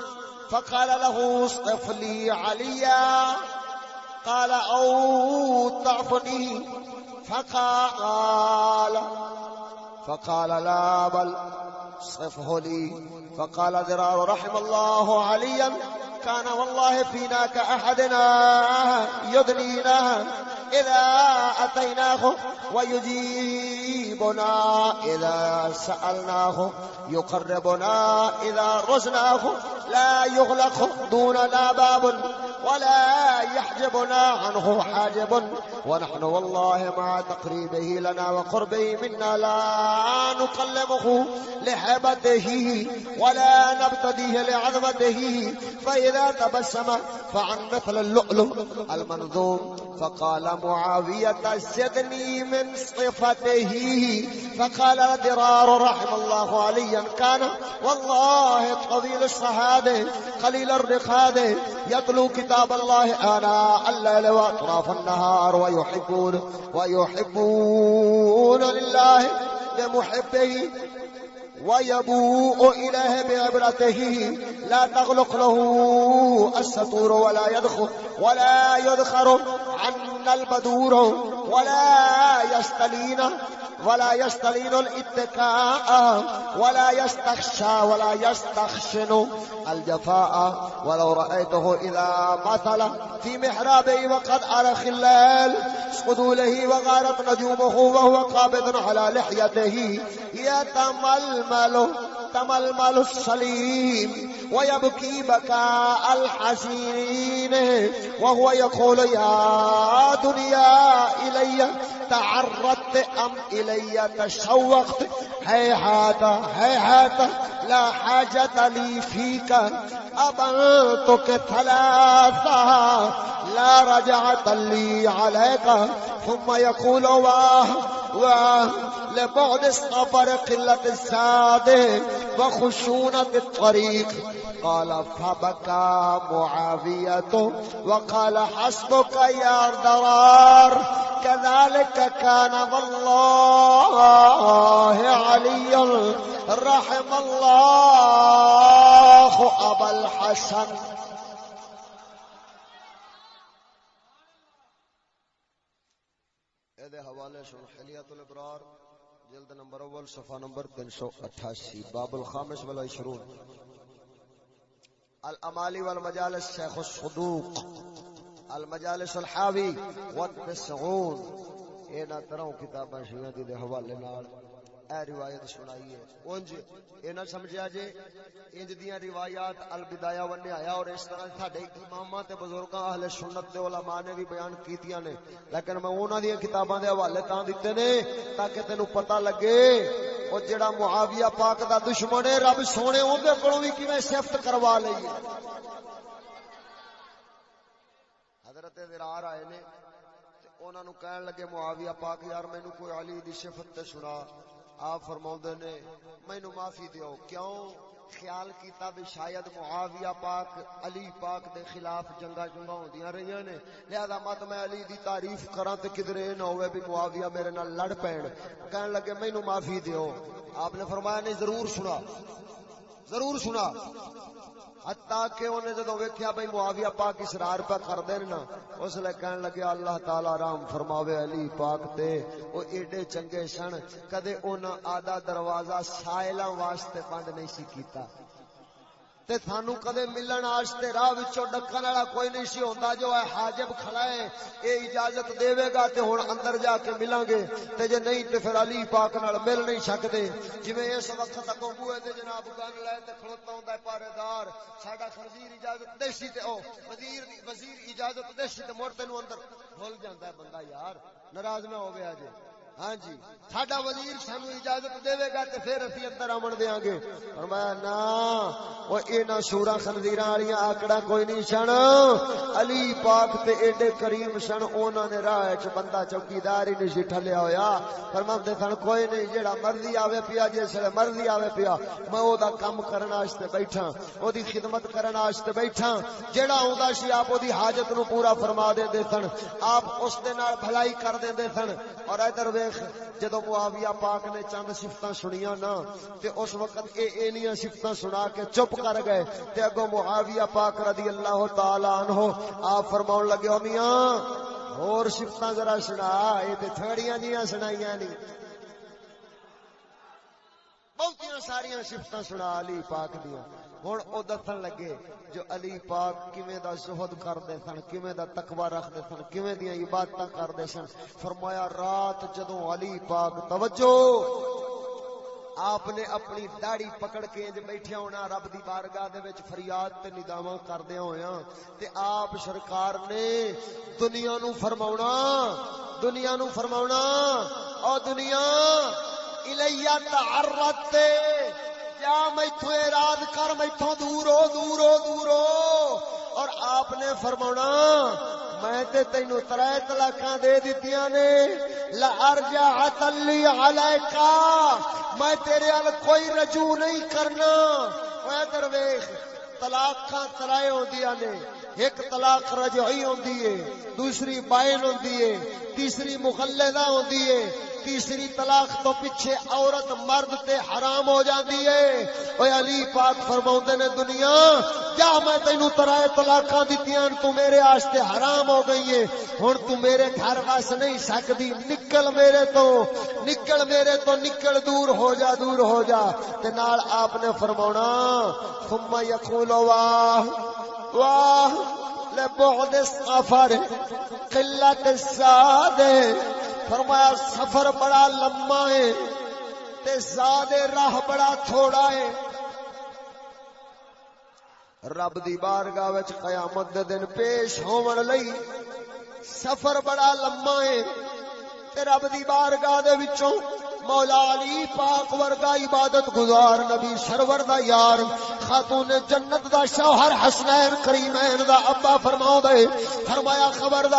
فقال له اصطف لي عليا. قال أو تعفني فقال فقال لا، بل صفه لي. فقال ذرار رحم الله عليا. كان والله فينا كأحدنا يدنينا. إذا أتيناه ويجيبنا إذا سألناه يقربنا إذا رزناه لا يغلق دوننا باب ولا يحجبنا عنه حاجب. ونحن والله مع تقريبه لنا وقربه منا لا نقلمه لحبته ولا نبتديه لعظمته. فإذا تبسم فعن مثل اللؤلؤ المنظوم فقال معاوية زدني من صفته. فقال درار رحم الله عليا كان والله طويل الصهاد قليل الرقاد يتلو كتاب الله آناء الليل وأطراف النهار ويحبون ويحبون لله لمحبه ويبوء إليه بعبرته لا تغلق له الستور ولا يدخل ولا يدخر عنا البدور ولا يستلين ولا يستلين الاتكاء ولا يستخشى ولا يستخشن الجفاء ولو رأيته إذا مثل في محرابه وقد أرخ الليل صدوله وغارت نجومه وهو قابض على لحيته يتململ تململ السليم ويبكي بكاء الحزين وهو يقول يا دنيا إلي تعرضت أم إلي تشوقت؟ هيهات هيهات لا حاجة لي فيك. أبنتك ثلاثة لا رجعة لي عليك. ثم يقول واه واه لبعد السفر قلة الزاد وخشونة الطريق قال فبكى معاوية وقال حسبك يا درار كذلك كان والله علي رحم الله أبا الحسن۔ دے حوالے سن حلیت الابرار۔ جلد نمبر اول، صفحہ نمبر 388 باب الخامس والعشرون الامالی والمجالس شیخ الصدوق، المجالس الحاوی والتسعون۔ اینا طرح کتاباں شیعہ دی دے حوالے نال۔ اے روایت سنائی ہے۔ اونج، اے نہ سمجھیا جے، انج دیاں روایات البدایہ و نہایا اور اس طرح ساڈے اماماں تے بزرگاں اہل سنت دے علماء نے بھی بیان کیتیاں نے۔ لیکن میں انہاں دی کتاباں دے حوالے تاں دتے نے تاکہ تینو پتہ لگے او جڑا معاویہ پاک دا دشمن ہے، رب سونے اون دے کولوں وی کیویں صفت کروا لئی حضرت ذرار آئے نے انہوں نے کہن لگے، معاویہ پاک، یار مینو کوئی علی دی صفت تے سنا۔ آپ فرما نے، مینو معافی دیو. کیوں؟ خیال کیتا بھی شاید معاویہ پاک، علی پاک دے خلاف جنگا جنگا ہوندیاں رہیاں نے۔ لہذا مت میں علی دی تعریف کراں تے کدھر نہ ہوئے بھی معاویہ میرے نال لڑ پین۔ کہن لگے، مینو معافی دیو. آپ نے فرمایا، نہیں، ضرور سنا۔ ضرور سنا۔ حتیٰ کہ انہیں جدو ویکھیا بھائی معاویہ پاک اسرار پہ کر دین نا، اس لیے کہن لگے، اللہ تعالی رام فرماوے علی پاک تے او ایڈے چنگے سن کدے انہاں آدھا دروازہ سائلاں واسطے بند نہیں سی کیتا۔ تے سانو کدے ملن واسطے راہ وچوں ڈکن والا کوئی نہیں سی ہوندا جو ہے حاجب کھڑا ہے، اے اجازت دے گا تے ہن اندر جا کے ملاں گے۔ تے جے نہیں تے پھر علی پاک نال مل نہیں سکدے۔ جویں اس وقت تک بوئے تے جناب گن لے تے کھڑوتا ہوندا ہے پارے دار ساڈا خنزیر اجازت دیسی تے او، وزیر وزیر اجازت دیسی تے مڑ تینو اندر بھول جاندا ہے بندہ یار، ناراض نہ ہو گیا جی ہاں جی ساڈا وزیر سانو اجازت دے گا تے پھر اسی اندر آمن دیاں گے فرمایا نا او اینا سورا خنزیراں والیاں آکڑا کوئی نہیں سن۔ علی پاک تے ایڈے کریم سن انہاں نے راہ وچ بندہ چوکیدار ہی نہیں سی، ٹھلیا ہویا۔ فرماندے سن، کوئی نہیں، جیڑا مرضی آوے پیا، جس ویلے مرضی آوے پیا، میں او دا کم کرن واسطے بیٹھا او دی خدمت کرن واسطے بیٹھا جیڑا اوندا سی، آپ او دی حاجت نو پورا فرما دیندے سن۔ آپ اس دے نال بھلائی کر دیندے سن۔ اور ادھر ویکھ جدو معاویہ پاک نے چند صفتاں سنیاں نا، تے اس وقت اے اینیاں صفتاں سنا کے چپ کر گئے۔ تے اگوں معاویہ پاک رضی اللہ تعالی عنہ آپ فرماون لگے، او میاں، اور صفتاں ذرا سنا، اے تے تھڑیاں جیاں سنائیاں نہیں بہتیاں ساریاں صفتاں سنا علی پاک دیاں۔ ہن او دسن لگے جو علی پاک کیویں دا زہد کردے سن، کیویں دا تقوی رکھدے سن، کیویں دیاں عبادتاں کردے سن۔ فرمایا، رات جدوں علی پاک توجہ، آپ نے اپنی داڑھی پکڑ کے انج بیٹھیا ہونا رب دی بارگاہ دے وچ فریاد تے نداماں کردے ہویا تے آپ سرکار نے دنیا نو فرماونا، دنیا نو فرماونا، او دنیا الیا تعرت جا میتھوں اراد کر، میتھوں دور ہو دور ہو دور ہو اور آپ نے فرماونا میں تے تینو ترے طلاقاں دے دتیاں نے۔ لا ارجع علی علیکا، میں تیرے ال کوئی رجوع نہیں کرنا۔ اے درویش، طلاقاں ترائے ہوندیاں نے۔ ایک طلاق رجعی ہوندی ہے، دوسری بائن ہوندی ہے، تیسری مخلدہ ہوندی ہے، تیسری طلاق تو پیچھے عورت مرد تے حرام ہو جاندی ہے۔ اوے علی پاک فرماوندے نے، دنیا جا میں تینو ترائے طلاقاں دتیاں تو میرے واسطے حرام ہو گئی ہے ہن تو میرے گھر وس نہیں سکدی۔ نکل میرے تو، نکل میرے تو، نکل دور ہو جا، دور ہو جا۔ تے نال آپ نے فرماونا، ثم یقول واہ۔ واہ لبعد السفر قلت الزاد فرمایا، سفر بڑا لمبا ہے، تے زاد راہ بڑا تھوڑا ہے۔ رب دی بارگاہ وچ قیامت دے دن پیش ہون لئی سفر بڑا لمبا ہے۔ تے رب دی بارگاہ دے وچوں مولا علی پاک ورگا عبادت گزار، نبی سرور دا یار، خاتون جنت دا شوہر حسنین کریمین دا ابا فرماؤ دے فرمایا خبردار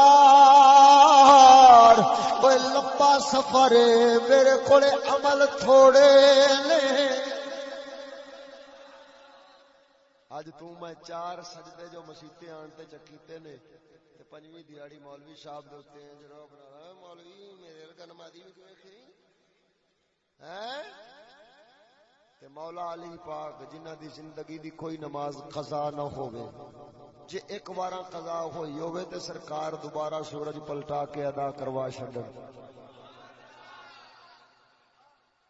کوئی لمبا سفر میرے کولے عمل تھوڑے نے۔ اج تو میں چار سجدے جو مسیتے آن تے چکیتے نے، تے پنجویں دیہاڑی مولوی صاحب دے ہیں، جناب مولوی، میرے ال نمازی بھی تے مولا علی پاک جنہ دی زندگی دی کوئی نماز قضا نہ ہوے جے ایک بار قضا ہوئی ہوے تے سرکار دوبارہ سورج پلٹا کے ادا کروا چھڈن۔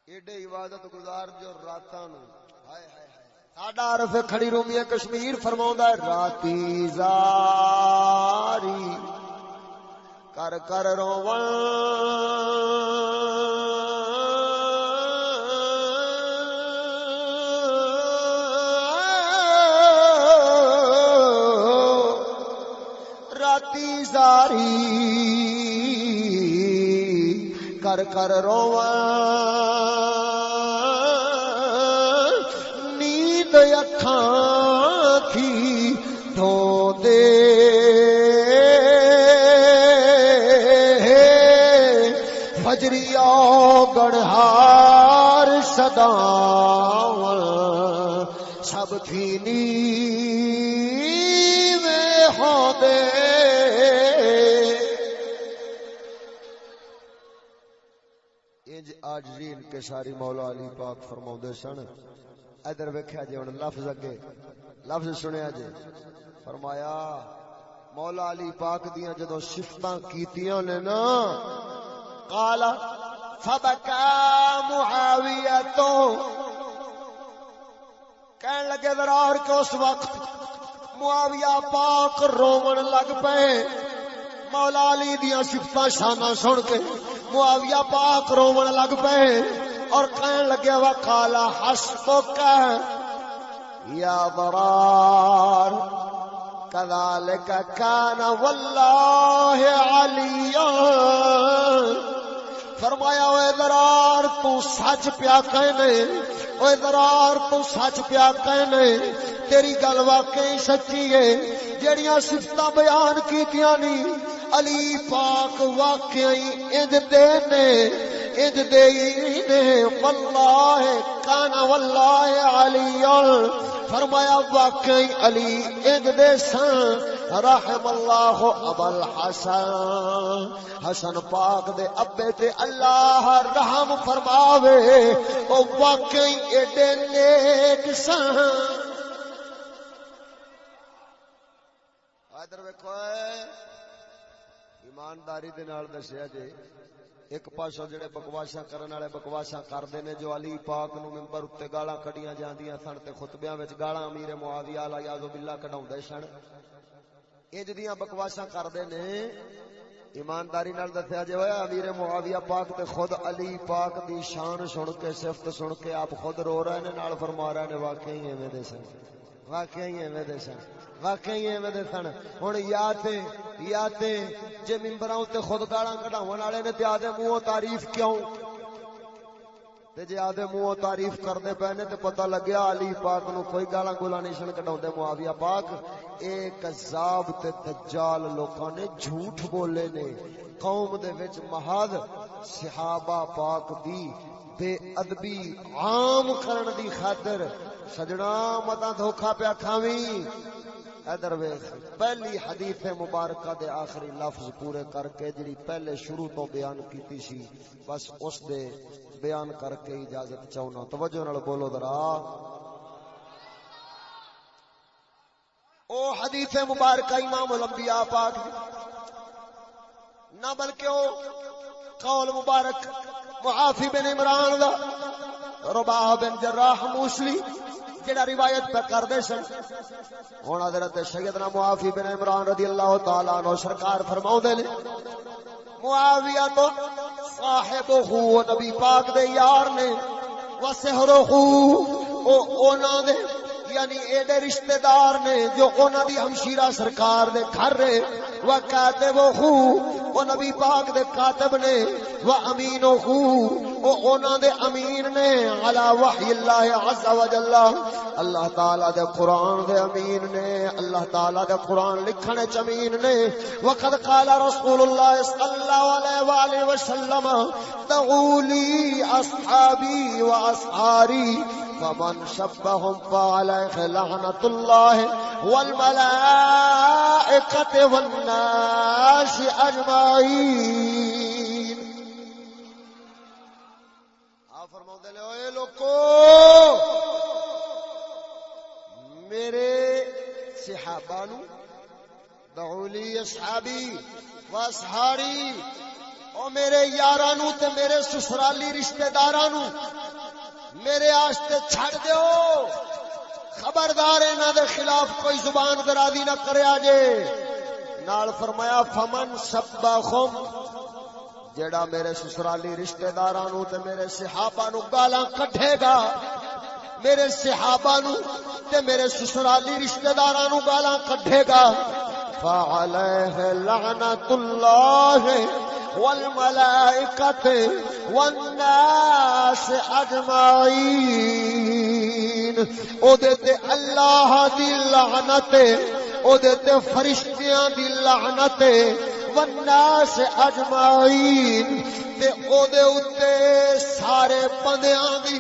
ایڈے عبادت گزار جو راتاں نو ہائے ہائے ساڈا عرف کھڑی رومی کشمیر فرماوندا ہے، راتی زاری، کر کر روواں زاری کر کر روواں نیند اکھاں تھی دھو دے فجریا گڑھار سداون سب تھی نیویں ہوندے انج آج رین کے ساری مولا علی پاک فرماؤندے سن۔ ادھر ویکھیا جی ہن لفظ اگے۔ لفظ سنیا جی۔ فرمایا، مولا علی پاک دیاں جدوں صفتاں کیتیاں نے نا، قال فبكى معاویہ تو کہن لگے درار کے اس وقت معاویہ پاک رومن لگ پے مولا علی دیا سفت شانہ سن کے۔ معاویہ پاک رومن لگ پے اور کہنے لگے، وا کالا ہس تو یا برار کذالک کان واللہ عليا فرمایا، اے برار تو سچ پیا کہنے او درار تو سچ پیا کہنے تیری گل واقعی سچی ہے جڑیاں صفتاں بیان کیتیاں نی علی پاک واقعی انج دے نے انج دے نے واللہ کان واللہ علی فرمایا، واقعی علی انج دے سن رحم اللہ ابل حسن حسن پاک دے ابے تے اللہ رحم فرماوے، او واقعی ایڈے نیک سن۔ ادھر ویکھو ایمانداری دے نال دسیا جے ایک پاسوں جڑے بکواساں کرن والے بکواساں کردے نے جو علی پاک نو منبر اُتے گالاں کڈیاں جاندیاں سن تے خطبیاں وچ گالاں امیر معاویہ علی یاذ باللہ کڈاوندے سن۔ انج دیاں بکواساں کردے نے ایمانداری نال دسیا جے ہویا، امیر معاویہ پاک تے خود علی پاک دی شان سن کے، صفت سن کے آپ خود رو رہے نے نال فرما رہے نے واقعی ایویں دے سن۔ واقعی ایویں دے سن، واقعی ایویں دے سن۔ ہن یا تے یا تے جے ممبراں تے خود گالاں کڈاون والے نے تے آدے منہوں تعریف کیوں؟ تے جے آدے منہوں تعریف کردے پے نے تے پتہ لگیا علی پاک نو کوئی گالاں گولا نہیں سن کڈاوندے معاویہ پاک۔ اے کذاب تے دجال لوکاں نے جھوٹ بولے نے۔ قوم دے وچ محض صحابہ پاک دی بے ادبی عام کرن دی خاطر سجنا متا دھوکا پیا کھاویں۔ ادھر ویخ پہلی حدیث مبارکہ دے آخری لفظ پورے کر کے جڑی پہلے شروع تو بیان کیتی سی، بس اس دے بیان کر کے اجازت چاہنا۔ توجہ نال بولو ذرا۔ او حدیث مبارکہ امام الانبیاء پاک۔ نہ بلکہ او قول مبارک معافی بن عمران دا، رباح بن جراح موسلی جڑا روایت پہ کر دے سن۔ ہن حضرت سیدنا معافی بن عمران رضی اللہ تعالی عنہ سرکار فرماؤ دے نے، معاویہ تو صاحب ہو نبی پاک دے یار نے وسحر ہو او اونا دے یعنی ایڈے رشتہ دار نے جو اونا دی ہمشیرہ سرکار دے گھر رہے وہ کاتب ہو او نبی پاک دے کاتب نے، وہ امین ہو او اونا دے امین نے علا وحی اللہ عز و جل۔ اللہ تعالی دے قرآن دے امین نے، اللہ تعالی دے قرآن لکھنے چمین نے۔ وقد قال رسول اللہ صلی اللہ علیہ وآلہ وسلم تغولی اصحابی و اصحاری، فمن شبهم فعليه لعنة الله والملائكة والناس أجمعين فرماؤں دے لے لوکو، میرے صحابہ نو دعولی اصحابی او میرے یارانو تے میرے سسرالی رشتہ دارانو میرے آستے چھڑ دیو، خبردار انہاں دے خلاف کوئی زبان درازی نہ کرے آجے. نال فرمایا، فمن سبخم جڑا میرے سسرالی رشتہ دارانو تے میرے صحابہ نو گالاں کڈھے گا، میرے صحابہ نو تے میرے سسرالی رشتہ دارانو گالاں کڈھے گا۔ فعلیہ لعنت اللہ والملائکت والناس اجمعین او دے تے اللہ دی لعنت او دے تے فرشتیاں دی لعنت والناس اجمعین تے او دے اوتے سارے بندیاں دی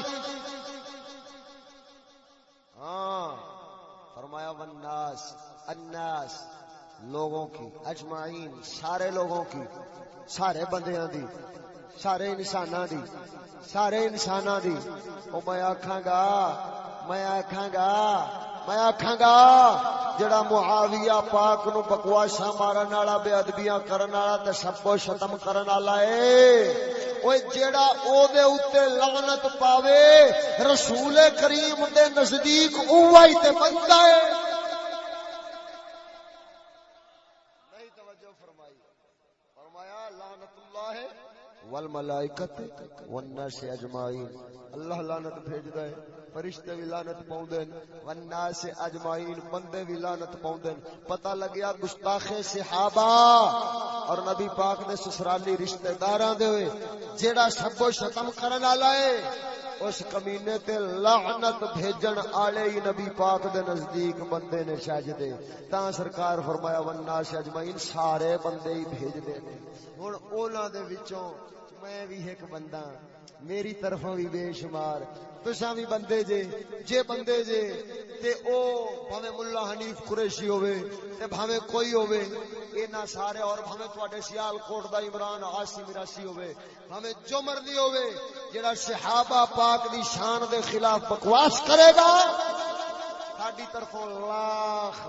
ہاں فرمایا والناس الناس لوگوں کی اجمعین سارے لوگوں کی سارے بندیاں دی سارے انساناں دی سارے انساناں دی او میں آکھاں گا میں آکھاں گا میں آکھاں گا، جڑا معاویہ پاک نو بکواسا مارن والا، بے ادبیاں کرن والا تے سب کو کرن والا اے۔ اوے جڑا او دے اوتے لعنت پاوے، رسول کریم دے نزدیک اوہی تے بندا اے نہیں توجہ فرمائی فرمایا لعنت اللہ والملائکت والناس اجمعین۔ اللہ لعنت بھیجدا ہے، فرشتے بھی لعنت پاؤندے والناس اجمعین، بندے بھی لعنت پاؤندے پتہ لگیا گستاخ صحابہ اور نبی پاک دے سسرالی رشتہ داراں دے ہوئے۔ جیڑا سب و شتم کرن والا ہے، اس کمینے تے لعنت بھیجن آلے ہی نبی پاک دے نزدیک بندے نے سجدے تا سرکار فرمایا، والناس اجمعین سارے بندے ہی بھیج دے نے ہن اونا دے وچوں میں بھی ایک بندہ ہاں۔ میری طرفوں بھی بے شمار۔ تساں بھی بندے جے۔ جے بندے جے۔ تے او بھاویں مولا حنیف قریشی ہوے تے بھاویں کوئی ہوے اینا سارے اور بھاویں تواڈے سیال کوٹ دا عمران عاصم راسی ہوے بھاویں جو مرضی ہوے جڑا صحابہ پاک دی شان دے خلاف بکواس کرے گا، ساڈی طرفوں لاکھ۔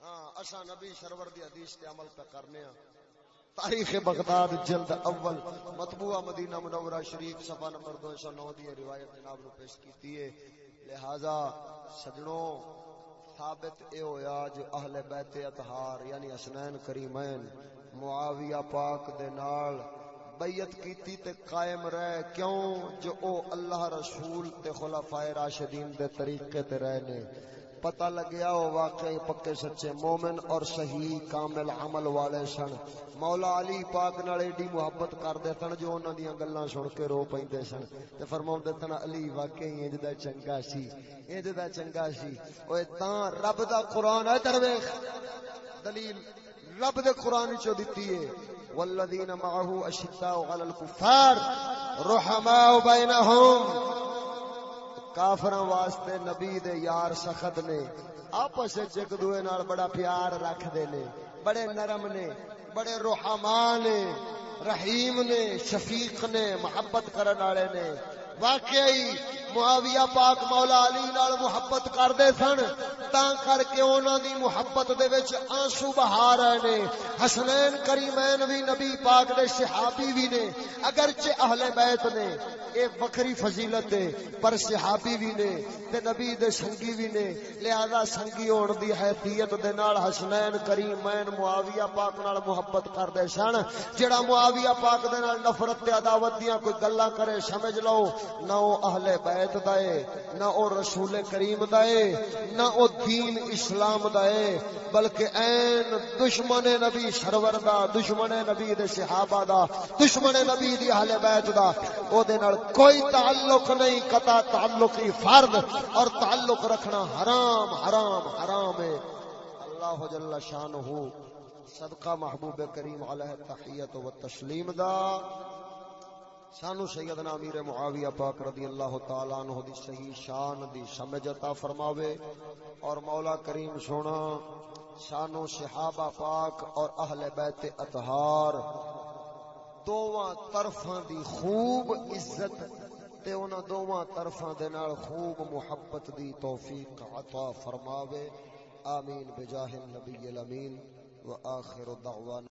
ہاں اساں نبی سرور دی حدیث تے عمل پہ کرنے ہاں۔ تاریخ بغداد جلد اول مطبوعہ مدینہ منورہ شریف صفحہ نمبر دو سو نو دی روایت جناب نو پیش کیتی ہے۔ لہذا سجنوں ثابت اے ہویا جو اہل بیت اطہار یعنی حسنین کریمین معاویہ پاک دے نال بیعت کیتی تے قائم رہ کیوں جو او اللہ رسول تے خلفائے راشدین دے طریقے تے رہنے۔ پتہ لگیا وہ واقعی پکے سچے مومن اور صحیح کامل عمل والے سن۔ مولا علی پاک نال ایڈی محبت کردے سن جو انہاں دیاں گلاں سن کے رو پیندے سن۔ تے فرماوندے سن، علی واقعی انج دا چنگا سی، انج دا چنگا سی۔ اوے تاں رب دا قرآن ہے درویش دلیل رب دے قرآن چو دتی ہے۔ والذین معه اشداء علی الکفار رحماء بینہم کافر واسطے نبی دے یار سخت نے، آپس ایک دوے نال بڑا پیار رکھدے نے، بڑے نرم نے، بڑے رحمان نے، رحیم نے، شفیق نے، محبت کرن والے نے، واقعی معاویہ پاک مولا علی نال محبت کردے سن تاں کر کے انہاں دی محبت دے وچ آنسو بہا رہے نے۔ حسنین کریمین بھی نبی پاک دے صحابی بھی نے۔ اگرچہ اہل بیت نے، اے وکری فضیلت ہے، پر صحابی بھی نے تے نبی دے سنگی بھی نے۔ لہذا سنگی ہون دی حیثیت دے نال حسنین کریمین معاویہ پاک نال محبت کردے سن۔ جڑا معاویہ پاک دے نال نفرت تے عداوت دیاں کوئی گلاں کرے، سمجھ لو نہ او اہل بیت دا ہے نہ او رسول کریم دا ہے نہ او دین اسلام دا ہے بلکہ این دشمن نبی سرور دا، دشمن نبی دے صحابہ دا، دشمن نبی دی اہل بیت دا۔ او دے نال کوئی تعلق نہیں، قطع تعلق ہی فرد، اور تعلق رکھنا حرام حرام حرام ہے۔ اللہ جل شانہ صدقہ محبوب کریم علیہ تحیت و تسلیم دا۔ سانو سیدنا امیر معاویہ پاک رضی اللہ تعالی عنہ دی صحیح شان دی سمجھ عطا فرماوے اور مولا کریم سونا، سانو صحابہ پاک اور اہل بیت اطہار دوواں طرفاں دی خوب عزت تے انہاں دوواں طرفاں دے نال خوب محبت دی توفیق عطا فرماوے۔ آمین بجاہ النبی الامین وآخر دعوانا